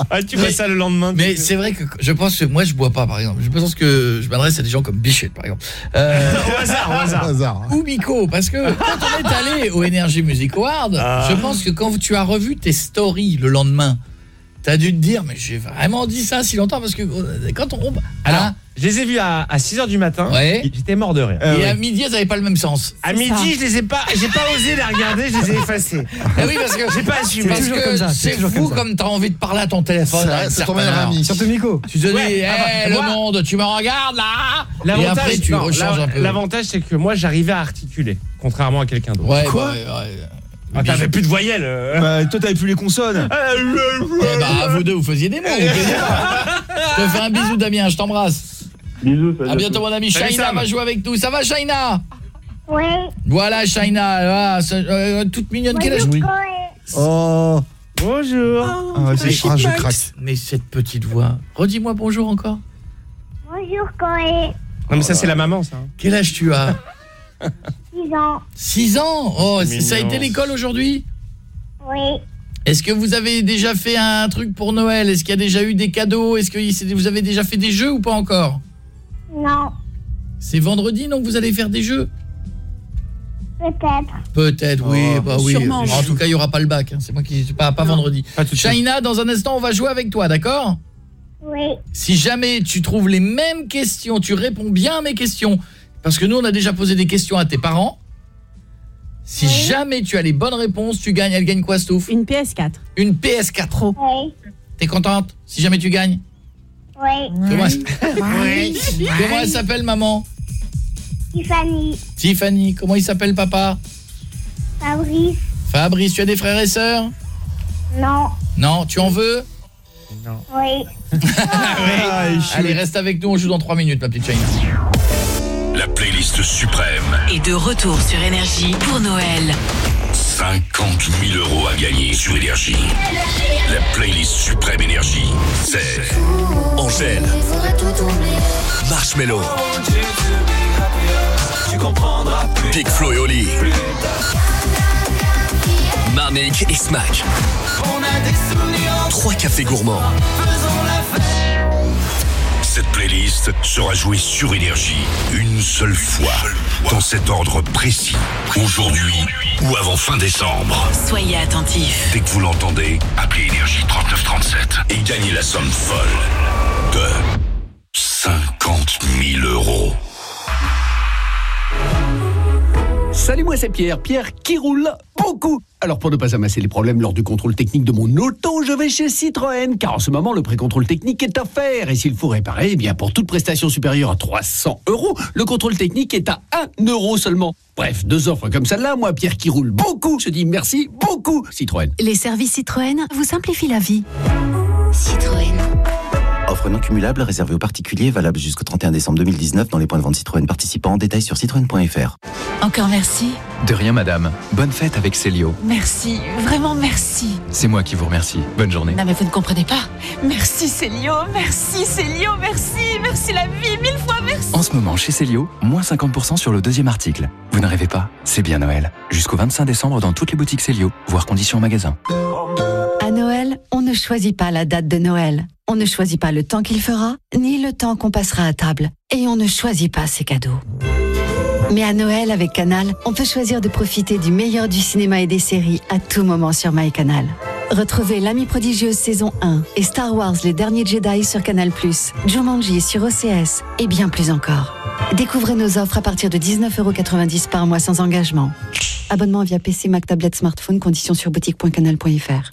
Ah, tu fais ça le lendemain. Mais c'est vrai que je pense que moi je bois pas par exemple. Je pense que je m'adresse à des gens comme Bichette par exemple. Euh, Au hasard, au hasard. Ou Bico parce que quand on est allé au Energy Music Award, Ah. je pense que quand tu as revu tes stories le lendemain, T'as dû te dire mais j'ai vraiment dit ça si longtemps parce que euh, quand on Alors, Hein je les ai vus à, 6h du matin. Ouais. J'étais mort de rire. et à midi, elles n'avaient pas le même sens. À midi, je les ai pas j'ai pas osé les regarder, je les ai effacés. Ah oui parce que j'ai pas assumé. parce que c'est fou comme t'as envie de parler à ton téléphone. C'est ton meilleur ami. Surtout Miko. Tu te dis, Ouais, hey, ah bah, le moi- monde, tu me regardes là Et L'avantage, après tu non, rechanges la- un peu. L'avantage, c'est que moi, j'arrivais à articuler, contrairement à quelqu'un d'autre. Ouais, Quoi bah. Ah, T'avais plus de voyelles. euh. Bah, toi, t'avais plus les consonnes. Eh bah, vous deux, vous faisiez des mots. vous faisiez pas. Je te fais un bisou, Damien, je t'embrasse. Bisous, salut À bientôt, mon ami. Salut, Shaina Sam. va jouer avec nous. Ça va, Shaina? Oui. Voilà, Shaina. ah, ça- euh, toute mignonne. Quel âge Oh. Bonjour. Ah, ouais, c'est- ah, je craque. Mais cette petite voix. Redis-moi bonjour encore. Bonjour, Corée. Non, mais ça, c'est la maman, ça. hein. Quel âge tu as? 6 ans. 6 ans? Oh, ça a été l'école aujourd'hui? Oui. Est-ce que vous avez déjà fait un truc pour Noël? Est-ce qu'il y a déjà eu des cadeaux? Est-ce que vous avez déjà fait des jeux ou pas encore? Non. C'est vendredi, donc vous allez faire des jeux? Peut-être. Peut-être, oui, Oh. bah oui. Sûrement. En tout cas, il y aura pas le bac. hein. C'est moi qui pas pas vendredi. Shaina, dans un instant, on va jouer avec toi, d'accord? Oui. Si jamais tu trouves les mêmes questions, tu réponds bien à mes questions, parce que nous, on a déjà posé des questions à tes parents. Si jamais tu as les bonnes réponses, tu gagnes. Elle gagne quoi, Stouff Une PS4. Une PS4 Pro. Oui. T'es contente Si jamais tu gagnes Oui. Comment elle, Comment elle s'appelle, maman Tiffany. Tiffany. Comment il s'appelle, papa Fabrice. Fabrice, tu as des frères et sœurs Non. Non, tu en veux Oui. Allez, reste avec nous, on joue dans 3 minutes, ma petite China. La playlist suprême. Et de retour sur Énergie pour Noël. 50 000 euros à gagner sur Énergie. La playlist suprême Énergie, c'est Angèle, Marshmello, Tu comprendras plus. Big Flo et Oli, Marnik et Smack, On a des souvenirs. trois cafés gourmands. Faisons la fête. Cette playlist sera jouée sur Énergie une seule fois, dans cet ordre précis, aujourd'hui ou avant fin décembre. Soyez attentifs. Dès que vous l'entendez, appelez Énergie 3937 et gagnez la somme folle de 50 000 euros. Salut, moi c'est Pierre. Pierre qui roule beaucoup. Alors pour ne pas amasser les problèmes lors du contrôle technique de mon auto, je vais chez Citroën, car en ce moment le pré-contrôle technique est offert. Et s'il faut réparer, eh bien pour toute prestation supérieure à 300 euros, le contrôle technique est à 1 euro seulement. Bref, deux offres comme celle-là, moi Pierre qui roule beaucoup, je dis merci beaucoup Citroën. Les services Citroën vous simplifient la vie. Citroën. Offre non cumulable réservée aux particuliers, valable jusqu'au 31 décembre 2019 dans les points de vente Citroën participants. Détails sur citroën.fr. Encore merci. De rien, madame. Bonne fête avec Célio. Merci. Vraiment merci. C'est moi qui vous remercie. Bonne journée. Non mais vous ne comprenez pas. Merci Célio. Merci Célio. Merci. Merci la vie. Mille fois merci. En ce moment, chez Célio, moins 50% sur le deuxième article. Vous ne rêvez pas C'est bien Noël. Jusqu'au 25 décembre dans toutes les boutiques Célio, voire conditions en magasin. On ne choisit pas la date de Noël. On ne choisit pas le temps qu'il fera, ni le temps qu'on passera à table. Et on ne choisit pas ses cadeaux. Mais à Noël, avec Canal, on peut choisir de profiter du meilleur du cinéma et des séries à tout moment sur MyCanal. Retrouvez L'Ami prodigieuse saison 1 et Star Wars Les Derniers Jedi sur Canal+, Jumanji sur OCS et bien plus encore. Découvrez nos offres à partir de 19,90€ par mois sans engagement. Abonnement via PC, Mac, tablette, smartphone, conditions sur boutique.canal.fr.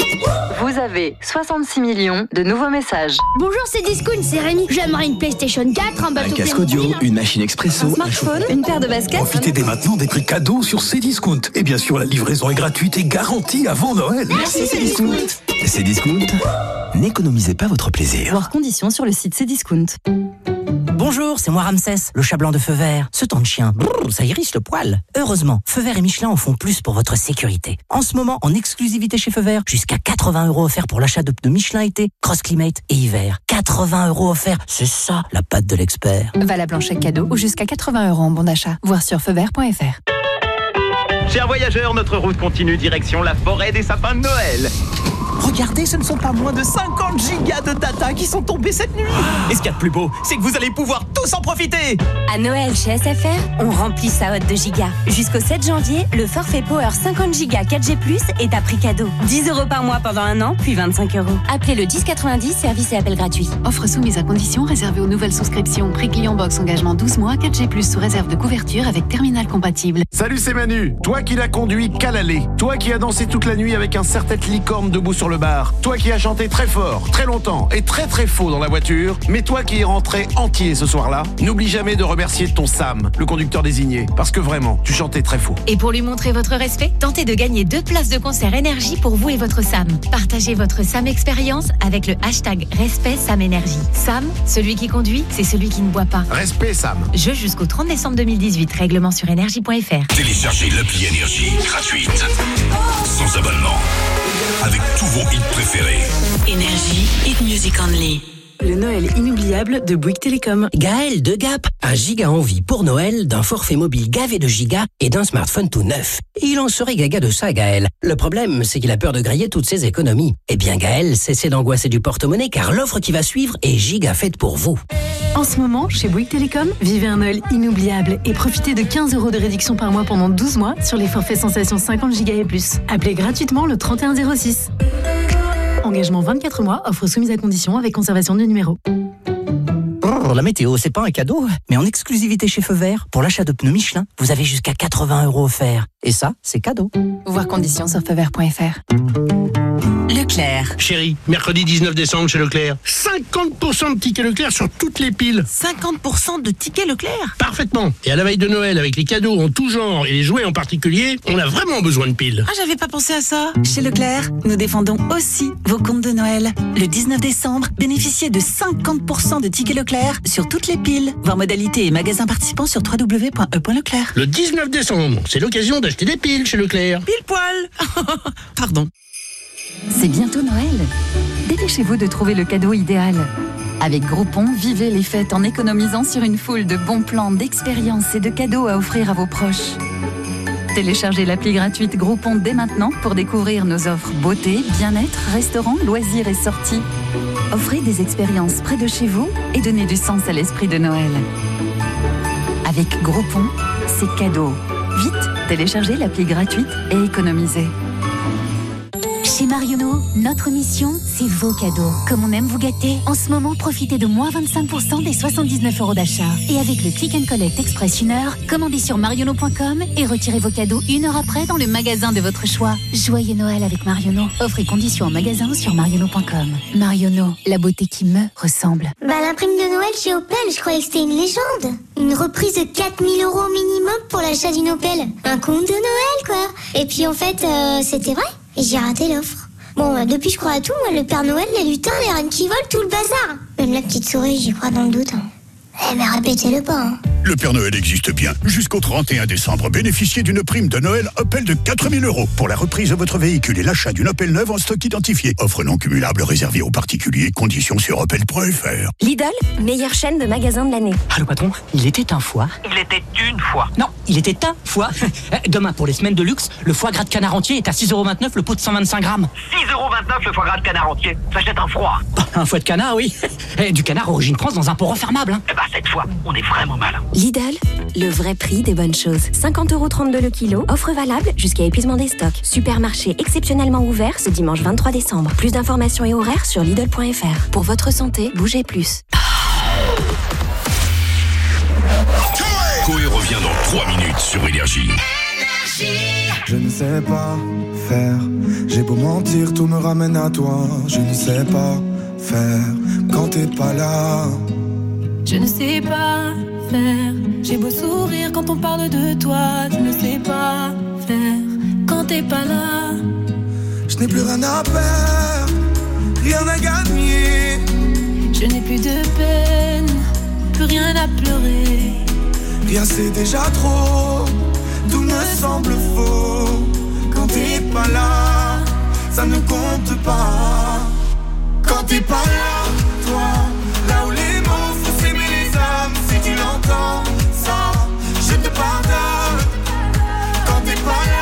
Vous avez 66 millions de nouveaux messages. Bonjour, c'est Discount, c'est Rémi. J'aimerais une PlayStation 4, un Un bateau casque audio, une machine expresso, un Smartphone, une paire de baskets. Profitez dès maintenant des prix cadeaux sur Cdiscount. Et bien sûr, la livraison est gratuite et garantie avant Noël. Merci, Cdiscount. Cdiscount, n'économisez pas votre plaisir. Voir conditions sur le site Cdiscount. Bonjour, c'est moi Ramsès, le chat blanc de feu vert. Ce temps de chien, brrr, ça irrisse le poil. Heureusement, Feu vert et Michelin en font plus pour votre sécurité. En ce moment, en exclusivité chez Feu vert, jusqu'à 80 euros offerts pour l'achat de pneus Michelin été, Cross Climate et hiver. 80 euros offerts, c'est ça la patte de l'expert. Valable en chèque cadeau ou jusqu'à 80 euros en bon d'achat. Voir sur feuvert.fr. Chers voyageurs, notre route continue direction la forêt des sapins de Noël. Regardez, ce ne sont pas moins de 50 gigas de data qui sont tombés cette nuit. Et ce qu'il y a de plus beau, c'est que vous allez pouvoir tous en profiter. À Noël chez SFR, on remplit sa hotte de gigas. Jusqu'au 7 janvier, le forfait Power 50 gigas 4G+, est à prix cadeau. 10 euros par mois pendant un an, puis 25 euros. Appelez le 1090, service et appel gratuit. Offre soumise à condition réservée aux nouvelles souscriptions. Prix client box engagement 12 mois, 4G+, sous réserve de couverture avec terminal compatible. Salut, c'est Manu. Toi qui l'as conduit qu'à l'aller. Toi qui as dansé toute la nuit avec un serre-tête licorne debout sur le bar. Toi qui as chanté très fort, très longtemps et très très faux dans la voiture. Mais toi qui es rentré entier ce soir-là. N'oublie jamais de remercier ton Sam, le conducteur désigné. Parce que vraiment, tu chantais très faux. Et pour lui montrer votre respect, tentez de gagner deux places de concert énergie pour vous et votre Sam. Partagez votre Sam expérience avec le hashtag Respect Sam Énergie. Sam, celui qui conduit, c'est celui qui ne boit pas. Respect, Sam. Jeu jusqu'au 30 décembre 2018. Règlement sur énergie.fr. Téléchargez l'appli Énergie gratuite, sans abonnement, avec tous vos hits préférés. Énergie, hit music only. Le Noël inoubliable de Bouygues Télécom. Gaël de Gap a giga envie pour Noël d'un forfait mobile gavé de gigas et d'un smartphone tout neuf. Il en serait gaga de ça, Gaël. Le problème, c'est qu'il a peur de griller toutes ses économies. Eh bien, Gaël, cessez d'angoisser du porte-monnaie car l'offre qui va suivre est giga faite pour vous. En ce moment, chez Bouygues Télécom, vivez un Noël inoubliable et profitez de 15 euros de réduction par mois pendant 12 mois sur les forfaits sensations 50 gigas et plus. Appelez gratuitement le 3106. Engagement 24 mois, offre soumise à condition avec conservation du numéro. Brrr, la météo, c'est pas un cadeau, mais en exclusivité chez Feu Vert, pour l'achat de pneus Michelin, vous avez jusqu'à 80 euros offerts. Et ça, c'est cadeau. Voir conditions sur feuvert.fr. Leclerc. Chérie, mercredi 19 décembre chez Leclerc. 5 50% de tickets Leclerc sur toutes les piles. 50% de tickets Leclerc Parfaitement. Et à la veille de Noël, avec les cadeaux en tout genre et les jouets en particulier, on a vraiment besoin de piles. Ah, j'avais pas pensé à ça. Chez Leclerc, nous défendons aussi vos comptes de Noël. Le 19 décembre, bénéficiez de 50% de tickets Leclerc sur toutes les piles. Voir modalités et magasins participants sur www.e.leclerc. Le 19 décembre, c'est l'occasion d'acheter des piles chez Leclerc. Pile poil Pardon. C'est bientôt Noël. Dépêchez-vous de trouver le cadeau idéal. Avec Groupon, vivez les fêtes en économisant sur une foule de bons plans, d'expériences et de cadeaux à offrir à vos proches. Téléchargez l'appli gratuite Groupon dès maintenant pour découvrir nos offres beauté, bien-être, restaurants, loisirs et sorties. Offrez des expériences près de chez vous et donnez du sens à l'esprit de Noël. Avec Groupon, c'est cadeau. Vite, téléchargez l'appli gratuite et économisez. Chez Marionneau, notre mission, c'est vos cadeaux. Comme on aime vous gâter, en ce moment, profitez de moins 25% des 79 euros d'achat. Et avec le Click and Collect Express une heure, commandez sur marionneau.com et retirez vos cadeaux une heure après dans le magasin de votre choix. Joyeux Noël avec Marionneau. Offre et conditions en magasin sur marionneau.com. Marionneau, la beauté qui me ressemble. Bah, la prime de Noël chez Opel, je croyais que c'était une légende. Une reprise de 4000 euros minimum pour l'achat d'une Opel. Un compte de Noël, quoi. Et puis, en fait, euh, c'était vrai. Et j'ai raté l'offre. Bon, bah, depuis, je crois à tout. Moi, le Père Noël, les lutins, les reines qui volent, tout le bazar. Même la petite souris, j'y crois dans le doute. hein. Eh, mais répétez-le pas, hein. Le Père Noël existe bien. Jusqu'au 31 décembre, bénéficiez d'une prime de Noël Opel de 4000 euros pour la reprise de votre véhicule et l'achat d'une Opel neuve en stock identifié. Offre non cumulable réservée aux particuliers. Conditions sur opel.fr. Lidl, meilleure chaîne de magasins de l'année. Allô patron, il était un foie. Il était une fois. Non, il était un foie. Demain pour les semaines de luxe, le foie gras de canard entier est à 6,29€ le pot de 125 grammes. 6,29€ le foie gras de canard entier. Ça jette un froid. Un foie de canard, oui. Et du canard origine France dans un pot refermable. hein. Eh ben, cette fois, on est vraiment mal. Lidl, le vrai prix des bonnes choses. 50,32€ le kilo, offre valable jusqu'à épuisement des stocks. Supermarché exceptionnellement ouvert ce dimanche 23 décembre. Plus d'informations et horaires sur Lidl.fr. Pour votre santé, bougez plus. Coé revient dans 3 minutes sur Énergie. Je ne sais pas faire. J'ai beau mentir, tout me ramène à toi. Je ne sais pas faire quand t'es pas là. Je ne sais pas faire. J'ai beau sourire quand on parle de toi. Je ne sais pas faire quand t'es pas là. Je n'ai plus rien à perdre, rien à gagner. Je n'ai plus de peine, plus rien à pleurer. Rien c'est déjà trop, tout me semble faux. Quand t'es pas là, ça ne compte pas. Quand t'es pas là, toi, l'entends, ça, je te pardonne. Quand t'es pas là,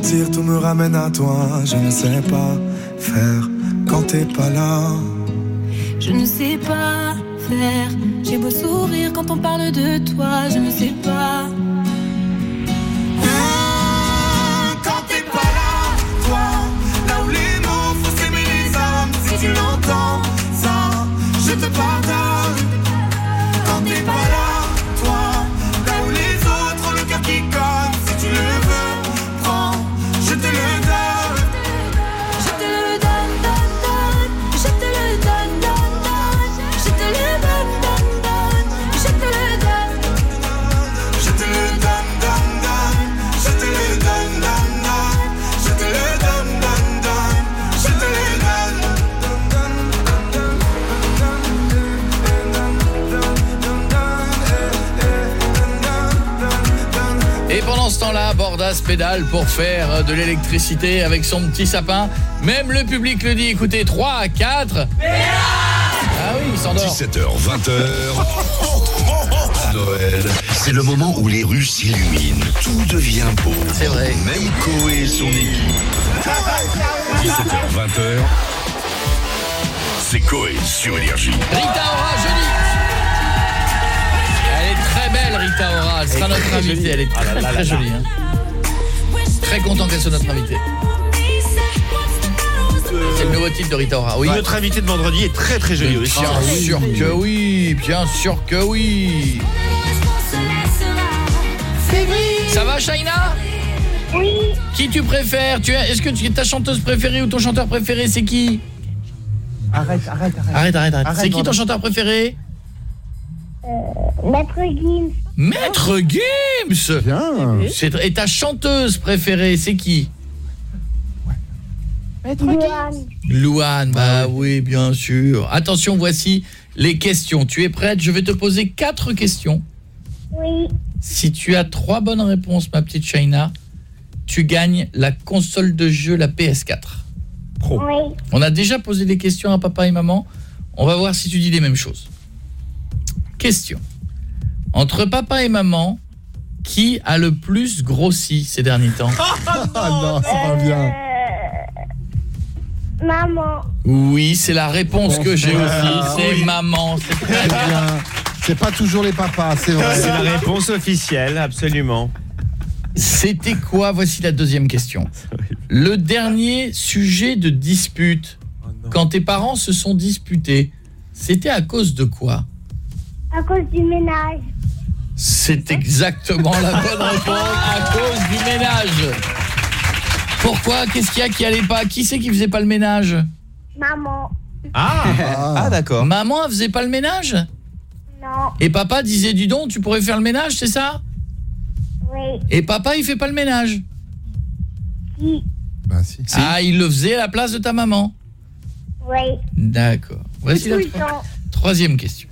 tout me ramène à toi. Je ne sais pas faire quand t'es pas là. Je ne sais pas faire. J'ai beau sourire quand on parle de toi. Je ne sais pas. Hein, quand t'es pas là, toi, là où les mots font s'aimer les âmes. Si tu l'entends, ça, je te pardonne. Pédale pour faire de l'électricité avec son petit sapin. Même le public le dit, écoutez, 3, 4... Ah oui, il s'endort. 17h, 20h. Noël, c'est le moment où les rues s'illuminent. Tout devient beau. C'est vrai. Même Coé et son équipe. 17h, 20h. C'est Coé sur Énergie. Rita Ora, jeudi Elle est très belle, Rita Ora. Elle sera notre invitée. Elle est Ah très, là là très là là. jolie. hein. Très content qu'elle soit notre invitée. C'est le nouveau titre de Rita Ora. Oui. Notre invité de vendredi est très très joli aussi. Bien sûr que oui, bien sûr que oui. Ça va, Shaina? Oui. Qui tu préfères? Tu Est-ce que tu, ta chanteuse préférée ou ton chanteur préféré, c'est qui? Arrête, arrête, Arrête, arrête, arrête. Arrête, C'est qui ton chanteur préféré? Maître Gims. Maître Gims Bien. Et ta chanteuse préférée, c'est qui? Johan. Louane, bah oui, bien sûr. Attention, voici les questions. Tu es prête? Je vais te poser quatre questions. Oui. Si tu as trois bonnes réponses, ma petite Shaina, tu gagnes la console de jeu, la PS4. Oui. On a déjà posé des questions à papa et maman. On va voir si tu dis les mêmes choses. Question. Entre papa et maman, qui a le plus grossi ces derniers temps Ah non, c'est pas bien. Maman. Oui, c'est la réponse que j'ai Ah, aussi. C'est oui. maman. C'est très bien. Bien. C'est pas toujours les papas, c'est vrai. C'est la réponse officielle, absolument. C'était quoi? Voici la deuxième question. Le dernier sujet de dispute, quand tes parents se sont disputés, c'était à cause de quoi? À cause du ménage. C'est exactement la bonne réponse à cause du ménage. Pourquoi? Qu'est-ce qu'il y a qui allait pas? Qui c'est qui faisait pas le ménage? Maman. Ah, ah d'accord. Maman elle faisait pas le ménage? Non. Et papa disait du don, tu pourrais faire le ménage, c'est ça? Oui. Et papa il fait pas le ménage? Qui Bah si. Ah, il le faisait à la place de ta maman Oui. D'accord. Voici la. Troisième question.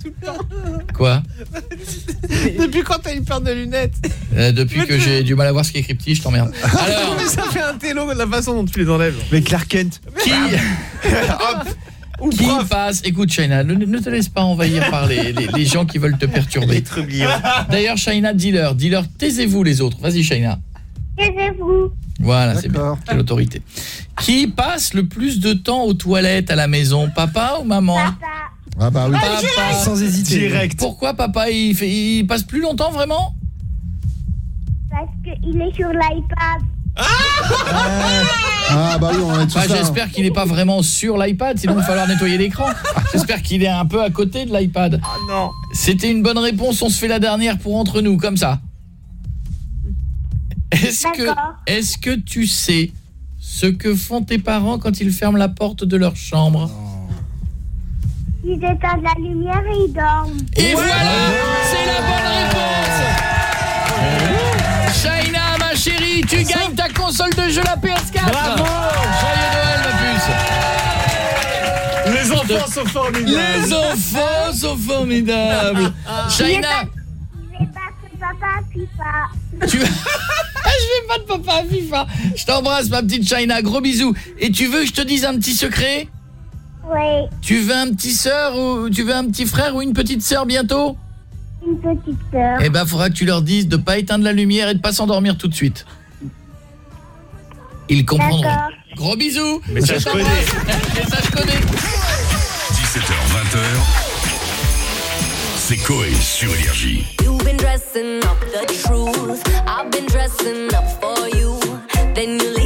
Quoi Depuis quand t'as une paire de lunettes Euh, Depuis que j'ai du mal à voir ce qui est écrit petit, je t'emmerde. Alors, Mais ça fait un télo de la façon dont tu les enlèves. Mais Clark Kent. qui qui passe Écoute Shaina, ne, ne te laisse pas envahir par les, les- les gens qui veulent te perturber. D'ailleurs Shaina, dis-leur, dis-leur taisez-vous les autres. Vas-y Shaina. Taisez-vous. Voilà, c'est bien. Quelle autorité. Qui passe le plus de temps aux toilettes à la maison, papa ou maman? Ah bah oui. Papa. Sans hésiter. Direct. Pourquoi papa il fait il passe plus longtemps vraiment? Parce qu'il est sur l'iPad. Ah bah oui, on est tout Bah, ça. J'espère qu'il n'est pas vraiment sur l'iPad, sinon il va falloir nettoyer l'écran. J'espère qu'il est un peu à côté de l'iPad. Ah non. C'était une bonne réponse, on se fait la dernière pour entre nous, comme ça. Est-ce que, D'accord. est que tu sais ce que font tes parents quand ils ferment la porte de leur chambre? Ils éteignent la lumière et ils dorment. Et voilà C'est la bonne réponse Shaina, ma chérie, tu gagnes ta console de jeu, la PS4 Bravo Joyeux Noël, ma puce Les enfants sont formidables. Les enfants sont formidables Shaina Je vais battre papa à FIFA. Tu vas... je vais pas de papa à FIFA. Je t'embrasse ma petite China, gros bisous. Et tu veux que je te dise un petit secret? Oui. Tu veux un petit sœur ou tu veux un petit frère ou une petite sœur bientôt? Une petite sœur. Eh ben faudra que tu leur dises de pas éteindre la lumière et de pas s'endormir tout de suite. Ils comprendront. D'accord. Gros bisous. Message Je t'embrasse. Message codé. 17h, 20h. C'est Coé sur Énergie. You've been dressing up the truth. I've been dressing up for you. Then you leave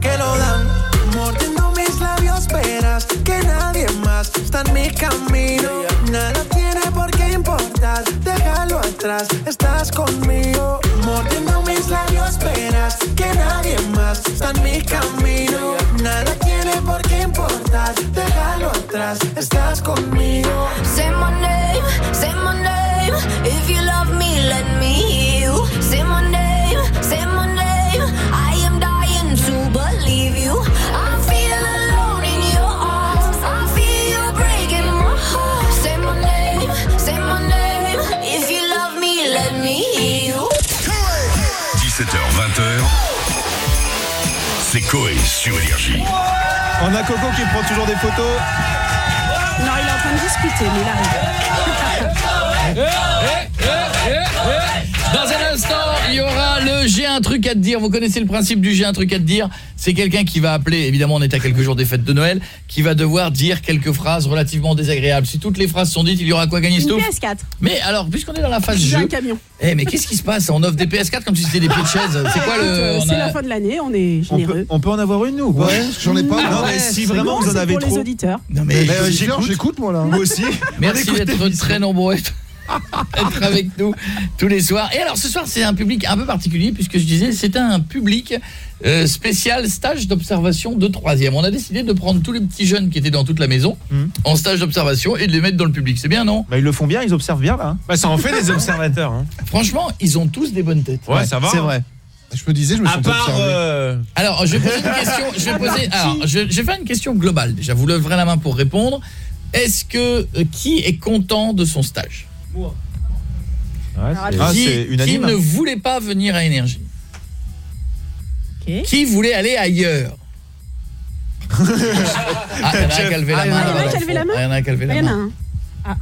que lo dan. On a Coco qui prend toujours des photos. Non, il est en train de discuter, mais il arrive. Dans un instant, il y aura le J'ai un truc à te dire. Vous connaissez le principe du J'ai un truc à te dire C'est quelqu'un qui va appeler, évidemment on est à quelques jours des fêtes de Noël, qui va devoir dire quelques phrases relativement désagréables. Si toutes les phrases sont dites, il y aura quoi gagner Une Stouff PS4. Mais alors, puisqu'on est dans la phase J'ai jeu... un camion. Eh mais qu'est-ce qui se passe On offre des PS4 comme si c'était des pieds de chaise. C'est quoi le... on C'est a- la fin de l'année, on est On généreux. peut, on peut en avoir une, nous Ouais, J'en ai pas. Non, Non, ouais, mais si vraiment bon, vous en c'est avez pour les auditeurs. Non mais, Mais, euh, j'écoute. j'écoute, moi là. Moi aussi. Merci d'être très nombreux être avec nous tous les soirs. Et alors ce soir, c'est un public un peu particulier puisque je disais c'est un public euh, spécial stage d'observation de troisième. On a décidé de prendre tous les petits jeunes qui étaient dans toute la maison en stage d'observation et de les mettre dans le public. C'est bien, non? Bah, ils le font bien, ils observent bien là. Bah, ça en fait des observateurs. Hein. Franchement, ils ont tous des bonnes têtes. Ouais, ça va. C'est hein. vrai. Je me disais, je me À suis observé. euh, Alors, je vais poser une question, je vais poser alors, je, je vais faire une question globale déjà. Vous leverez la main pour répondre. Est-ce que euh, qui est content de son stage? Ouais, ah, Qui, c'est unanime. qui ne voulait pas venir à énergie. Qui voulait aller ailleurs Ah, il y en a un qui a levé la Ah, il y main. en a un là-bas, qui a levé la main Il y en a un qui a levé Il la y en a main. un.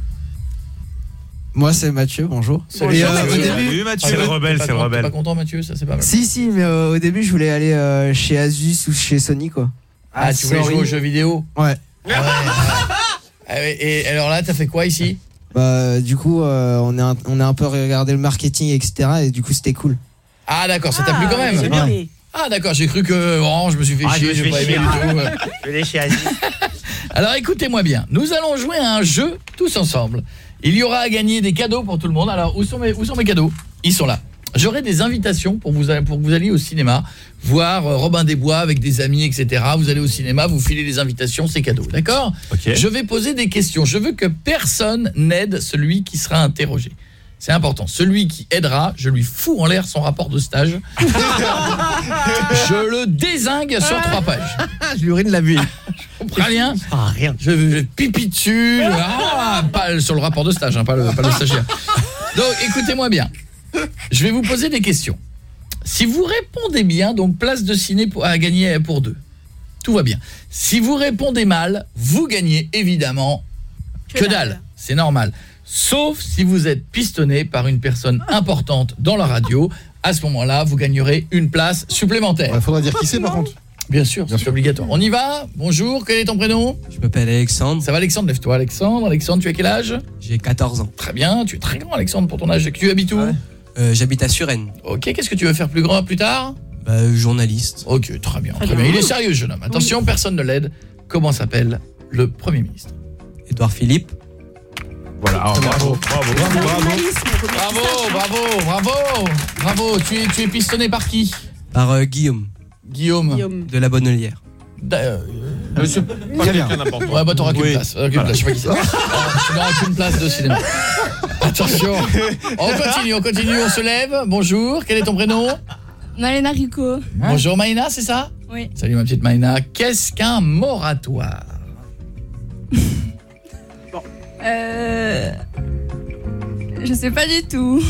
Moi, c'est Mathieu, bonjour. Salut, euh, Mathieu. au début, Salut, Mathieu. C'est le rebelle, c'est le rebelle. T'es pas content Mathieu, ça c'est pas mal. si, si, mais euh, au début, je voulais aller euh, chez Asus ou chez Sony, quoi. Ah, tu voulais jouer aux jeux vidéo Ouais. Ah ouais, Et alors là, t'as fait quoi ici? Bah, du coup, euh, on, est un, on a un peu regardé le marketing, etc. Et du coup, c'était cool. Ah d'accord, ça t'a plu quand même bien aimé. Ah d'accord, j'ai cru que oh, je me suis fait Ah, je me chier, suis pas fait aimé chier. du tout. Je vais chez Asie. Alors écoutez-moi bien, nous allons jouer à un jeu tous ensemble. Il y aura à gagner des cadeaux pour tout le monde. Alors où sont mes, où sont mes cadeaux? Ils sont là. J'aurai des invitations pour vous pour que vous alliez au cinéma voir euh, Robin des Bois avec des amis etc. Vous allez au cinéma, vous filez les invitations, c'est cadeau, d'accord? Je vais poser des questions. Je veux que personne n'aide celui qui sera interrogé. C'est important. Celui qui aidera, je lui fous en l'air son rapport de stage. je le désingue sur trois pages. je lui urine la bulle. Je comprends rien. Ah, rien. Je, je pipi dessus. Ah, pas sur le rapport de stage, hein, pas, le, pas le stagiaire. Donc, écoutez-moi bien. Je vais vous poser des questions. Si vous répondez bien, donc place de ciné pour- à gagner pour deux. Tout va bien. Si vous répondez mal, vous gagnez évidemment que, Que dalle. dalle. c'est normal. Sauf si vous êtes pistonné par une personne importante dans la radio, à ce moment-là, vous gagnerez une place supplémentaire. Il faudra dire qui c'est par contre. Bien sûr, c'est obligatoire. On y va Bonjour, quel est ton prénom? Je m'appelle Alexandre. Ça va Alexandre? Lève-toi Alexandre. Alexandre, tu as quel âge? J'ai 14 ans. Très bien, tu es très grand Alexandre pour ton âge. Tu habites où? Euh, J'habite à Suresnes. Ok, qu'est-ce que tu veux faire plus grand plus tard? Bah, journaliste. Ok, très bien, Très bien. bien. Il est sérieux, jeune homme. Attention, personne ne l'aide. Comment s'appelle le Premier ministre? Édouard Philippe. Voilà, bravo, bravo, bravo, bravo, bravo, bravo, bravo. Tu es, tu es pistonné par qui? Par euh, Guillaume. Guillaume. De la Bonnelière. Monsieur, Très bien. Ouais, bah t'auras qu'une Oui. place. Qu'une place, je sais pas qui c'est. Tu n'auras qu'une place de cinéma. Attention. On continue, on continue, on se lève. Bonjour, quel est ton prénom? Malena Rico. Bonjour Maïna, c'est ça? Oui. Salut ma petite Maïna. Qu'est-ce qu'un moratoire? Euh... Je sais pas du tout.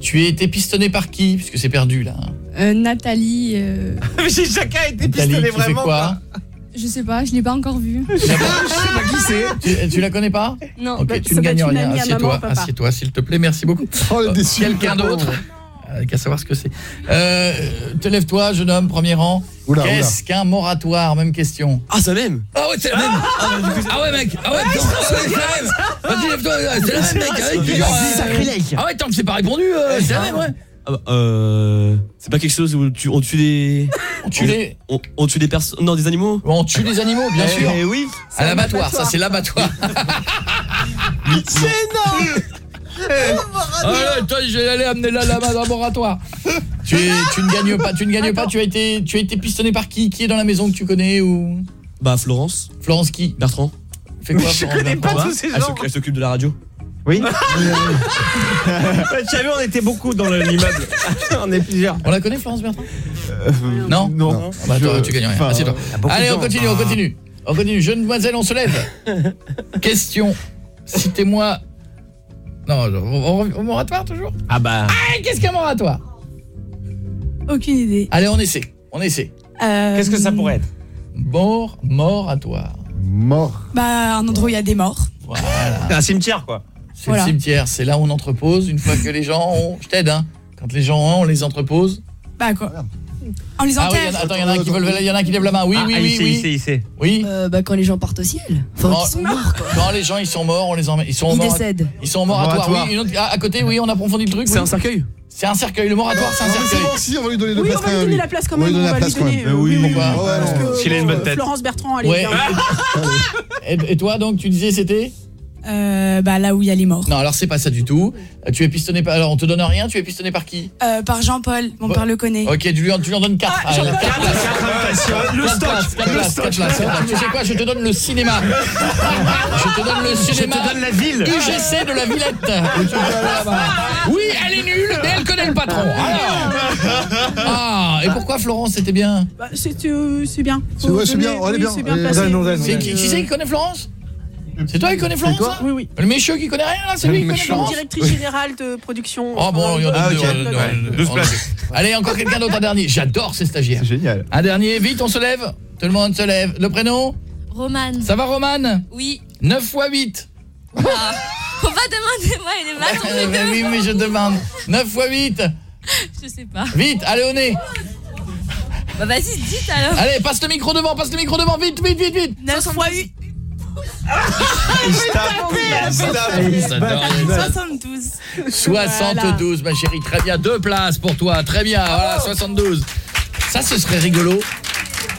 Tu as été pistonné par qui? Puisque c'est perdu là. hein. Euh, Nathalie... euh, Mais j'ai chacun été Nathalie, pistonné vraiment. quoi? Je sais pas, je l'ai pas encore vue. Je sais pas qui c'est. tu, tu la connais pas Non. Ok, Bah, tu ne gagnes rien. Assieds-toi, assieds-toi s'il te plaît. Merci beaucoup. Oh, Euh, Quelqu'un d'autre Euh, Qu'à savoir ce que c'est. Euh, te lève-toi, jeune homme, premier rang. Qu'est-ce qu'un moratoire? Même question. Ah, ça même Ah ouais, c'est la même Ah ouais, mec Ah ouais, attends, ah ouais, c'est la même Vas-y, lève-toi, c'est la même, mec c'est genre, sacrilège. Ah ouais, tant que c'est pas répondu, euh, c'est la même, ouais Ah bah, euh, c'est pas quelque chose où tu, on tue des. On tue des. On, on tue des personnes. Non, des animaux? On tue des animaux, bien Eh, sûr. eh oui. À l'abattoir, ça c'est l'abattoir. C'est énorme Ah là, toi, je vais aller amener là là-bas dans le laboratoire. Tu, es- tu ne gagnes pas, tu ne gagnes pas, tu as été tu as été pistonné par qui Qui est dans la maison que tu connais ou? Bah, Florence. Florence qui? Bertrand. Fait quoi Florence Bertrand? Elle s'occupe- Elle s'occupe de la radio. Oui. Tu savais, on était beaucoup dans le- l'immeuble. on est plusieurs. On la connaît Florence Bertrand Non Non. Ah bah toi, tu gagnes rien. Enfin, Assieds-toi. beaucoup Allez, de on gens. continue, on continue. On continue. Jeune demoiselle, on se lève. Question. Citez-moi. Non, on, on- au moratoire toujours Ah bah. Ah, qu'est-ce qu'un moratoire? Aucune idée. Allez, on essaie. On essaie. Euh, Qu'est-ce que ça pourrait être? Mort, moratoire. Mort. Bah, un endroit où il y a des morts. Voilà. Un cimetière quoi. C'est Voilà. le cimetière, c'est là où on entrepose une fois que les gens ont... Je t'aide, hein. Quand les gens ont, on les entrepose. Bah, quoi On les Ah oui, enterre. a- attends, il y en a un qui il y en a qui lève la main. Oui, Ah, oui, ah, oui, oui. il sait, il sait. Oui. Euh, bah, quand les gens partent au ciel. Enfin, Quand, qu'ils sont morts, quoi. quand les gens ils sont morts, on les emmène. Ils sont Ils morts. décèdent. Ils sont moratoires. Moratoire. Oui, une autre- à, à côté, oui, on approfondit le truc. C'est oui. un cercueil C'est un cercueil. Le moratoire, c'est un mais cercueil. bon, si, on va lui donner la Oui, place on va quand lui même. donner la place quand On va même. lui donner On la place quand même. euh, Oui, oui, Pourquoi oui, S'il a une bonne euh, tête. Florence Bertrand, allez. Ouais. viens. Et, et toi, donc, tu disais c'était Euh, bah, là où il y a les morts. Non, alors c'est pas ça du tout. Euh, Tu es pistonné par. Alors, on te donne rien. Tu es pistonné par qui Euh, par Jean-Paul, mon Bon. père le connaît. Ok, tu lui en, tu lui en donnes 4. Ah, Jean-Paul. Le stock. Le stock. Tu sais quoi Je te donne le cinéma. Je te donne le cinéma. te donne la ville. UGC de la Villette. Oui, elle est nulle, mais elle connaît le patron. Alors. Ah, et pourquoi Florence c'était bien Bah, c'est euh, c'est bien. C'est- ouais, c'est bien, elle est oui, bien. C'est bien placé. C'est qui, qui c'est qui connaît Florence C'est toi qui connais Florence là Oui, oui. Le mécheux qui connaît rien là, c'est lui qui connaît. Florence Directrice générale de production. Oh bon, il y en a Ah, deux, on Ouais, on donne- douze on places. donne. Allez, encore quelqu'un d'autre, un dernier. J'adore ces stagiaires. C'est génial. Un dernier, vite, on se lève. Tout le monde se lève. Le prénom Romane. Ça va, Romane Oui. 9 x 8. Faut pas demander moi, il est mal Euh, ben oui, mais je demande. 9 x 8. Je sais pas. Vite, allez au nez. Bah, vas-y, dites alors. Allez, passe le micro devant, passe le micro devant. Vite, vite, vite, vite. 9 fois 8. Allez, ça donne rien. 72. 72, ma chérie. Très bien. Deux places pour toi. Très bien. Voilà, 72. Ça, ce serait rigolo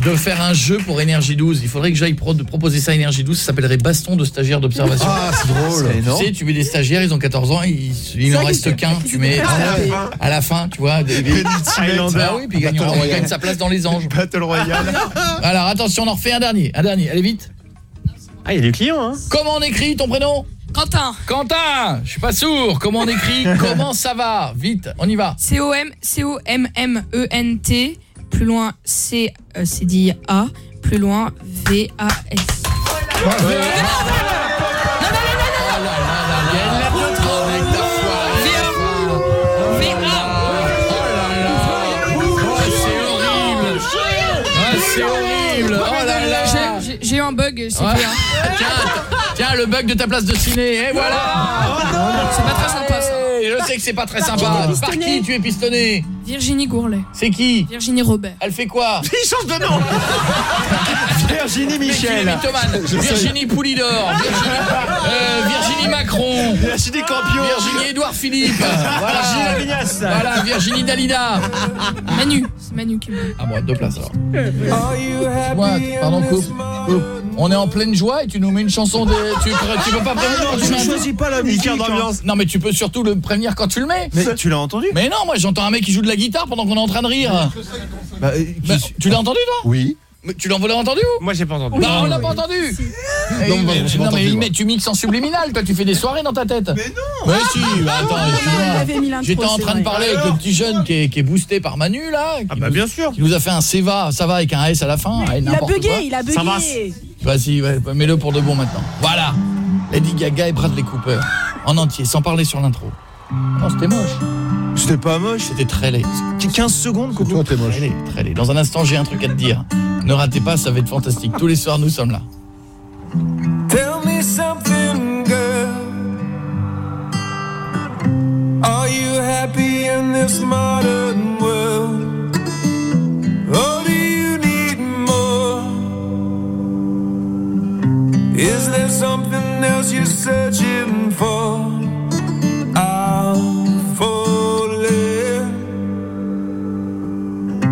de faire un jeu pour Énergie 12. Il faudrait que j'aille pro- proposer ça à Énergie 12. Ça s'appellerait baston de stagiaire d'observation. Ah, c'est drôle. Tu sais, tu mets des stagiaires, ils ont 14 ans, ils- il n'en reste qu'un. Tu mets à la, à la fin, tu vois. Des, des- Ah oui, puis il gagne, il gagne sa place dans les anges. Battle Royale. Alors attention, on en refait un dernier. Un dernier, allez vite. Ah, il y a du client, hein. Comment on écrit ton prénom? Quentin. Quentin Je suis pas sourd. Comment on écrit? Comment ça va? Vite, on y va. C-O-M, C-O-M-M-E-N-T. Plus loin, C, euh, c'est dit A. Plus loin, là là, il Tiens, tiens, le bug de ta place de ciné. Et voilà C'est pas très sympa ça. Je sais que c'est pas très Par sympa. Par qui tu es pistonné Virginie Gourlet. C'est qui Virginie Robert. Elle fait quoi Il change de nom Virginie Michel. Virginie Poulidor, Virginie, euh, Virginie Macron, Virginie Campion, Virginie Édouard Philippe, voilà, Virginie Lavignasse. voilà, Virginie Dalida. Manu. C'est Manu qui me Ah bon, deux places alors. Quoi Pardon, coupe, coupe. On est en pleine joie et tu nous mets une chanson de... Tu, tu peux pas prévenir Ah non, tu un choisis pas la musique, hein. d'ambiance. Non mais tu peux surtout le prévenir quand tu le mets. Mais tu l'as entendu? Mais non, moi j'entends un mec qui joue de la guitare pendant qu'on est en train de rire. Bah, euh, Bah, tu l'as entendu toi? Oui. Mais tu l'as entendu ou Moi j'ai pas entendu. Bah, on l'a pas entendu. Eh, Non, mais, entendu, mais, tu mixes en subliminal, toi tu fais des soirées dans ta tête. Mais non. Mais si, bah, attends, l'intro, J'étais en train de parler avec le petit jeune qui est, qui est boosté par Manu là, qui, Ah bah nous, bien sûr. qui nous a fait un Seva, ça va avec un S à la fin, Il a bugué, il a bugué. Vas-y, ouais, bah, mets-le pour de bon maintenant. Voilà. Lady Gaga et Bradley Cooper en entier, sans parler sur l'intro. Non, c'était moche. C'était pas moche. C'était très laid. 15 secondes, C'est toi, t'es moche. Très laid, très laid. Dans un instant, j'ai un truc à te dire. Ne ratez pas, ça va être fantastique. Tous les soirs, nous sommes là. Tell me something, girl. Are you happy in this modern world? Or do you need more? Is there something else you're searching for?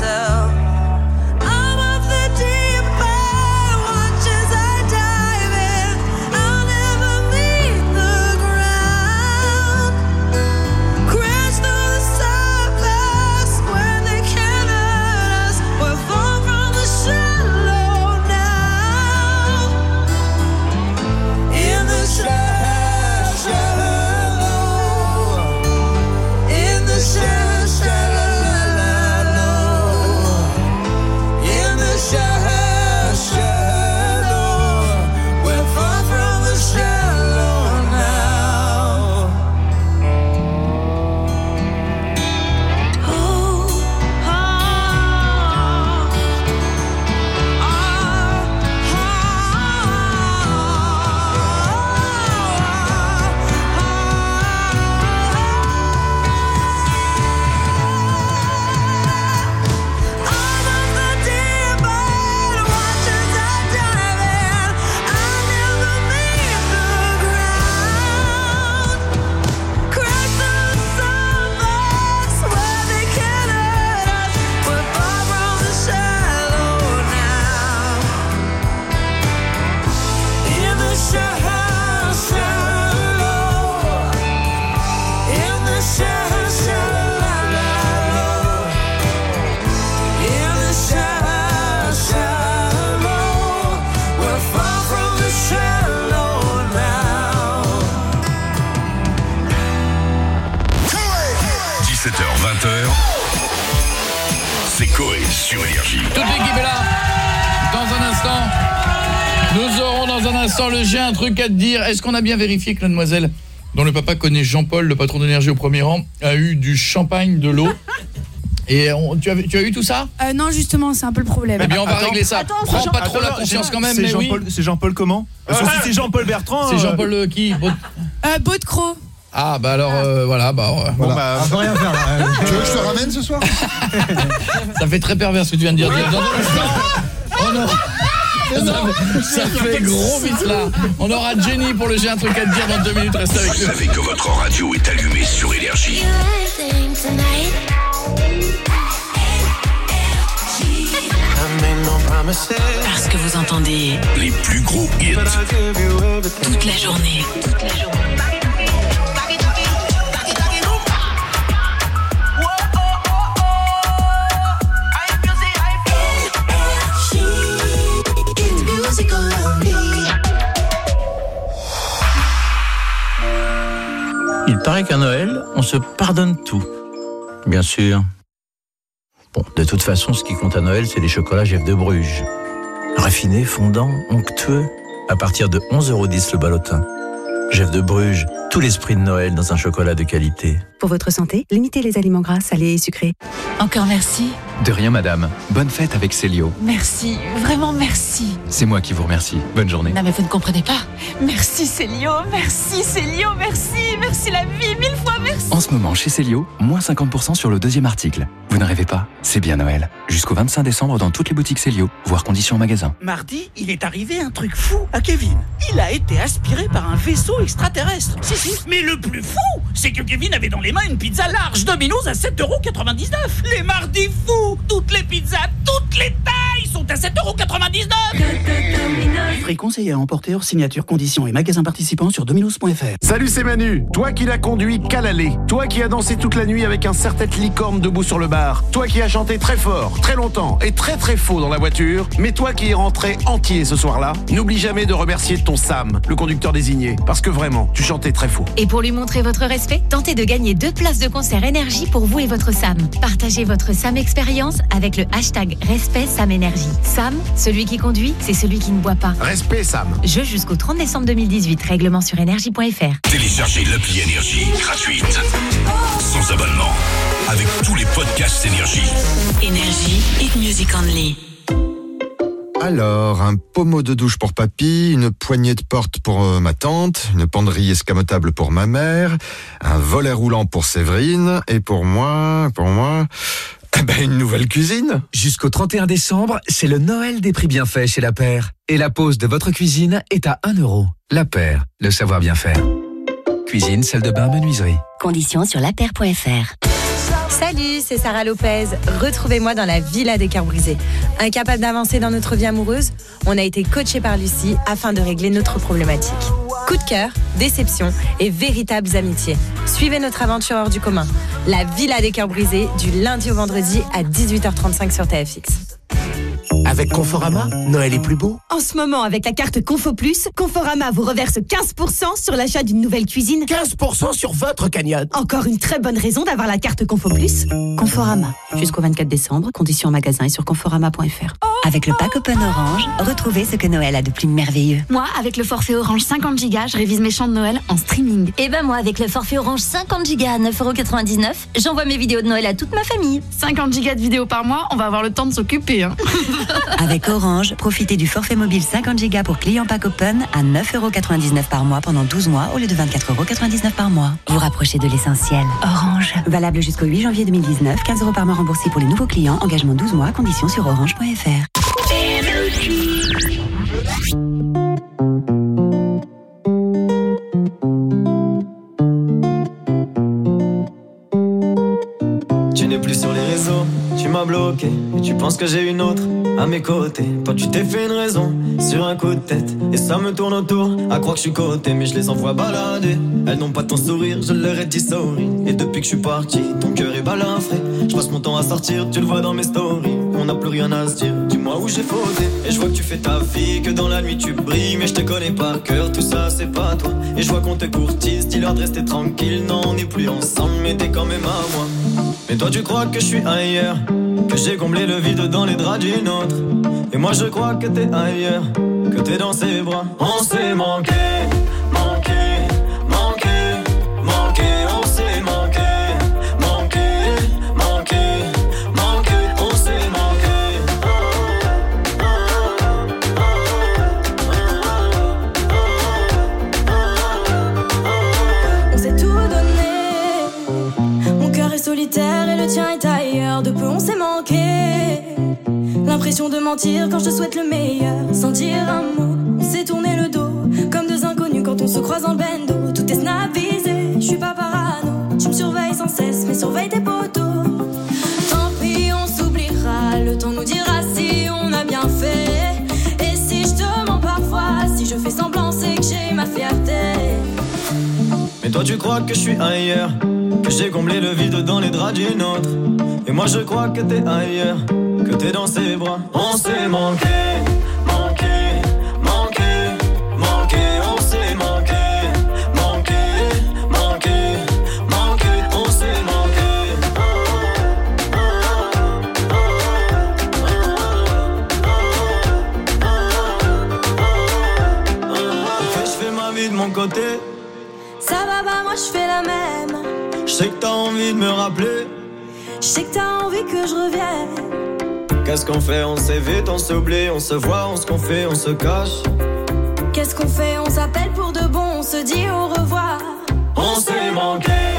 Myself. Sur Énergie. Toute l'équipe est là. Dans un instant, nous aurons dans un instant le j'ai un truc à te dire. Est-ce qu'on a bien vérifié que la demoiselle dont le papa connaît Jean-Paul, le patron d'énergie au premier rang, a eu du champagne, de l'eau? Et on- tu, as, tu as eu tout ça? Euh, non, justement, c'est un peu le problème. Eh bien, on va régler ça. Attends, Prends Jean- pas trop la Attends, conscience quand même, C'est mais oui. Jean-Paul c'est Jean-Paul comment? Si c'est Jean-Paul Bertrand. C'est euh, Jean-Paul euh, qui? Baud- Euh, Beau de Croc. Ah bah alors euh, voilà, bah euh, Bon bah. Ah, on peut rien faire là. Tu veux que je te ramène ce soir ça fait très pervers ce que tu viens de dire. Dans un instant, on aura- ça, ça fait gros vite là. On aura Jenny pour le J'ai un truc à te dire dans deux minutes. Reste avec Vous nous. savez que votre radio est allumée sur Énergie. Parce que vous entendez Les plus gros hits. toute la journée. Toute la journée. Il paraît qu'à Noël, on se pardonne tout. Bien sûr. Bon, de toute façon, ce qui compte à Noël, c'est les chocolats Jeff de Bruges. Raffinés, fondants, onctueux, à partir de 11,10€ le ballotin. Jeff de Bruges, tout l'esprit de Noël dans un chocolat de qualité. Pour votre santé, limitez les aliments gras, salés et sucrés. Encore merci. De rien, madame. Bonne fête avec Célio. Merci. Vraiment merci. C'est moi qui vous remercie. Bonne journée. Non mais vous ne comprenez pas. Merci Célio. Merci Célio. Merci. Merci la vie. Mille fois merci. En ce moment, chez Célio, moins 50% sur le deuxième article. Vous ne rêvez pas C'est bien Noël. Jusqu'au 25 décembre dans toutes les boutiques Célio, voire conditions en magasin. Mardi, il est arrivé un truc fou à Kevin. Il a été aspiré par un vaisseau extraterrestre. Mais le plus fou, c'est que Kevin avait dans les mains une pizza large Domino's à 7,99€. Les mardis fous, toutes les pizzas, toutes les tailles sont à 7,99€. Prix conseillé à emporter hors signature, conditions et magasins participants sur dominos.fr. Salut, c'est Manu. Toi qui l'as conduit qu'à l'aller. Toi qui as dansé toute la nuit avec un serre-tête licorne debout sur le bar. Toi qui as chanté très fort, très longtemps et très très faux dans la voiture. Mais toi qui es rentré entier ce soir-là, n'oublie jamais de remercier ton Sam, le conducteur désigné. Parce que vraiment, tu chantais très Et pour lui montrer votre respect, tentez de gagner deux places de concert énergie pour vous et votre Sam. Partagez votre Sam expérience avec le hashtag Respect Sam Énergie. Sam, celui qui conduit, c'est celui qui ne boit pas. Respect Sam. Jeu jusqu'au 30 décembre 2018. Règlement sur énergie.fr. Téléchargez l'appli Énergie gratuite. Sans abonnement. Avec tous les podcasts Énergie. Énergie, hit music only. Alors, un pommeau de douche pour papy, une poignée de porte pour euh, ma tante, une penderie escamotable pour ma mère, un volet roulant pour Séverine, et pour moi, pour moi, eh ben, une nouvelle cuisine. Jusqu'au 31 décembre, c'est le Noël des prix bienfaits chez La Paire. Et la pause de votre cuisine est à 1 euro. La Paire, le savoir bien faire. Cuisine, salle de bain, menuiserie. Conditions sur lapaire.fr. Salut, c'est Sarah Lopez. Retrouvez-moi dans la Villa des cœurs brisés. Incapable d'avancer dans notre vie amoureuse, on a été coaché par Lucie afin de régler notre problématique. Coup de cœur, déception et véritables amitiés. Suivez notre aventure hors du commun. La Villa des cœurs brisés du lundi au vendredi à 18h35 sur TFX. Avec Conforama, Noël est plus beau. En ce moment, avec la carte Confo Plus, Conforama vous reverse 15% sur l'achat d'une nouvelle cuisine. 15% sur votre cagnotte. Encore une très bonne raison d'avoir la carte Confo Plus. Conforama. Jusqu'au 24 décembre, conditions en magasin et sur conforama.fr. Avec le pack Open Orange, retrouvez ce que Noël a de plus merveilleux. Moi, avec le forfait Orange 50 Go, je révise mes chants de Noël en streaming. Et ben moi, avec le forfait Orange 50 Go à 9,99€, j'envoie mes vidéos de Noël à toute ma famille. 50 gigas de vidéos par mois, on va avoir le temps de s'occuper. Hein. Avec Orange, profitez du forfait mobile 50 Go pour clients pack open à 9,99€ par mois pendant 12 mois au lieu de 24,99€ par mois. Vous rapprochez de l'essentiel. Orange. Valable jusqu'au 8 janvier 2019, 15 euros par mois remboursés pour les nouveaux clients. Engagement 12 mois, conditions sur orange.fr. m'as bloqué et tu penses que j'ai une autre à mes côtés. Toi tu t'es fait une raison sur un coup de tête et ça me tourne autour à croire que je suis coté mais je les envoie balader. Elles n'ont pas ton sourire, je leur ai dit sorry. Et depuis que je suis parti, ton cœur est balafré. Je passe mon temps à sortir, tu le vois dans mes stories. On n'a plus rien à se dire, dis-moi où j'ai fauté. Et je vois que tu fais ta vie, que dans la nuit tu brilles, mais je te connais par cœur, tout ça c'est pas toi. Et je vois qu'on te courtise, dis-leur de rester tranquille. Non, on n'est plus ensemble, mais t'es quand même à moi. Mais toi tu crois que je suis ailleurs Que j'ai comblé le vide dans les draps d'une autre. Et moi je crois que t'es ailleurs Que t'es dans ses bras. On s'est manqué l'impression de mentir quand je te souhaite le meilleur. Sans dire un mot, on s'est tourné le dos. Comme deux inconnus quand on se croise le bendo. Tout est snap visé, je suis pas parano. Tu me surveilles sans cesse, mais surveille tes poteaux. Tant pis, on s'oubliera. Le temps nous dira si on a bien fait. Et si je te mens parfois, si je fais semblant, c'est que j'ai ma fierté. Toi tu crois que je suis ailleurs Que j'ai comblé le vide dans les draps d'une autre. Et moi je crois que t'es ailleurs Que t'es dans ses bras. On s'est Manqué sais que t'as envie de me rappeler. Je sais que t'as envie que je revienne. Qu'est-ce qu'on fait? On s'évite, on s'oublie, on se voit, on se confie, on se cache. Qu'est-ce qu'on fait? On s'appelle pour de bon, on se dit au revoir. On s'est manqué, manqué,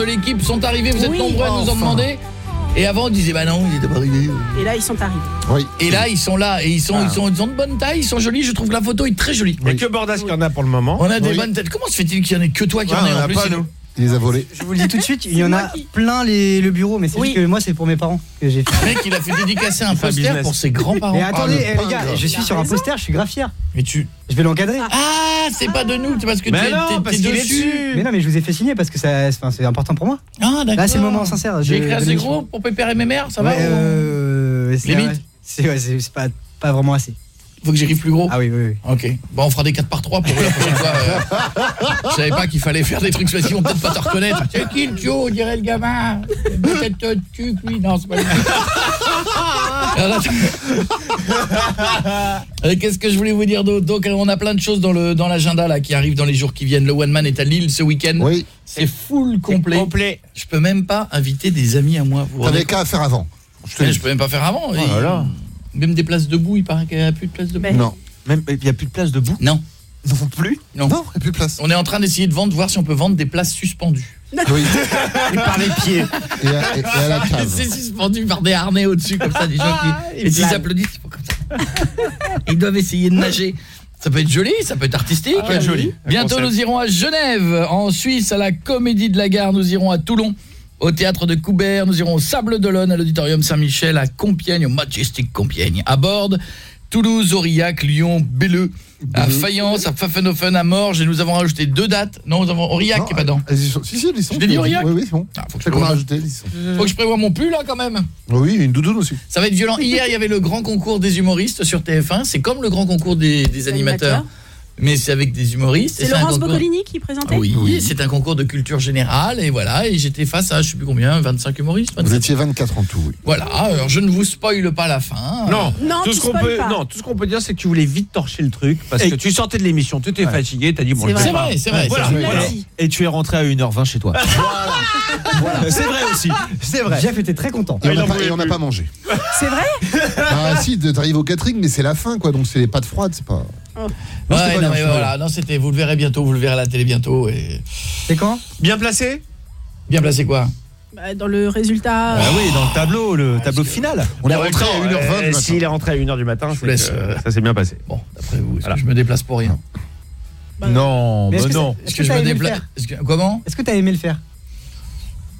de l'équipe sont arrivés. Vous êtes Oui, nombreux à nous en demander. Et avant, on disait, bah non, ils étaient pas arrivés. Et là, ils sont arrivés. Oui. Et là, ils sont là. Et ils sont, ils sont, ils sont de bonne taille, ils sont jolis. Je trouve que la photo est très jolie. Il n'y a que Bordas qui en a pour le moment. On a des bonnes têtes. Comment se fait-il qu'il y en ait que toi qui Ouais, en ait en plus pas, nous. Il les a volés. Je vous le dis tout de suite, il y en a plein les, le bureau, mais c'est juste que moi c'est pour mes parents que j'ai fait. Le mec, il a fait dédicacer un poster business. pour ses grands-parents. Mais attendez, Ah, eh, le les gars, pingre. je suis sur un poster, je suis grave fier. Mais tu Je vais l'encadrer. Ah, c'est pas de nous, c'est parce que parce t'es qu'il est dessus. dessus. Mais non, mais je vous ai fait signer parce que ça, enfin, c'est important pour moi. Ah, d'accord. Là, c'est le moment sincère. J'ai écrit assez gros pour Pépère et Mémère, ça va euh, c'est- Limite C'est pas vraiment assez. Faut que j'écrive plus gros Ah oui, oui, oui. Ok. Bon, on fera des 4 par 3 pour la prochaine fois. euh. Je savais pas qu'il fallait faire des trucs spéciaux, vont peut-être pas te reconnaître. C'est qui le Joe, dirait le gamin? Peut-être de cul, lui. Non, c'est pas. Euh, Qu'est-ce que je voulais vous dire d'autre? Donc, on a plein de choses dans le dans l'agenda là qui arrivent dans les jours qui viennent. Le One Man est à Lille ce week-end. Oui. C'est full complet. complet. Je peux même pas inviter des amis à moi. T'avais qu'à faire avant. compte Mais Je peux même pas faire avant. Et- là. Même des places debout, il paraît qu'il n'y a plus de place debout. Non. Même il n'y a plus de place debout Non. Non plus Non. Non, il n'y a plus de place. On est en train d'essayer de vendre, voir si on peut vendre des places suspendues. Oui. Et par les pieds. Et à, et à la cave. C'est suspendu par des harnais au-dessus, comme ça, des gens qui. Ils Et s'ils applaudissent, comme ça. Ils doivent essayer de nager. Ça peut être joli, ça peut être artistique. Ça peut être joli. Bientôt, nous irons à Genève, en Suisse, à la Comédie de la Gare. Nous irons à Toulon, au Théâtre de Coubert. Nous irons au Sable d'Olonne, à l'Auditorium Saint-Michel, à Compiègne, au Majestic Compiègne. À Borde, Toulouse, Aurillac, Lyon, Belleux, à Fayence, à Pfaffenhofen, à Morges. Et nous avons rajouté deux dates. Non, nous avons Aurillac qui est pas dedans. Si, si, ils sont. Je l'ai dit, Aurillac Oui, oui, c'est bon. Ah, faut que je rajouté, ils sont. Faut que je prévoie mon pull là quand même. Oui, une doudoune aussi. Ça va être violent. Hier, il y avait le grand concours des humoristes sur TF1. C'est comme le grand concours des, des animateurs. animateurs. Mais c'est avec des humoristes. C'est Laurence concours- Boccolini qui présentait Oui, c'est un concours de culture générale. Et voilà, et j'étais face à, je sais plus combien, 25 humoristes. Vous 27. étiez 24 en tout, oui. Voilà, alors je ne vous spoile pas la fin. Non, Non, tout tu ce qu'on peut pas. non, tout ce qu'on peut dire c'est que tu voulais vite torcher le truc parce Et- que tu sortais de l'émission, tu étais fatigué, t'as dit bon, C'est je vrai. vais C'est vrai, c'est vrai. Voilà, c'est vrai. voilà. Et tu es rentré à 1h20 chez toi. Voilà. C'est vrai aussi. C'est vrai. Jeff était très content. Et on il n'a en pas, on plus. pas mangé. C'est vrai Ah si, t'arrives au catering, mais c'est la fin, quoi. Donc c'est les pâtes froides, c'est pas... Oh. Non, c'était Ouais, non, bien, mais voilà, non, c'était, vous le verrez bientôt, vous le verrez à la télé bientôt. Et... C'est quand? Bien placé? Bien placé quoi? Bah, Dans le résultat. Ah oui, dans le tableau, le tableau final. On est En rentré même à temps, 1h20 du euh. S'il est rentré à 1h du matin, Je c'est vous laisse, que, euh, ça s'est bien passé. Bon, d'après vous, Voilà. que je me déplace pour rien? Bah, non, Mais est-ce bah que non. Est-ce que je t'as me déplace est-ce que- Comment? Est-ce que t'as aimé le faire?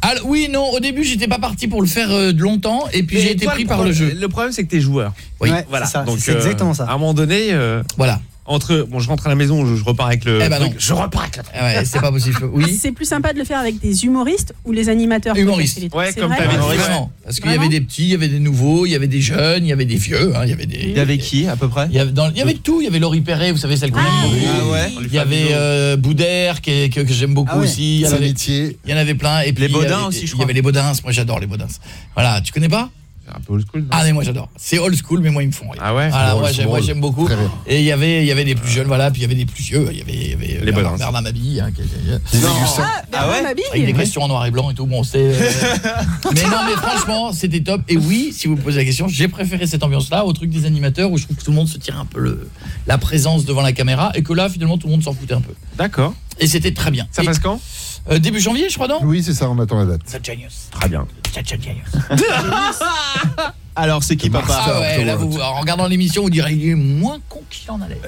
Alors, oui, non, au début, j'étais pas parti pour le faire euh, de longtemps et puis j'ai été toi, pris le par le jeu. Le problème, c'est que t'es joueur. Oui, voilà. c'est ça, Donc, c'est euh, exactement ça. À un moment donné, euh, voilà. Entre, bon, je rentre à la maison, je, je repars avec le. Eh ben truc, non. Je repars avec le. Ah ouais, c'est pas possible. Oui. C'est plus sympa de le faire avec des humoristes ou les animateurs Humoristes. les. Ouais, C'est comme t'avais dit. Vraiment, parce qu'il y avait des petits, il y avait des nouveaux, il y avait des jeunes, il y avait des vieux, hein, il y avait des Il y avait qui, à peu près il y avait, dans- il y avait tout, il y avait Laurie Perret, vous savez celle qu'on aime beaucoup. Ah ouais Il y avait euh, Boudère qui est- que, que j'aime beaucoup Ah ouais. aussi. Il y, en avait, Amitié. il y en avait plein. Et puis, Les Baudins aussi, je Il y crois. avait les Baudins, moi j'adore les Baudins. Voilà, tu connais pas C'est un peu old school. Ah mais moi j'adore. C'est old school mais moi ils me font rire. Ah ouais Voilà, moi c'est j'aime moi, drôle. j'aime beaucoup. Et il y avait il y avait des plus jeunes voilà, puis il y avait des plus vieux, il y avait il y avait Les Bernard, Baudins. Bernard Mabille hein, qui- qui- Des Ah. Bernard ouais Mabille avec des questions en noir et blanc et tout bon c'était euh, mais non mais franchement c'était top et oui si vous me posez la question j'ai préféré cette ambiance là au truc des animateurs où je trouve que tout le monde se tire un peu le, la présence devant la caméra et que là finalement tout le monde s'en foutait un peu D'accord. et c'était très bien Ça Et, passe quand? Euh, début janvier je crois non? Oui, c'est ça, on attend la date. Très bien. Alors, c'est qui, papa ah ouais là vous, en regardant l'émission vous direz il est moins con qu'il en allait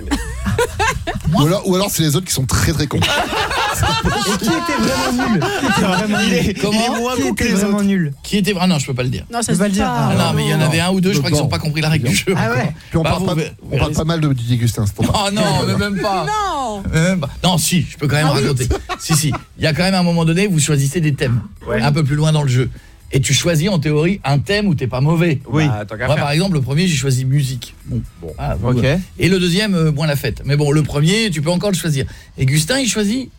Ou alors, ou alors c'est les autres qui sont très très cons. Et qui était vraiment nul Qui était vraiment nul Comment Qui était vraiment nul Qui était ah non, je peux pas le dire. Non, ça Tu se vas le dire. Ah non, mais il y en avait un ou deux, je crois qu'ils ont pas compris la règle du jeu. Ah ouais Puis on Bah, parle, vous pas, verrez- on parle pas mal de Didier Gustin, c'est pour pas. Oh non, mais même pas. Non Euh, bah, non, si, je peux quand même Ah raconter. si, si. Il y a quand même un moment donné, vous choisissez des thèmes. Un peu plus loin dans le jeu. Et tu choisis en théorie un thème où t'es pas mauvais. Oui. Bah, tant Moi, faire. par exemple, le premier, j'ai choisi musique. Bon, Bon. Ah, bon. Et le deuxième, euh, moins la fête. Mais bon, le premier, tu peux encore le choisir. Et Gustin, il choisit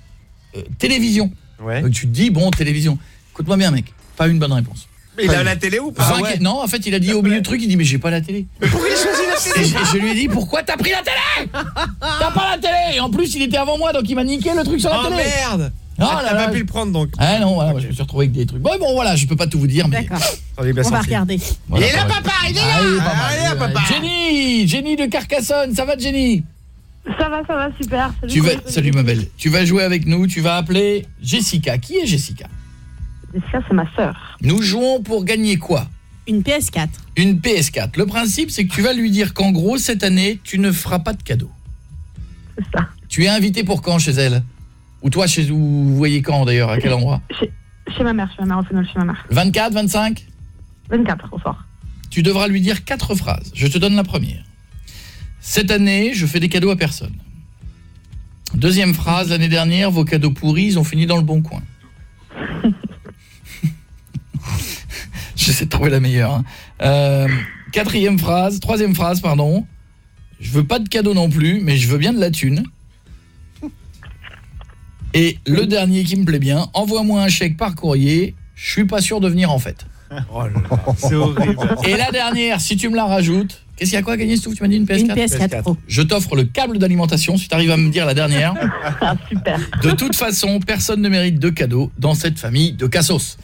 euh, télévision. Ouais. Donc tu te dis, bon, télévision. Écoute-moi bien, mec. Pas une bonne réponse. Mais il a la télé ou pas Cinq- Non, en fait, il a dit au milieu du truc, il dit, mais j'ai pas la télé. Pourquoi il choisit la Et je, je lui ai dit pourquoi t'as pris la télé? T'as pas la télé Et en plus il était avant moi donc il m'a niqué le truc sur la Oh télé merde Ah, T'as là. pas pu le prendre donc. Ah non voilà je me suis retrouvé avec des trucs Bon bon voilà je peux pas tout vous dire mais D'accord. On va regarder. voilà, Il est là, papa, il est il est là Allez, papa. Jenny Jenny de Carcassonne ça va Jenny? Ça va, ça va, super. Salut, Tu vas Chloé, salut ma belle tu vas jouer avec nous tu vas appeler Jessica qui est Jessica? Jessica, c'est ma sœur. Nous jouons pour gagner quoi? Une PS4. Une PS4 Le principe c'est que tu vas lui dire qu'en gros cette année tu ne feras pas de cadeau C'est ça. Tu es invité pour quand chez elle? Ou toi chez où vous voyez quand d'ailleurs à quel endroit Chez, chez ma mère, chez ma mère, au final, chez ma mère. 24 25 24 au soir. Tu devras lui dire quatre phrases. Je te donne la première. Cette année, je fais des cadeaux à personne. Deuxième phrase, l'année dernière, vos cadeaux pourris, ils ont fini dans le bon coin. J'essaie de trouver la meilleure. hein. Euh, quatrième phrase, troisième phrase, pardon. Je veux pas de cadeaux non plus, mais je veux bien de la thune. Et le dernier qui me plaît bien, envoie-moi un chèque par courrier, je suis pas sûr de venir en fait. Oh c'est horrible. Et la dernière, si tu me la rajoutes, qu'est-ce qu'il y a quoi à gagner, Stouff Tu m'as dit une PS4 Une PS4 Pro. Je t'offre le câble d'alimentation si tu arrives à me dire la dernière. Ah, super. De toute façon, personne ne mérite de cadeaux dans cette famille de cassos.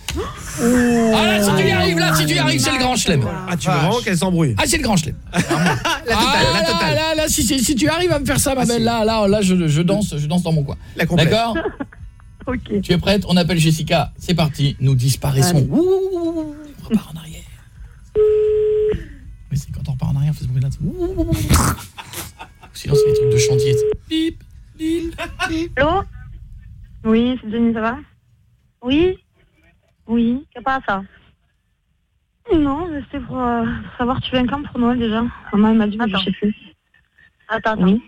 Ah là, si tu y arrives, là, si tu y arrives, c'est le grand chelem. Ah, tu veux vraiment qu'elle s'embrouille Ah, c'est le grand chelem. La totale, Ah, la là, totale. là, là, si, si, si tu arrives à me faire ça, ma belle, là, là, là, je, je danse, je danse dans mon coin. D'accord Ok. Tu es prête On appelle Jessica. C'est parti. Nous disparaissons. Ouh, on repart en arrière. Mais c'est quand on repart en arrière, on fait ce bruit-là. Sinon, c'est des trucs de chantier. Bip, bip, bip. Allô? Oui, c'est Jenny, ça va? Oui? Oui, qu'est-ce pas ça Non, c'était pour euh, savoir tu viens quand pour Noël déjà? Maman elle m'a dit, mais je sais plus. Attends, attends. Oui.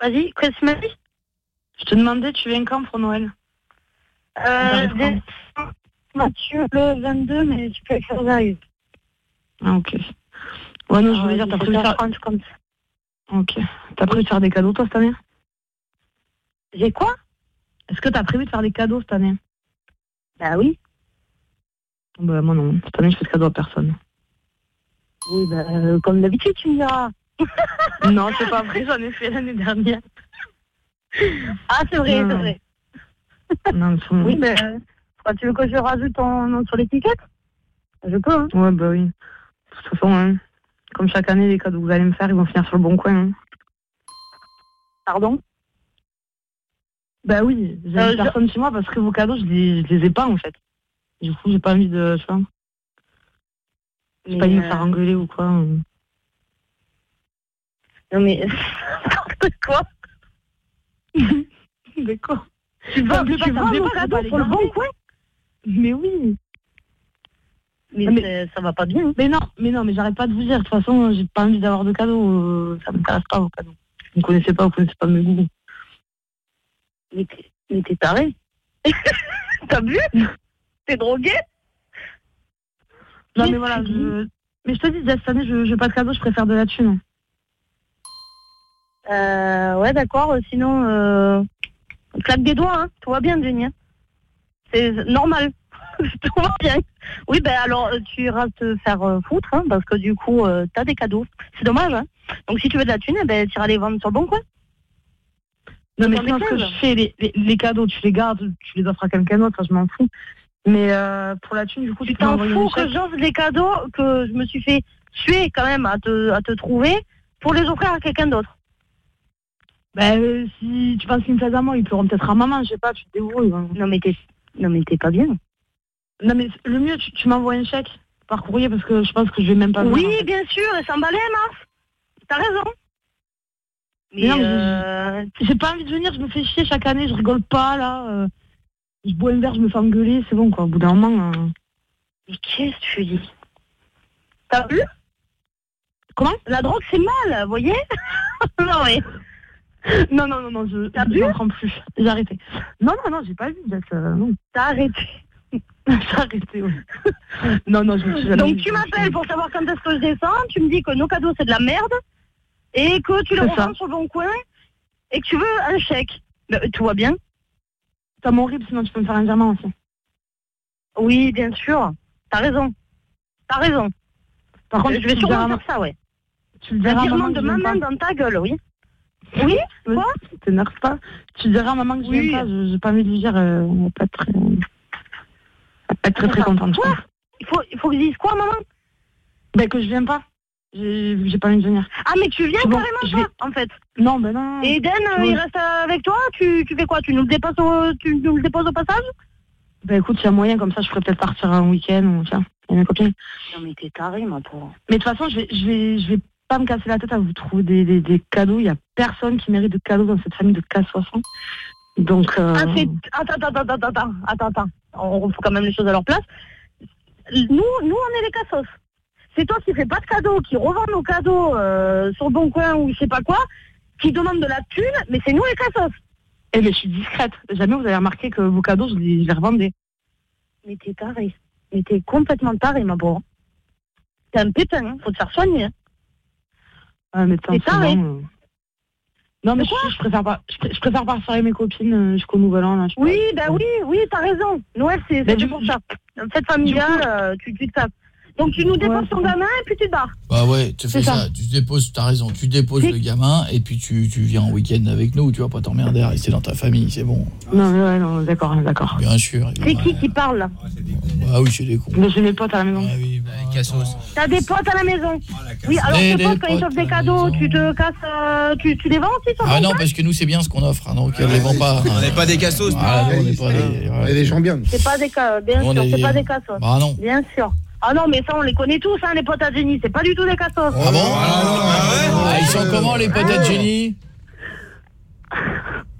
Vas-y, qu'est-ce que tu m'as dit? Je te demandais, tu viens quand pour Noël? Euh, des- Mathieu, le 22, mais tu peux écrire j'arrive. Ah, ok. Ouais, non, je voulais dire, t'as prévu faire... 17h30 comme ça. Ok. T'as prévu de faire des cadeaux, toi, cette année? J'ai quoi? Est-ce que t'as prévu de faire des cadeaux cette année? Bah oui. Bah, moi, non. Cette année, je fais de cadeaux à personne. Oui, bah, euh, comme d'habitude, tu me diras. non, c'est pas vrai, j'en ai fait l'année dernière. Ah, c'est vrai, c'est vrai. Non, Oui, mais euh, tu veux que je rajoute ton nom sur l'étiquette Je peux, hein. Ouais, bah oui. De toute façon, hein, comme chaque année, les cadeaux que vous allez me faire, ils vont finir sur le bon coin. hein. Pardon? Bah oui, j'ai Euh, je- personne chez moi parce que vos cadeaux, je les, je les ai pas, en fait. Du coup, j'ai pas envie de... Tu vois J'ai pas envie de me Mais, faire euh, engueuler ou quoi. hein. Non, mais. N'importe quoi? De quoi? Tu vas, me les le bon coin? Mais oui. Mais, Mais- ça va pas bien. Mais non, mais non, mais j'arrête pas de vous dire. De toute façon, j'ai pas envie d'avoir de cadeaux. euh, ça m'intéresse pas vos cadeaux. Vous me connaissez pas, vous connaissez pas mes goûts. Mais t'es- taré. T'as vu? T'es drogué? Non, mais voilà, je... Mais je te dis, déjà, cette année, je, je veux pas de cadeaux, je préfère de la thune. Euh, ouais, d'accord. Sinon, euh, claque des doigts, hein. Tout va bien, Jenny. hein. C'est normal. Tout va bien. Oui, ben alors, euh, tu iras te faire euh, foutre, hein, parce que du coup, euh, t'as des cadeaux. C'est dommage, hein. Donc, si tu veux de la thune, eh ben, tu iras les vendre sur le bon coin. Non, mais sinon, ce que je fais, les, les, les cadeaux, tu les gardes, tu les offres à quelqu'un d'autre, je m'en fous. Mais euh, pour la thune, du coup, Tu t'en fous que j'offre des cadeaux que je me suis fait tuer quand même à te, à te trouver pour les offrir à quelqu'un d'autre. Ben, euh, si tu penses qu'ils me plaisent à moi, ils pleuront peut-être à maman, je sais pas, tu te débrouilles. hein. Non, mais t'es, non, mais t'es pas bien. Non, mais le mieux, tu, tu m'envoies un chèque par courrier parce que je pense que je vais même pas venir, Oui, en fait. bien sûr, et s'emballer, Mars. T'as raison. Mais non, euh, j'ai- pas envie de venir, je me fais chier chaque année, je rigole pas là. euh, je bois un verre, je me fais engueuler, c'est bon quoi. Au bout d'un moment. euh, Mais qu'est-ce que tu dis T'as vu? Comment? La drogue, c'est mal, vous voyez? Non, mais... Non, non, non, non, je T'as bu j'en prends plus. J'ai arrêté. Non, non, non, j'ai pas vu, Jess, euh, non. T'as arrêté. J'ai arrêté, oui. non, non, je me suis jamais Donc tu m'appelles pour savoir quand est-ce que je descends, tu me dis que nos cadeaux, c'est de la merde, et que tu les revends sur le bon coin, et que tu veux un chèque. Ben, tout va bien T'as mon RIB, sinon tu peux me faire un virement aussi. Oui, bien sûr. T'as raison. T'as raison. Par contre, je vais sûrement faire ça, ouais. Tu le Un verras à virement maman de que je ma viens main pas. dans ta gueule, oui. Oui Quoi T'énerve pas. Tu diras à maman que je viens pas, je- j'ai pas envie de lui dire, euh, va pas très, pas être très, très contente. quoi il faut, il faut que je dise quoi, maman? Ben, que je viens pas. J'ai pas envie de venir. Ah, mais tu viens bon, carrément, toi, vais- en fait. Non, ben non. Et Eden, Oui. il reste avec toi? Tu, tu fais quoi? Tu nous le déposes au, tu nous le déposes au passage? Ben écoute, il y a moyen, comme ça, je ferais peut-être partir un week-end ou tiens, il y a mes copines. Non, mais t'es taré, ma pauvre. Mais de toute façon, je vais, je vais, je vais pas me casser la tête à vous trouver des, des, des cadeaux. Il y a personne qui mérite de cadeaux dans cette famille de K60. Donc, euh, Ah, attends, attends, attends, attends, attends, attends. On remet quand même les choses à leur place. Nous, nous, on est les cassos. C'est toi qui fais pas de cadeaux, qui revend nos cadeaux euh, sur le bon coin ou je sais pas quoi, qui demande de la thune, mais c'est nous les cassos. eh ben, je suis discrète. Jamais vous avez remarqué que vos cadeaux, je les, je les revendais. Mais t'es taré. Mais t'es complètement taré, ma pauvre. T'es un pépin, hein. faut te faire soigner. hein. Ah, mais C'est taré. souvent, euh, Non, mais je, je préfère pas. Je, pr- je préfère partir avec mes copines euh, jusqu'au nouvel an. Là, Oui, pas. ben oui, oui, t'as raison. Noël, c'est pour ça. Fête familiale, tu, tu te tapes. Donc tu nous déposes Ouais, ton gamin et puis tu te barres. Bah ouais, tu fais ça. ça. tu déposes, t'as raison, tu déposes le gamin et puis tu, tu viens en week-end avec nous, tu vas pas t'emmerder à rester dans ta famille, c'est bon. Non, mais ouais, non, d'accord, d'accord. Bien sûr. C'est qui qui parle là Ah oui, c'est des cons. Mais j'ai mes potes à la maison. Ah oui, bah, Cassos. T'as des potes à la maison Oui, alors tes des potes, quand ils t'offrent des cadeaux, tu te casses, euh, tu, tu les vends aussi Ah non, parce que nous c'est bien ce qu'on offre, hein, donc elle les vend pas. On n'est pas des cassos. Ah, on n'est pas des... Gens bien. C'est pas des cas, bien On sûr, est- c'est pas des cassos. Bah non. Bien sûr. Ah non, mais ça on les connaît tous, hein, les potes à Jenny, c'est pas du tout des cassos. Ah bon Ah, Ils sont comment les potes à Jenny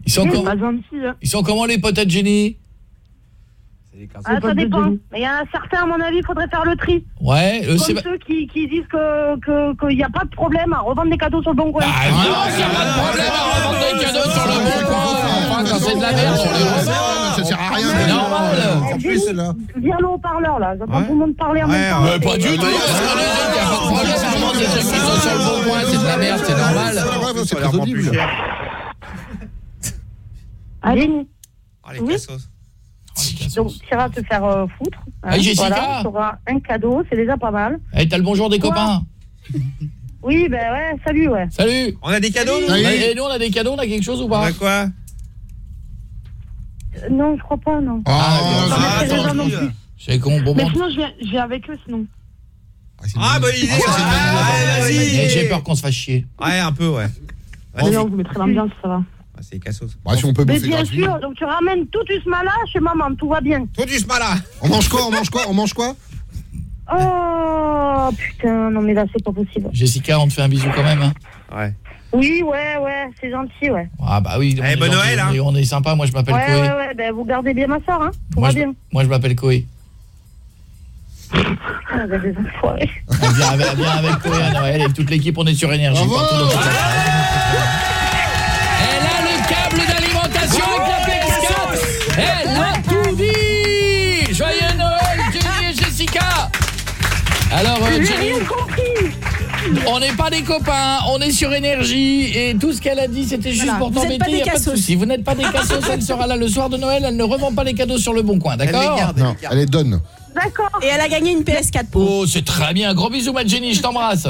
Ils sont, com- hein. ils sont comment les potes à Jenny Ah, ça dépend. Mais il y en a certains, à mon avis, il faudrait faire le tri. Ouais, euh, Comme c'est ceux qui, qui disent que que- qu'il n'y a pas de problème à revendre des cadeaux sur le bon coin. Ah non, il y a pas de problème à revendre des cadeaux sur le bon coin. Enfin, quand c'est de la merde, on les revend. Ça sert à rien. C'est normal. En plus, celle-là. Viens le haut-parleur là, j'entends tout le monde parler en même temps. Mais pas du tout, c'est de la merde, c'est normal. C'est très audible. Allez, les Oui. cassos. donc tu iras te faire euh, foutre. hein, Ah, Jessica Voilà, tu auras un cadeau, c'est déjà pas mal. Eh, t'as le bonjour des Quoi copains. Oui, ben ouais, salut, ouais. Salut. On a des cadeaux, nous Salut. Et nous, on a des cadeaux, on a quelque chose ou On pas a quoi? Non, je crois pas, non. Ah, Non, mais Ah, non là. plus. C'est con, bon, Mais sinon, je viens, je viens avec eux, sinon. Ah, une- bonne idée. Ah, bonne idée. Ouais, Eh, vas-y. J'ai peur qu'on se fasse chier. Ouais, un peu, ouais. Mais non, vous mettrez l'ambiance, ça va. Ah, C'est les cassos. Bah, si on peut Mais bien sûr, donc tu ramènes tout ce mal chez maman, tout va bien. Tout du smala. On mange quoi On mange quoi On mange quoi Oh putain, non mais là c'est pas possible. Jessica, on te fait un bisou quand même. Hein. Ouais. Oui, ouais, ouais, c'est gentil, ouais. Ah bah oui, est bon Noël, on est- On est sympa, moi je m'appelle Ouais, Koé. ouais, ouais, ben, vous gardez bien ma soeur, hein Tout Moi va bien. moi je m'appelle Koé. Ah, des enfoirés. On vient avec, viens avec Koé à Noël et toute l'équipe, on est sur énergie. partout dans Elle a le câble d'alimentation avec la PS4 Elle a tout dit Joyeux Noël, Jenny et Jessica Alors, euh, J'ai Jenny, rien compris. On n'est pas des copains, on est sur énergie et tout ce qu'elle a dit, c'était juste Voilà, pour t'embêter, pas il des a pas de cassos. souci. Vous n'êtes pas des cassos, elle sera là le soir de Noël, elle ne revend pas les cadeaux sur le bon coin, d'accord Non, elle les donne. D'accord. Et elle a gagné une PS4 pour. Oh, c'est très bien. Gros bisous, ma Jenny, je t'embrasse.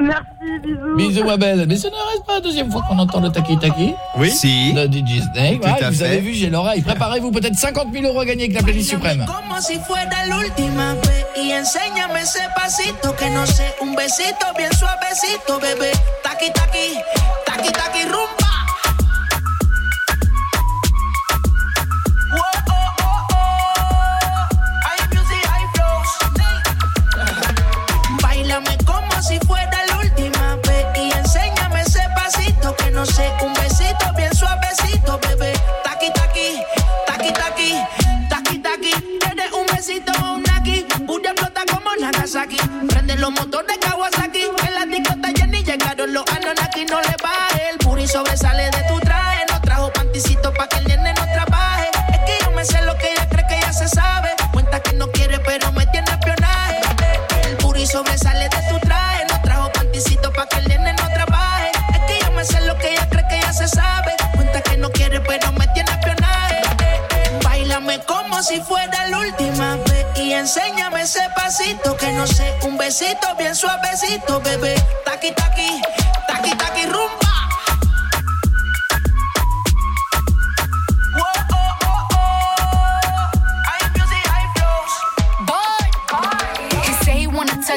Merci, bisous. Bisous, ma belle. Mais ce ne reste pas la deuxième fois qu'on entend le taki-taki. Oui. Si. Le DJ Snake. Tout Ouais, à vous fait. avez vu, j'ai l'oreille. Préparez-vous, peut-être 50 000 euros à gagner avec la playlist suprême. Como si fuera la última vez y enséñame ese pasito que no sé, un besito bien suavecito, bebé. Taqui taqui, taqui taqui rumba. No sé, un besito bien suavecito, bebé. Taqui taqui, taqui taqui, taqui taqui. Tienes un besito un aquí, Bulla explota como Nagasaki. Prende los motores Kawasaki, en la discota Jenny llegaron los Anunnaki, no le baje. El puri sobresale de tu traje, no trajo panticito pa' que el nene no trabaje. Es que yo me sé lo que ella cree que ya se sabe. Cuenta que no quiere, pero me tiene espionaje. El puri sobresale de tu traje, me lo que ella cree que ya se sabe. Cuenta que no quiere, pero me tiene espionaje. Báilame como si fuera la última vez y enséñame ese pasito que no sé, un besito bien suavecito, bebé. Taqui taqui, taqui taqui rumba.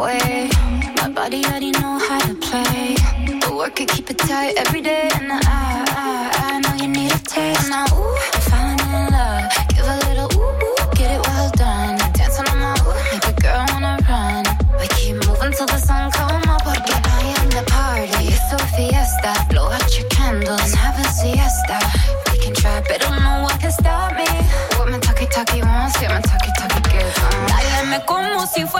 Way. My body already know how to play. But work it, keep it tight every day. And I, I, I know you need a taste. Now, ooh, I'm falling in love. Give a little ooh, ooh, get it well done. Dancing on my ooh, make a girl wanna run. We keep moving till the sun come up. Porque I am the party. It's a fiesta. Blow out your candles have a siesta. We can try, but no one can stop me. What my talkie talkie wants, yeah, my talkie talkie gives. Uh. Báilame como si fuera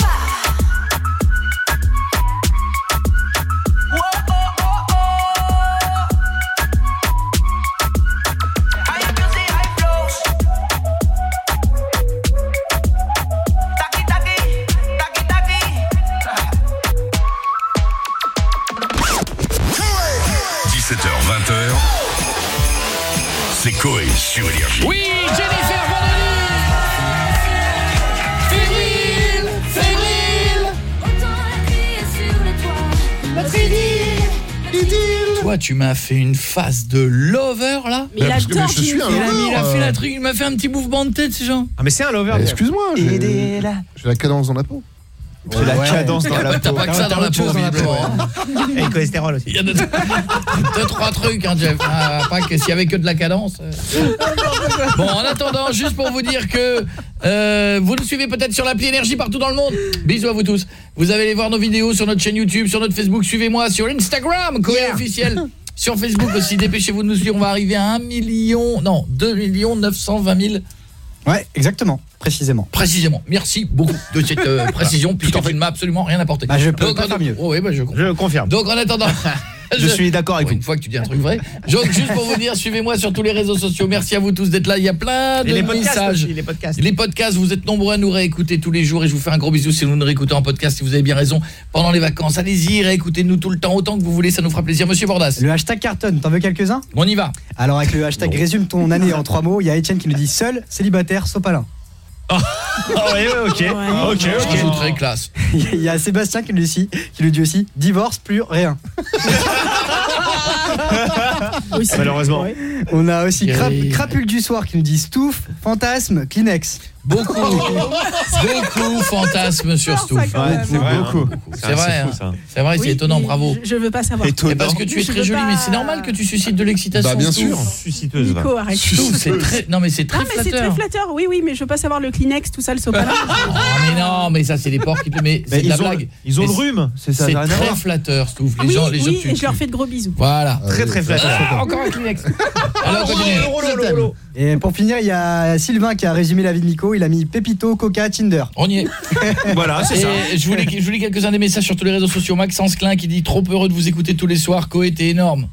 Sur Énergie. Oui, Jennifer Fébrile, fébrile. Toi, tu m'as fait une face de lover là Mais il Bah, parce que- mais adore je suis un Il a, il fait euh. la truc, il m'a fait un petit mouvement de tête, ces gens. Ah mais c'est un lover. Excuse-moi, j'ai la cadence dans la peau. J'ai la cadence dans la T'as peau. pas que ça dans la peau, visiblement. Et le cholestérol aussi. Il y a deux, trois trucs, hein, Jeff. Ah, pas que s'il y avait que de la cadence. euh. Bon, en attendant, juste pour vous dire que euh, vous nous suivez peut-être sur l'appli Énergie partout dans le monde. Bisous à vous tous. Vous allez aller voir nos vidéos sur notre chaîne YouTube, sur notre Facebook. Suivez-moi sur Instagram, Coé officiel. Sur Facebook aussi, dépêchez-vous de nous suivre. On va arriver à 1 million, non, 2 millions 920 000 Ouais, exactement, précisément. Précisément. Merci beaucoup de cette euh, précision puisque tu ne m'as absolument rien apporté. Bah, je peux Donc, pas en- faire mieux. Oh, oui, bah, je, Je confirme. Donc en attendant Je suis d'accord avec Bon, Une fois que tu dis un truc vrai. Juste pour vous dire, suivez-moi sur tous les réseaux sociaux. Merci à vous tous d'être là. Il y a plein de les podcasts messages. aussi, les podcasts. Les podcasts, vous êtes nombreux à nous réécouter tous les jours et je vous fais un gros bisou si vous nous réécoutez en podcast si vous avez bien raison pendant les vacances. Allez-y, réécoutez-nous tout le temps autant que vous voulez, ça nous fera plaisir. Monsieur Bordas. Le hashtag carton, t'en veux quelques-uns? On y va. Alors avec le hashtag résume ton année en trois mots, il y a Etienne qui nous dit seul, célibataire, sopalin. Ah ouais, ouais, ok. Ok, Je ok. rajouterai classe. Il y a Sébastien qui nous dit, qui nous dit aussi divorce plus rien. Malheureusement. On a aussi Crap- Crapule du soir qui nous dit stouffe, fantasme, Kleenex. Beaucoup, beaucoup fantasmes sur Stouff. c'est vrai. Beaucoup. hein. C'est vrai, c'est vrai, c'est étonnant, bravo. Je, veux pas savoir. Et parce que tu es très jolie, pas- mais c'est normal que tu suscites de l'excitation. Bah, bien sûr. Susciteuse. Nico, arrête. C'est très non mais c'est très Non, mais c'est très flatteur. flatteur. Oui, oui, mais je veux pas savoir le Kleenex, tout ça, le sopalin. Oh, mais non, mais ça c'est les porcs qui te mais c'est de la ils ont, blague. ils ont le rhume, c'est ça. C'est très flatteur, Stouff. Les oui, gens les gens tu- et je leur fais de gros bisous. Voilà. Très très flatteur. Ah, encore un Kleenex. Alors continue. Et pour finir, il y a Sylvain qui a résumé la vie de Nico, il a mis Pépito, Coca, Tinder. On y est. Voilà, c'est ça. Je voulais je voulais quelques-uns des messages sur tous les réseaux sociaux. Maxence Klein qui dit trop heureux de vous écouter tous les soirs. Coé t'es énorme.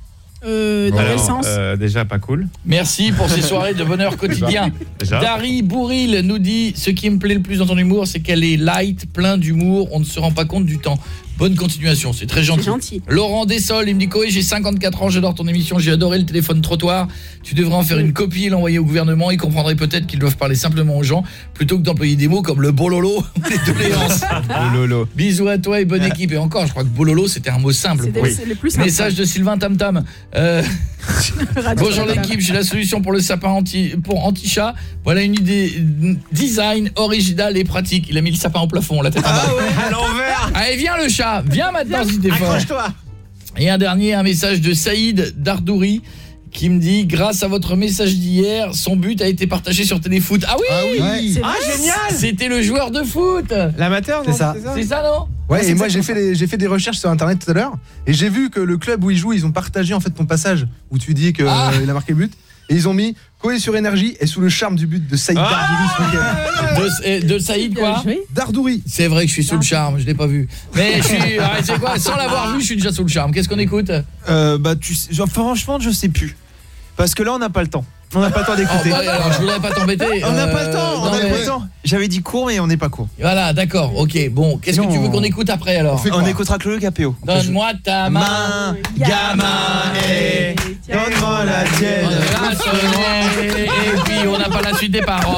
Euh, dans quel sens euh, déjà pas cool. Merci pour ces soirées de bonheur quotidien. Déjà. Dari Bouril nous dit ce qui me plaît le plus dans ton humour, c'est qu'elle est light, plein d'humour, on ne se rend pas compte du temps. Bonne continuation, c'est très gentil. Laurent Dessol, il me dit Koé, j'ai 54 ans, j'adore ton émission, j'ai adoré le téléphone trottoir. Tu devrais en faire une copie et l'envoyer au gouvernement, ils comprendraient peut-être qu'ils doivent parler simplement aux gens plutôt que d'employer des mots comme le bololo ou les doléances. Bisous à toi et bonne équipe et encore, je crois que bololo c'était un mot simple. Pour des- lui. c'est le plus simple. Message de Sylvain Tam Tam. Euh, Bonjour l'équipe, j'ai la solution pour le sapin anti pour anti-chat. Voilà une idée design originale et pratique. Il a mis le sapin au plafond, la tête en bas. À l'envers. Allez, viens le chat, viens maintenant si t'es fort. Accroche-toi. Et un dernier, un message de Saïd Dardouri qui me dit grâce à votre message d'hier, son but a été partagé sur Téléfoot. Ah oui, Ouais. C'est Ah génial. C'était le joueur de foot. L'amateur, C'est non, ça. C'est ça non Ouais, Ouais, et moi j'ai fait des j'ai fait des recherches sur internet tout à l'heure et j'ai vu que le club où il joue, ils ont partagé en fait ton passage où tu dis que Ah. euh, il a marqué le but et ils ont mis Koé sur énergie et sous le charme du but de Saïd Ah. Dardouri ce week-end. de, de Saïd quoi. Dardouri. C'est vrai que je suis sous le charme, je l'ai pas vu. Mais je suis ah, c'est quoi sans l'avoir vu, je suis déjà sous le charme. Qu'est-ce qu'on écoute? Euh, bah tu sais, genre, franchement, je sais plus. Parce que là, on n'a pas le temps. On n'a pas le temps Oh, d'écouter. bah, alors, je voudrais pas t'embêter. On n'a pas le euh, temps, on n'a mais- pas le temps. J'avais dit court mais on n'est pas court. Voilà, d'accord. OK. Bon, qu'est-ce que tu veux qu'on écoute après alors On écoutera que le Capéo. Donne-moi ta main. gamin, et donne-moi la tienne. sonner, Et puis on n'a pas la suite des paroles.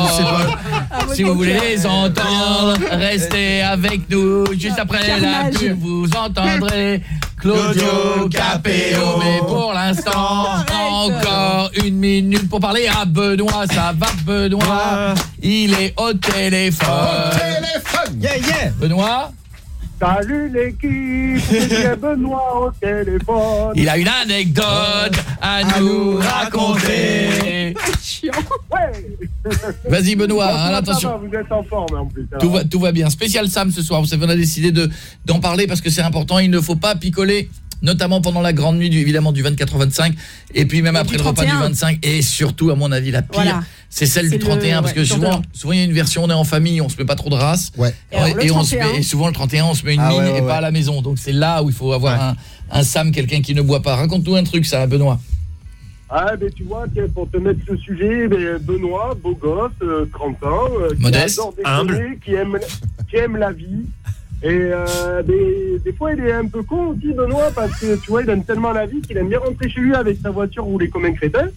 Si vous voulez les entendre, restez avec nous. Juste après la pub, vous entendrez Claudio Capéo. Mais pour l'instant, encore une minute pour parler à Benoît. Ça va Benoît? Il est au téléphone. Yeah, yeah. Benoît? Salut l'équipe, c'est Benoît au téléphone. Il a une anecdote à nous raconter. Chiant. Ouais. Vas-y Benoît, hein, attention. va, Vous êtes en forme en plus. Tout va, tout va bien. Spécial Sam ce soir. Vous savez, on a décidé de d'en parler parce que c'est important. Il ne faut pas picoler notamment pendant la grande nuit du, évidemment du 24 au 25 et puis même Et après le repas du 31. 25 et surtout à mon avis la pire Voilà. c'est celle du le- 31 parce ouais, que souvent souvent il y a une version on est en famille on se met pas trop de race Ouais. Et alors, le et, on se 31. met, et souvent le 31 on se met une Ah mine ouais, ouais, et pas à la maison donc c'est là où il faut avoir Ouais. un, un Sam quelqu'un qui ne boit pas raconte-nous un truc ça Benoît Ah, ben tu vois, pour te mettre le sujet, ben, Benoît, beau gosse, euh, 30 ans, euh, qui Modeste, adore déconner, qui aime, qui aime la vie. Et euh, des fois, il est un peu con aussi, Benoît, parce que tu vois, il aime tellement la vie qu'il aime bien rentrer chez lui avec sa voiture roulée comme un crétin.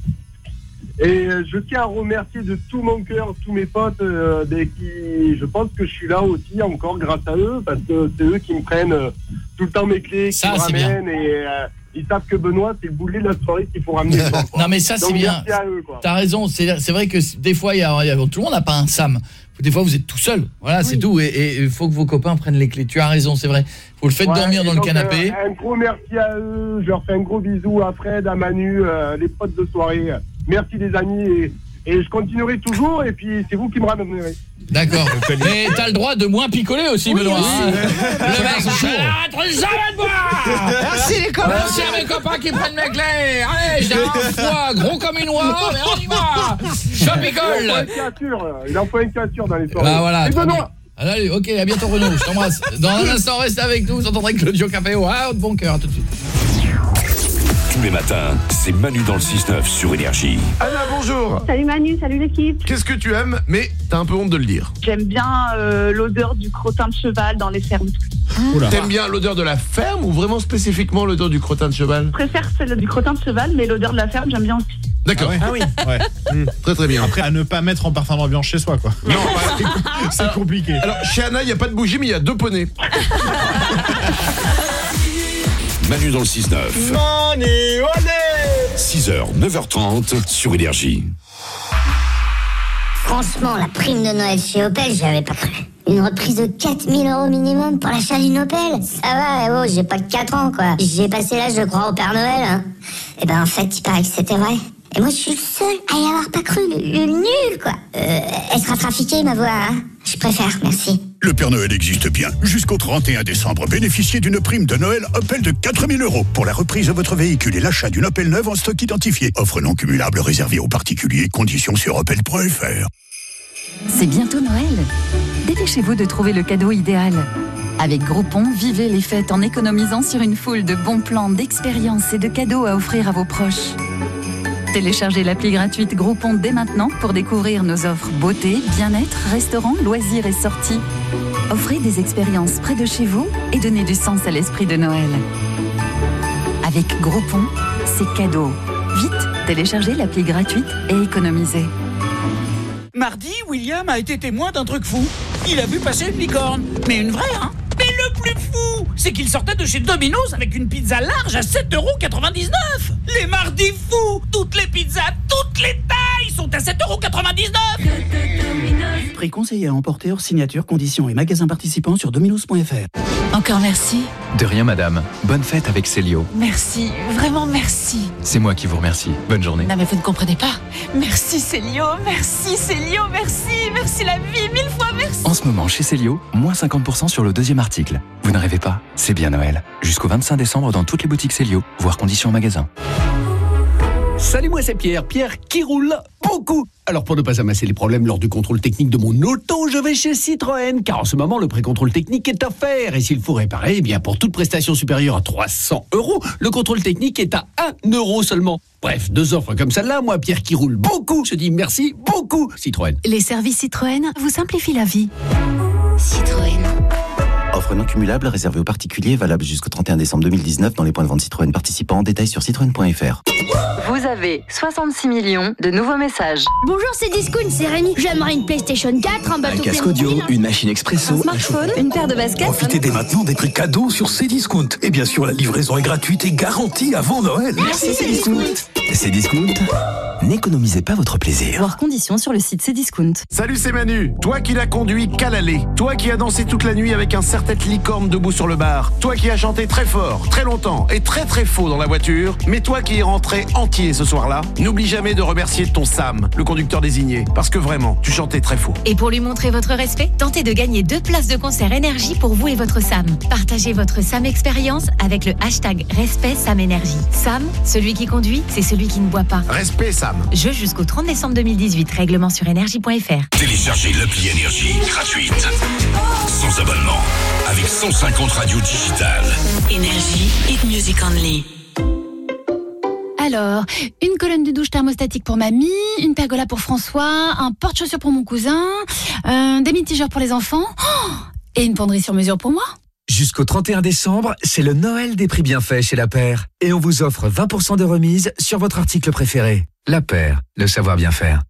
Et euh, je tiens à remercier de tout mon cœur tous mes potes euh, ben, qui, je pense que je suis là aussi encore grâce à eux, parce que c'est eux qui me prennent euh, tout le temps mes clés, qui me c'est bien. ramènent et euh, ils savent que Benoît, c'est le boulet de la soirée qu'il faut ramener. quoi. non mais ça c'est bien. T'as raison, c'est vrai que des fois il y a- tout le monde n'a pas un Sam. Des fois vous êtes tout seul. Voilà, c'est tout et il faut que vos copains prennent les clés. Tu as raison, c'est vrai. Faut le faire Ouais, dormir dans le donc, canapé. Un, un gros merci à eux. Je leur fais un gros bisou à Fred, à Manu, euh, les potes de soirée. Merci les amis et, et je continuerai toujours et puis c'est vous qui me ramènerez. D'accord. Mais t'as le droit de moins picoler aussi, Benoît. hein. Le mec, arrête jamais de boire Merci, les copains. Merci à mes copains qui prennent mes clés Allez, j'ai un foie gros comme une oie, mais on y va Je picole euh, Il en faut une cassure dans les soirées. Bah voilà. Et Benoît. Allez, ok, à bientôt Renaud, je t'embrasse. Dans un instant, reste avec nous, vous entendrez Claudio Capéo. Ah, de bon cœur, à tout de suite. Tous les matins, c'est Manu dans le 6-9 sur Énergie. Anna, bonjour. Salut Manu, salut l'équipe. Qu'est-ce que tu aimes, mais t'as un peu honte de le dire J'aime bien euh, l'odeur du crottin de cheval dans les fermes. T'aimes bien l'odeur de la ferme ou vraiment spécifiquement l'odeur du crottin de cheval? Je préfère celle du crottin de cheval, mais l'odeur de la ferme, j'aime bien aussi. D'accord. Ah oui. Ouais. Très très bien. Après, à ne pas mettre en parfum d'ambiance chez soi, quoi. Non, c'est compliqué. Alors, chez Anna, il n'y a pas de bougie, mais il y a deux poneys. Dans le 6-9. Manu, allez 6h, 9h30 sur Énergie. Franchement, la prime de Noël chez Opel, j'y avais pas cru. Une reprise de 4000 euros minimum pour l'achat d'une Opel Ça va, eh oh, j'ai pas que 4 ans, quoi. J'ai passé l'âge de croire au Père Noël. Hein. Et ben, en fait, il paraît que c'était vrai. Et moi, je suis le seul à y avoir pas cru. Le nul, quoi. Euh, elle sera trafiquée, ma voix, hein Je préfère, merci. Le Père Noël existe bien. Jusqu'au 31 décembre, bénéficiez d'une prime de Noël Opel de 4000 euros pour la reprise de votre véhicule et l'achat d'une Opel neuve en stock identifié. Offre non cumulable réservée aux particuliers. Conditions sur opel.fr. C'est bientôt Noël. Dépêchez-vous de trouver le cadeau idéal. Avec Groupon, vivez les fêtes en économisant sur une foule de bons plans, d'expériences et de cadeaux à offrir à vos proches. Téléchargez l'appli gratuite Groupon dès maintenant pour découvrir nos offres beauté, bien-être, restaurants, loisirs et sorties. Offrez des expériences près de chez vous et donnez du sens à l'esprit de Noël. Avec Groupon, c'est cadeau. Vite, téléchargez l'appli gratuite et économisez. Mardi, William a été témoin d'un truc fou. Il a vu passer une licorne. Mais une vraie, hein? Le plus fou, c'est qu'il sortait de chez Domino's avec une pizza large à 7,99€ Les mardis fous Toutes les pizzas, toutes les tailles sont à 7,99€ Prix conseillé à emporter hors signature, conditions et magasins participants sur dominos.fr. Encore merci. De rien, madame. Bonne fête avec Célio. Merci. Vraiment merci. C'est moi qui vous remercie. Bonne journée. Non mais vous ne comprenez pas. Merci Célio, merci Célio, merci, merci la vie, mille fois merci. En ce moment, chez Célio, moins 50% sur le deuxième article. Vous ne rêvez pas C'est bien Noël. Jusqu'au 25 décembre dans toutes les boutiques Célio, voire conditions en magasin. Salut, moi c'est Pierre. Pierre qui roule beaucoup. Alors pour ne pas amasser les problèmes lors du contrôle technique de mon auto, je vais chez Citroën, car en ce moment le pré-contrôle technique est offert. Et s'il faut réparer, eh bien pour toute prestation supérieure à 300 euros, le contrôle technique est à 1 euro seulement. Bref, deux offres comme celle-là, moi Pierre qui roule beaucoup, je dis merci beaucoup Citroën. Les services Citroën vous simplifient la vie. Citroën. Offre non cumulable réservée aux particuliers, valable jusqu'au 31 décembre 2019 dans les points de vente Citroën participants. Détails sur citroën.fr. Vous avez 66 millions de nouveaux messages. Bonjour, c'est Discount, c'est Rémi. J'aimerais une PlayStation 4, un bateau Un casque audio, une machine expresso, Un smartphone, une paire de baskets. Profitez dès maintenant des prix cadeaux sur Cdiscount. Et bien sûr, la livraison est gratuite et garantie avant Noël. Merci, Cdiscount. Cdiscount, n'économisez pas votre plaisir. Voir conditions sur le site Cdiscount. Salut, c'est Manu. Toi qui l'as conduit qu'à l'aller. Toi qui as dansé toute la nuit avec un certain licorne debout sur le bar. Toi qui as chanté très fort, très longtemps et très très faux dans la voiture. Mais toi qui es rentré entier ce soir-là, n'oublie jamais de remercier ton Sam, le conducteur désigné. Parce que vraiment, tu chantais très faux. Et pour lui montrer votre respect, tentez de gagner deux places de concert énergie pour vous et votre Sam. Partagez votre Sam expérience avec le hashtag Respect Sam Énergie. Sam, celui qui conduit, c'est celui qui ne boit pas. Respect Sam. Jeu jusqu'au 30 décembre 2018. Règlement sur énergie.fr. Téléchargez l'appli Énergie gratuite. Sans abonnement. Avec 150 radios digitales. Énergie, hit music only. Alors, une colonne de douche thermostatique pour mamie, une pergola pour François, un porte-chaussures pour mon cousin, euh, des mitigeurs pour les enfants, oh, et une penderie sur mesure pour moi. Jusqu'au 31 décembre, c'est le Noël des prix bienfaits chez La Paire. Et on vous offre 20% de remise sur votre article préféré. La Paire, le savoir bien faire.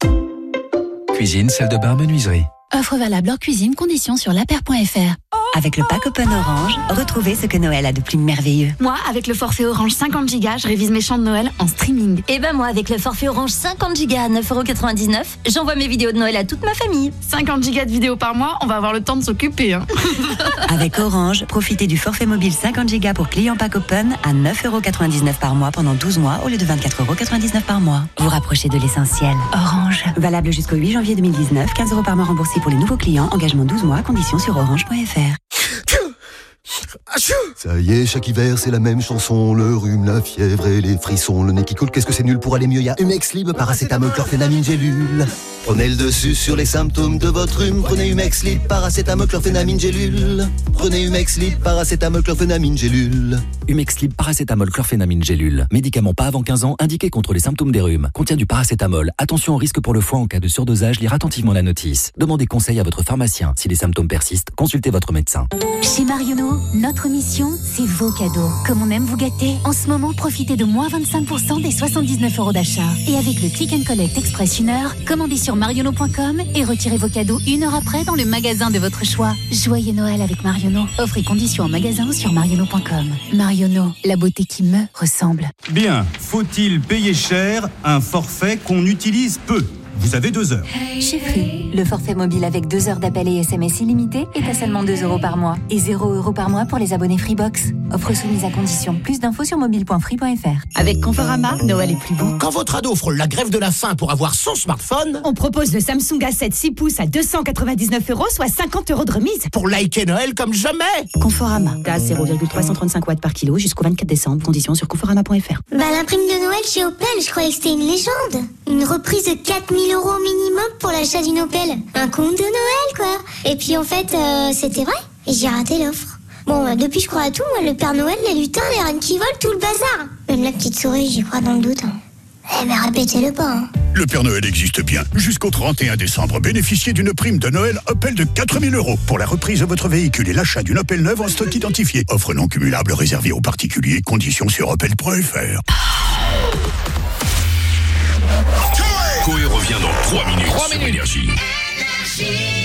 Cuisine, salle de bain, menuiserie. Offre valable hors cuisine, conditions sur lapaire.fr. Avec le pack Open Orange, retrouvez ce que Noël a de plus merveilleux. Moi, avec le forfait Orange 50 Go, je révise mes chants de Noël en streaming. Et ben moi, avec le forfait Orange 50 Go à 9,99€, j'envoie mes vidéos de Noël à toute ma famille. 50 Go de vidéos par mois, on va avoir le temps de s'occuper. Hein. Avec Orange, profitez du forfait mobile 50 Go pour clients pack Open à 9,99€ par mois pendant 12 mois au lieu de 24,99€ par mois. Vous rapprochez de l'essentiel. Orange. Valable jusqu'au 8 janvier 2019, 15 euros par mois remboursés pour les nouveaux clients, engagement 12 mois, conditions sur orange.fr. Ça y est, chaque hiver, c'est la même chanson. Le rhume, la fièvre et les frissons. Le nez qui coule, qu'est-ce que c'est nul pour aller mieux? Y a Humex Lib, paracétamol, chlorphénamine, gélule. Prenez le dessus sur les symptômes de votre rhume. Prenez Humex Lib, paracétamol, chlorphénamine, gélule. Prenez Humex Lib, paracétamol, chlorphénamine, gélule. Humexlib paracétamol chlorphénamine gélule. Médicament pas avant 15 ans indiqué contre les symptômes des rhumes. Contient du paracétamol. Attention au risque pour le foie en cas de surdosage. Lire attentivement la notice. Demandez conseil à votre pharmacien. Si les symptômes persistent, consultez votre médecin. Chez Notre mission, c'est vos cadeaux. Comme on aime vous gâter, en ce moment, profitez de moins 25% des 79 euros d'achat. Et avec le Click and Collect Express une heure, commandez sur marionneau.com et retirez vos cadeaux une heure après dans le magasin de votre choix. Joyeux Noël avec Marionneau. Offre et conditions en magasin sur marionneau.com. Marionneau, la beauté qui me ressemble. Bien, faut-il payer cher un forfait qu'on utilise peu? Vous avez deux heures. Chez Free, le forfait mobile avec 2 heures d'appel et SMS illimité est à seulement 2 euros par mois et 0 euros par mois pour les abonnés Freebox. Offre soumise à condition. Plus d'infos sur mobile.free.fr. Avec Conforama, Noël est plus beau. Quand votre ado frôle la grève de la faim pour avoir son smartphone, On propose le Samsung A7 6 pouces à 299 euros, soit 50 euros de remise. pour liker Noël comme jamais. Conforama, gaz 0,335 watts par kilo jusqu'au 24 décembre. Conditions sur conforama.fr. Bah, la prime de Noël chez Opel, je croyais que c'était une légende. Une reprise de 4000 euros minimum pour l'achat d'une Opel. Un compte de Noël, quoi. Et puis, en fait, euh, c'était vrai. Et j'ai raté l'offre. Bon, bah, depuis, je crois à tout. Moi, le Père Noël, les lutins, les reines qui volent, tout le bazar. Même la petite souris, j'y crois dans le doute. hein. Eh, mais répétez-le pas, hein. Le Père Noël existe bien. Jusqu'au 31 décembre, bénéficiez d'une prime de Noël Opel de 4000 euros pour la reprise de votre véhicule et l'achat d'une Opel neuve en stock identifié. Offre non cumulable réservée aux particuliers. Conditions sur opel.fr. Coé revient dans 3 minutes. 3 sur minutes. Énergie.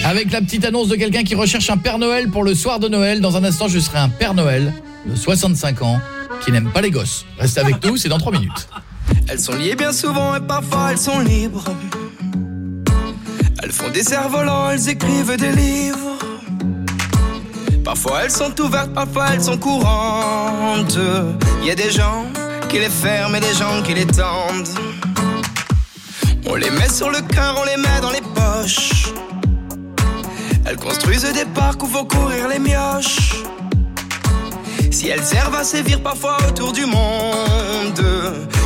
Avec la petite annonce de quelqu'un qui recherche un Père Noël pour le soir de Noël. Dans un instant, je serai un Père Noël de 65 ans qui n'aime pas les gosses. Reste avec nous, c'est dans 3 minutes. Elles sont liées bien souvent et parfois elles sont libres. Elles font des cerfs-volants, elles écrivent des livres. Parfois elles sont ouvertes, parfois elles sont courantes. Il y a des gens qui les ferment et des gens qui les tendent. On les met sur le cœur, on les met dans les poches. Elles construisent des parcs où faut courir les mioches. Si elles servent à sévir parfois autour du monde,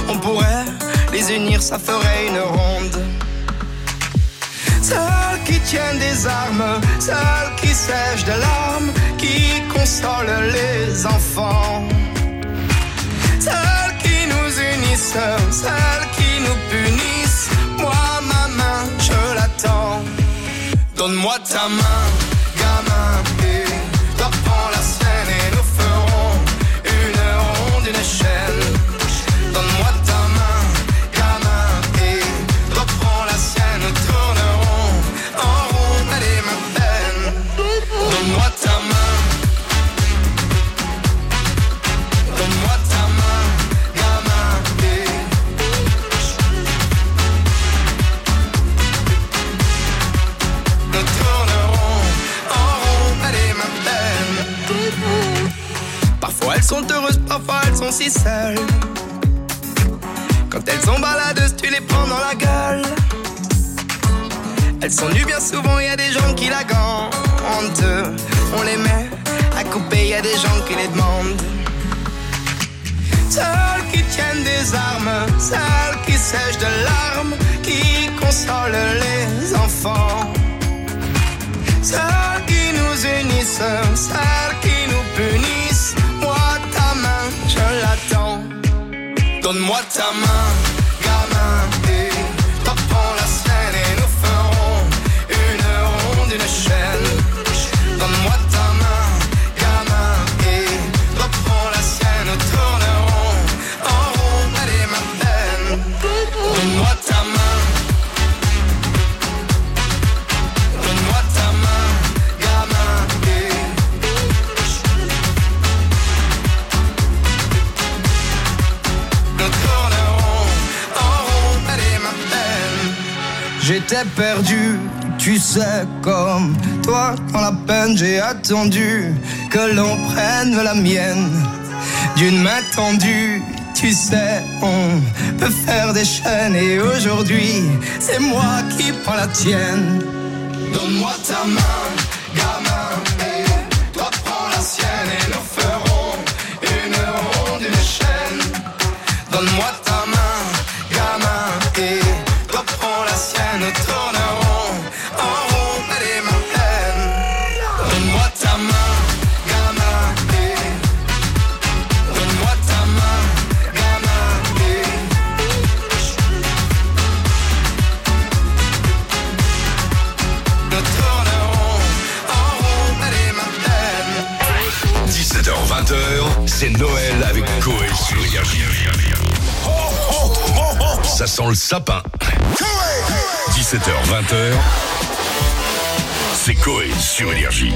on pourrait les unir, ça ferait une ronde. Celles qui tiennent des armes, celles qui sèchent de larmes, qui consolent les enfants. Celles qui nous unissent, celles qui nous punissent. Moi, ma main, je l'attends. Donne-moi ta main, gamin, et reprends la scène et nous ferons une ronde, une chaîne. Sont heureuses, parfois elles sont si seules. Quand elles sont baladeuses, tu les prends dans la gueule. Elles sont nues bien souvent, y a des gens qui la gantent. On les met à couper, y a des gens qui les demandent. Celles qui tiennent des armes, celles qui sèchent de larmes, qui consolent les enfants. Celles qui nous unissent, celles qui nous punissent. Je l'attends. Donne-moi ta main, gamin, et reprends la scène et nous ferons une ronde, une chaîne. J'étais perdu, tu sais comme toi dans la peine j'ai attendu que l'on prenne la mienne d'une main tendue. Tu sais, on peut faire des chaînes et aujourd'hui c'est moi qui prends la tienne. Donne-moi ta main, gamin, toi prends la sienne et nous ferons une ronde, une chaîne. Donne-moi sent le sapin. 17h20h, c'est Coé sur Énergie.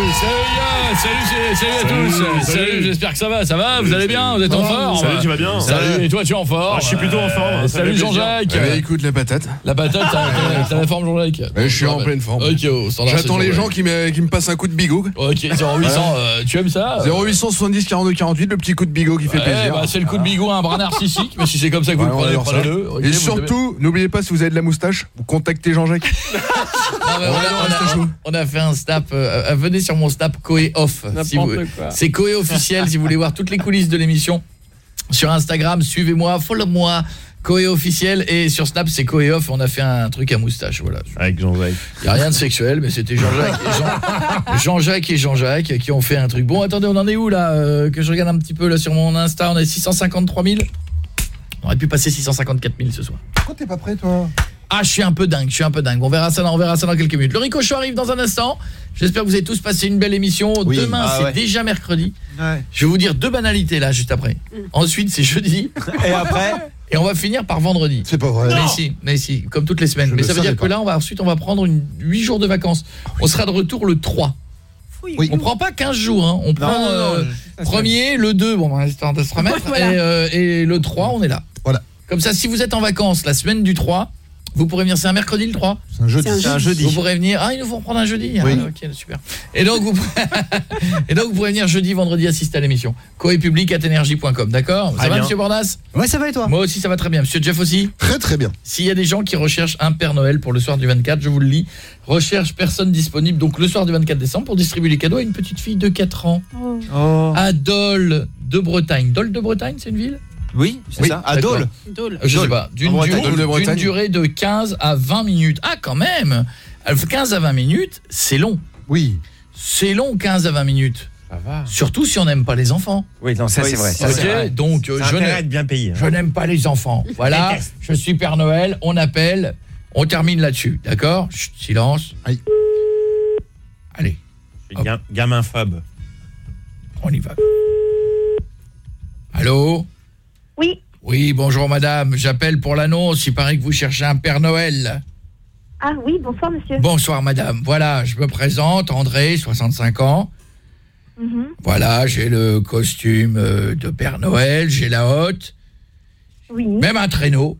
Salut, salut, Yann, salut, salut, à tous. Salut, j'espère que ça va, ça va, vous allez bien, vous êtes en forme salut, tu vas bien Salut, et toi tu es en forme Ah, je suis plutôt en forme, Euh, ça Salut. Jean-Jacques Eh ben, écoute, la patate. La patate, t'as la forme Jean-Jacques je suis en pleine forme. Ok, oh, J'attends les gens qui me, qui me passent un coup de bigot. Ok, 0800, euh, tu aimes ça 0800 70 42 48, le petit coup de bigot qui fait Ouais, plaisir. bah, c'est le coup de bigot à un bras narcissique, mais si c'est comme ça que vous Ouais, le prenez, prenez-le. Et surtout, n'oubliez pas, si vous avez de la moustache, vous contactez Jean-Jacques. A, on a fait un snap euh, euh, venez sur mon snap Koé off si vous- c'est Koé officiel si vous voulez voir toutes les coulisses de l'émission sur Instagram suivez-moi follow-moi Koé officiel et sur Snap c'est Koé off. On a fait un truc à moustache voilà. Avec Jean-Jacques. Il y a rien de sexuel mais c'était Jean-Jacques et Jean- Jean-Jacques et Jean-Jacques qui ont fait un truc. Bon attendez on en est où là euh, que je regarde un petit peu là sur mon Insta on est 653 000 on aurait pu passer 654 000 ce soir. Pourquoi t'es pas prêt, toi? Ah, je suis un peu dingue, je suis un peu dingue. On verra ça dans, on verra ça dans quelques minutes. Le Rico Show arrive dans un instant. J'espère que vous avez tous passé une belle émission. Demain, Ah c'est ouais. déjà mercredi. Je vais vous dire deux banalités là juste après. Ensuite, c'est jeudi. Et après Et on va finir par vendredi. C'est pas vrai. Mais si, mais si, comme toutes les semaines. Je mais ça veut dire que là, on va ensuite on va prendre une 8 jours de vacances. On sera de retour le 3. On prend pas 15 jours hein. On prend non, non, euh, premier, le 2, bon, on va se remettre Voilà. et, euh, et le 3, on est là. Voilà. Comme ça si vous êtes en vacances la semaine du 3, vous pourrez venir c'est un mercredi le 3. C'est un jeudi. C'est un jeudi. Vous pourrez venir. Ah, ils nous font prendre un jeudi. Oui. Ah, OK, super. Et donc vous Et donc vous pourrez venir jeudi vendredi assister à l'émission. coepublic@energie.com, d'accord? Ça va bien. monsieur Bordas? Ouais, ça va et toi? Moi aussi ça va très bien. Monsieur Jeff aussi? Très très bien. S'il y a des gens qui recherchent un Père Noël pour le soir du 24, je vous le lis, recherche personne disponible donc le soir du 24 décembre pour distribuer les cadeaux à une petite fille de 4 ans. Oh. À Dole de Bretagne. Dole de Bretagne, c'est une ville? Oui, c'est Oui, ça. À d'accord. Dole. Euh, Je sais pas, d'une durée, Dole durée de 15 à 20 minutes. Ah quand même. Euh, 15 à 20 minutes, c'est long. Oui. C'est long 15 à 20 minutes. Ça va. Surtout si on n'aime pas les enfants. Oui, non, ça Oui, c'est vrai. ça, ok, c'est vrai. donc euh, je n'aime bien payé. hein. je n'aime pas les enfants. Voilà, je suis Père Noël, on appelle, on termine là-dessus, d'accord? Silence. Allez, gamin phobe. on y va. Allô? Oui. Oui, bonjour madame, j'appelle pour l'annonce, il paraît que vous cherchez un Père Noël. Ah oui, bonsoir monsieur. Bonsoir madame, voilà, je me présente, André, 65 ans. Mhm. Voilà, j'ai le costume euh, de Père Noël, j'ai la hotte, Oui. même un traîneau.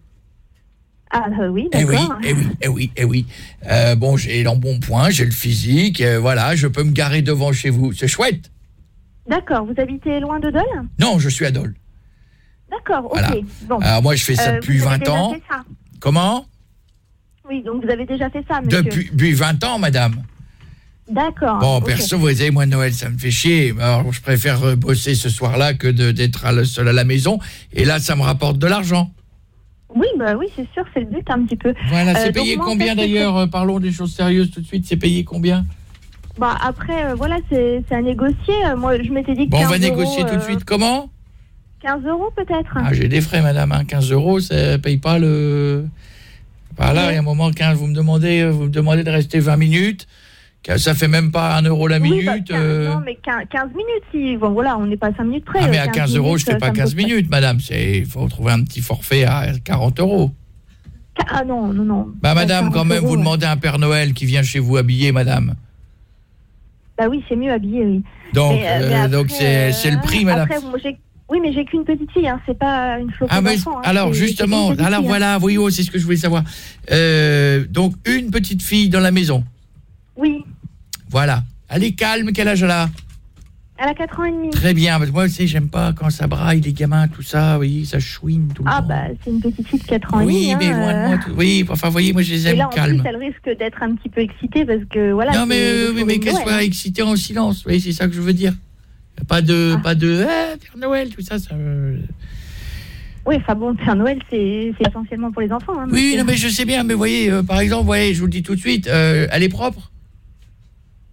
Ah euh, oui, Eh oui, d'accord. eh oui, eh oui, eh oui. Euh, bon, j'ai l'embonpoint, j'ai le physique, euh, voilà, je peux me garer devant chez vous. C'est chouette. D'accord, vous habitez loin de Dole? Non, je suis à Dole. D'accord, ok. Voilà. Bon. Alors, moi, je fais ça Euh, depuis vous avez 20 déjà ans. Comment? Oui, donc vous avez déjà fait ça, monsieur. depuis, depuis 20 ans, madame. D'accord. Bon, Ah, ok. perso, vous savez, moi, Noël, ça me fait chier. Alors, je préfère euh, bosser ce soir-là que d'être seul à la maison. Et là, ça me rapporte de l'argent. Oui, bah oui, c'est sûr, c'est le but un petit peu. Voilà, c'est Euh, payé donc, moi, en combien fait, d'ailleurs Parlons des choses sérieuses tout de suite. C'est payé combien? Bah après, euh, voilà, c'est à négocier. Moi, je m'étais dit que Bon, on 15 va négocier euros, tout de euh, suite. Comment? 15 euros peut-être. Ah, j'ai des frais, madame. hein. 15 euros, ça paye pas le... Par là, il y a un moment, 15, vous me demandez, euh, vous me demandez de rester 20 minutes. Ça fait même pas un euro la Oui, minute. bah, 15, euh. Non, mais 15, 15 minutes, si. Bon, voilà, on n'est pas à 5 minutes près. Ah, mais euh, à 15 euros, je fais minutes, pas ça me 15 pose pas- minutes, madame. Il faut trouver un petit forfait à 40 euros. Ah non, non, non. Bah, madame, 40 quand même, euros, vous ouais. demandez à un Père Noël qui vient chez vous habillé, madame. Bah oui, c'est mieux habillé, oui. Donc, euh, euh, c'est euh, c'est le prix, madame. Après, moi, j'ai- Oui, mais j'ai qu'une petite fille, hein. c'est pas une flopée Ah mais hein. alors justement, alors hein. voilà, oui, oh, c'est ce que je voulais savoir. Euh, donc une petite fille dans la maison. Oui, Voilà. Elle est calme, quel âge elle a? Elle a 4 ans et demi. Très bien, parce que moi aussi j'aime pas quand ça braille les gamins tout ça, oui, ça chouine tout le Ah temps. bah, c'est une petite fille de 4 ans et oui, demi. mais hein, loin de euh. moi tout- Oui, enfin vous voyez, moi je les Et aime là, en calmes. plus, elle risque d'être un petit peu excitée parce que voilà. non mais euh, oui, mais qu'elle soit excitée en silence, oui, c'est ça que je veux dire. Pas de pas de eh, Père Noël tout ça ça euh, Oui, enfin bon, Père Noël, c'est essentiellement pour les enfants. hein, Oui, non mais je sais bien, mais vous voyez euh, par exemple, vous voyez, je vous le dis tout de suite, euh, elle est propre.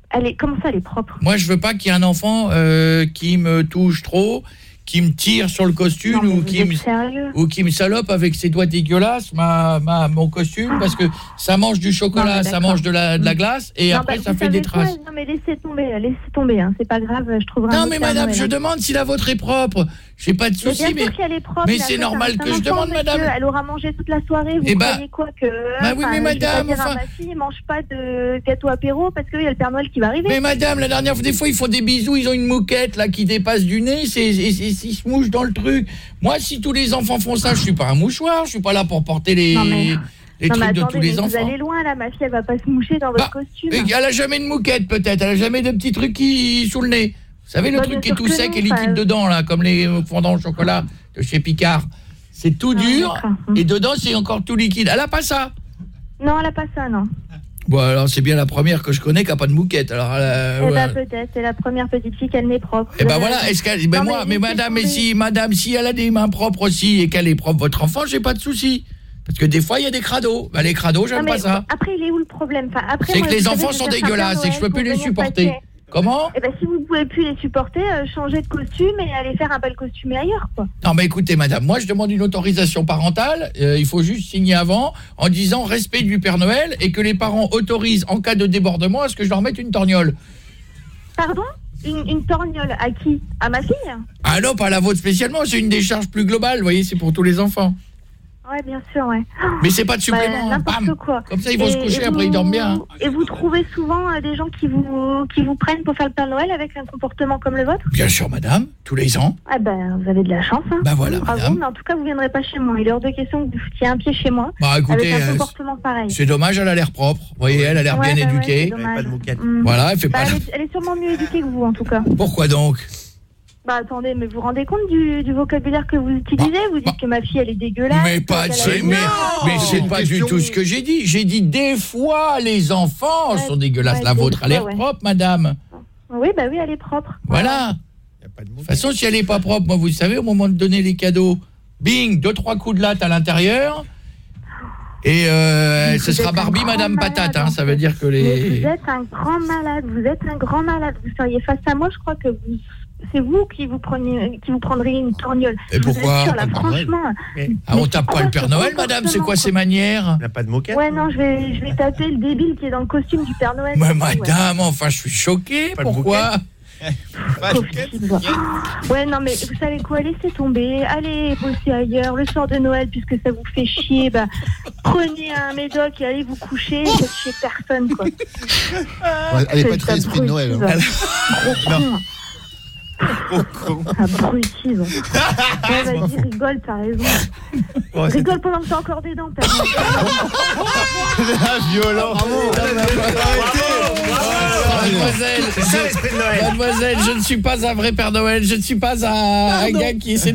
Elle est, comment ça, elle est propre? Moi, je veux pas qu'il y ait un enfant euh, qui me touche trop, qui me tire sur le costume ou qui me ou qui me salope avec ses doigts dégueulasses ma, ma mon costume parce que ça mange du chocolat, ça mange de la de la glace et Non, après bah, ça fait des quoi? traces. Non, mais laissez tomber, laissez tomber, hein. c'est pas grave, je trouverai un Non mais madame, je demande si la vôtre est propre. J'ai pas de souci mais mais c'est normal que je demande madame. Elle aura mangé toute la soirée, vous Eh bah- croyez quoi que Bah oui, mais madame, enfin- ma fille, mange pas de gâteau apéro parce qu'il y a le Père Noël qui va arriver. Mais madame, la dernière fois, des fois, ils font des bisous, ils ont une mouquette là qui dépasse du nez, c'est ils se mouchent dans le truc. Moi, si tous les enfants font ça, je suis pas un mouchoir, je suis pas là pour porter les, Non, mais- les non, mais trucs de tous les mais enfants. Vous allez loin là, ma fille, elle va pas se moucher dans votre Bah, costume. Et elle a jamais de mouquette peut-être, elle a jamais de petits trucs qui sous le nez. Vous savez le Bah, truc qui est tout sec non, et liquide enfin- dedans là, comme les euh, fondants au chocolat de chez Picard. C'est tout dur et dedans c'est encore tout liquide. Elle a pas ça. Non, elle a pas ça, non. Bon alors c'est bien la première que je connais qui a pas de mouquette. Alors elle a- Eh ouais. ben peut-être, c'est la première petite fille qu'elle n'est propre. Eh ben voilà, est-ce qu'elle ben moi mais madame mais si madame si elle a des mains propres aussi et qu'elle est propre votre enfant, j'ai pas de souci. Parce que des fois il y a des crados. Ben les crados, j'aime pas ça. Après, il est où le problème? Enfin, C'est que les enfants sont dégueulasses et que je peux plus les supporter. Comment Eh ben si vous pouvez plus les supporter, euh, changez de costume et allez faire un bal costumé ailleurs, quoi. Non mais écoutez madame, moi je demande une autorisation parentale, euh, il faut juste signer avant en disant respect du Père Noël et que les parents autorisent en cas de débordement à ce que je leur mette une torgnole. Pardon? Une, une torgnole à qui? À ma fille? Ah non, pas la vôtre spécialement, c'est une décharge plus globale, vous voyez, c'est pour tous les enfants. Ouais, bien sûr, ouais. Mais c'est pas de supplément, Bah, N'importe bam. quoi. Comme ça, ils vont se coucher, après, ils vous- dorment bien, hein. Et vous trouvez souvent euh, des gens qui vous qui vous prennent pour faire le Père Noël avec un comportement comme le vôtre? Bien sûr madame, tous les ans. Ah ben, vous avez de la chance. Hein. Bah voilà, Bravo, madame. mais en tout cas, vous viendrez pas chez moi. Il est hors de question que vous foutiez un pied chez moi. Bah, écoutez, avec un euh, comportement pareil. C'est dommage, elle a l'air propre. Vous voyez, elle a l'air Ouais, bien bah ouais, éduquée. c'est dommage. Mm. Voilà, elle fait Bah, pas elle, est, elle est sûrement mieux éduquée que vous, en tout cas. Pourquoi donc? Bah attendez, mais vous vous rendez compte du, du vocabulaire que vous utilisez? Vous dites que ma fille, elle est dégueulasse. Mais pas c'est mais, mais c'est pas du tout ce que j'ai dit. J'ai dit des fois les enfants sont dégueulasses. ouais, La vôtre a l'air ouais. propre, madame. Oui, bah oui, elle est propre. Voilà. De toute façon, si elle est pas propre, moi vous savez au moment de donner les cadeaux, bing, deux trois coups de latte à l'intérieur. Et euh, ce sera Barbie Madame malade, Patate, hein, ça veut dire que Mais les vous êtes un grand malade, vous êtes un grand malade. Vous seriez face à moi, je crois que vous, c'est vous qui vous preniez, qui vous prendriez une torgnole. Et pourquoi assure, là, franchement. Ah, on tape pas le Père Noël, madame, c'est quoi ces manières? Il n'a pas de moquette Ouais, non, je vais, je vais taper le débile qui est dans le costume du Père Noël. Mais Ouais. madame, enfin je suis choqué, Pas de pourquoi? Ouais, non, mais vous savez quoi, laissez tomber, allez bosser ailleurs, le soir de Noël, puisque ça vous fait chier, bah, prenez un médoc et allez vous coucher, faites chier personne, quoi. Ouais, elle est pas très esprit de Noël. hein. Gros con. Abruti, va. Vas-y, rigole, t'as raison. rigole pendant que t'as encore des dents, ça l'esprit de Noël. Mademoiselle, je ne suis pas un vrai Père Noël, je ne suis pas un, un gars qui essaie de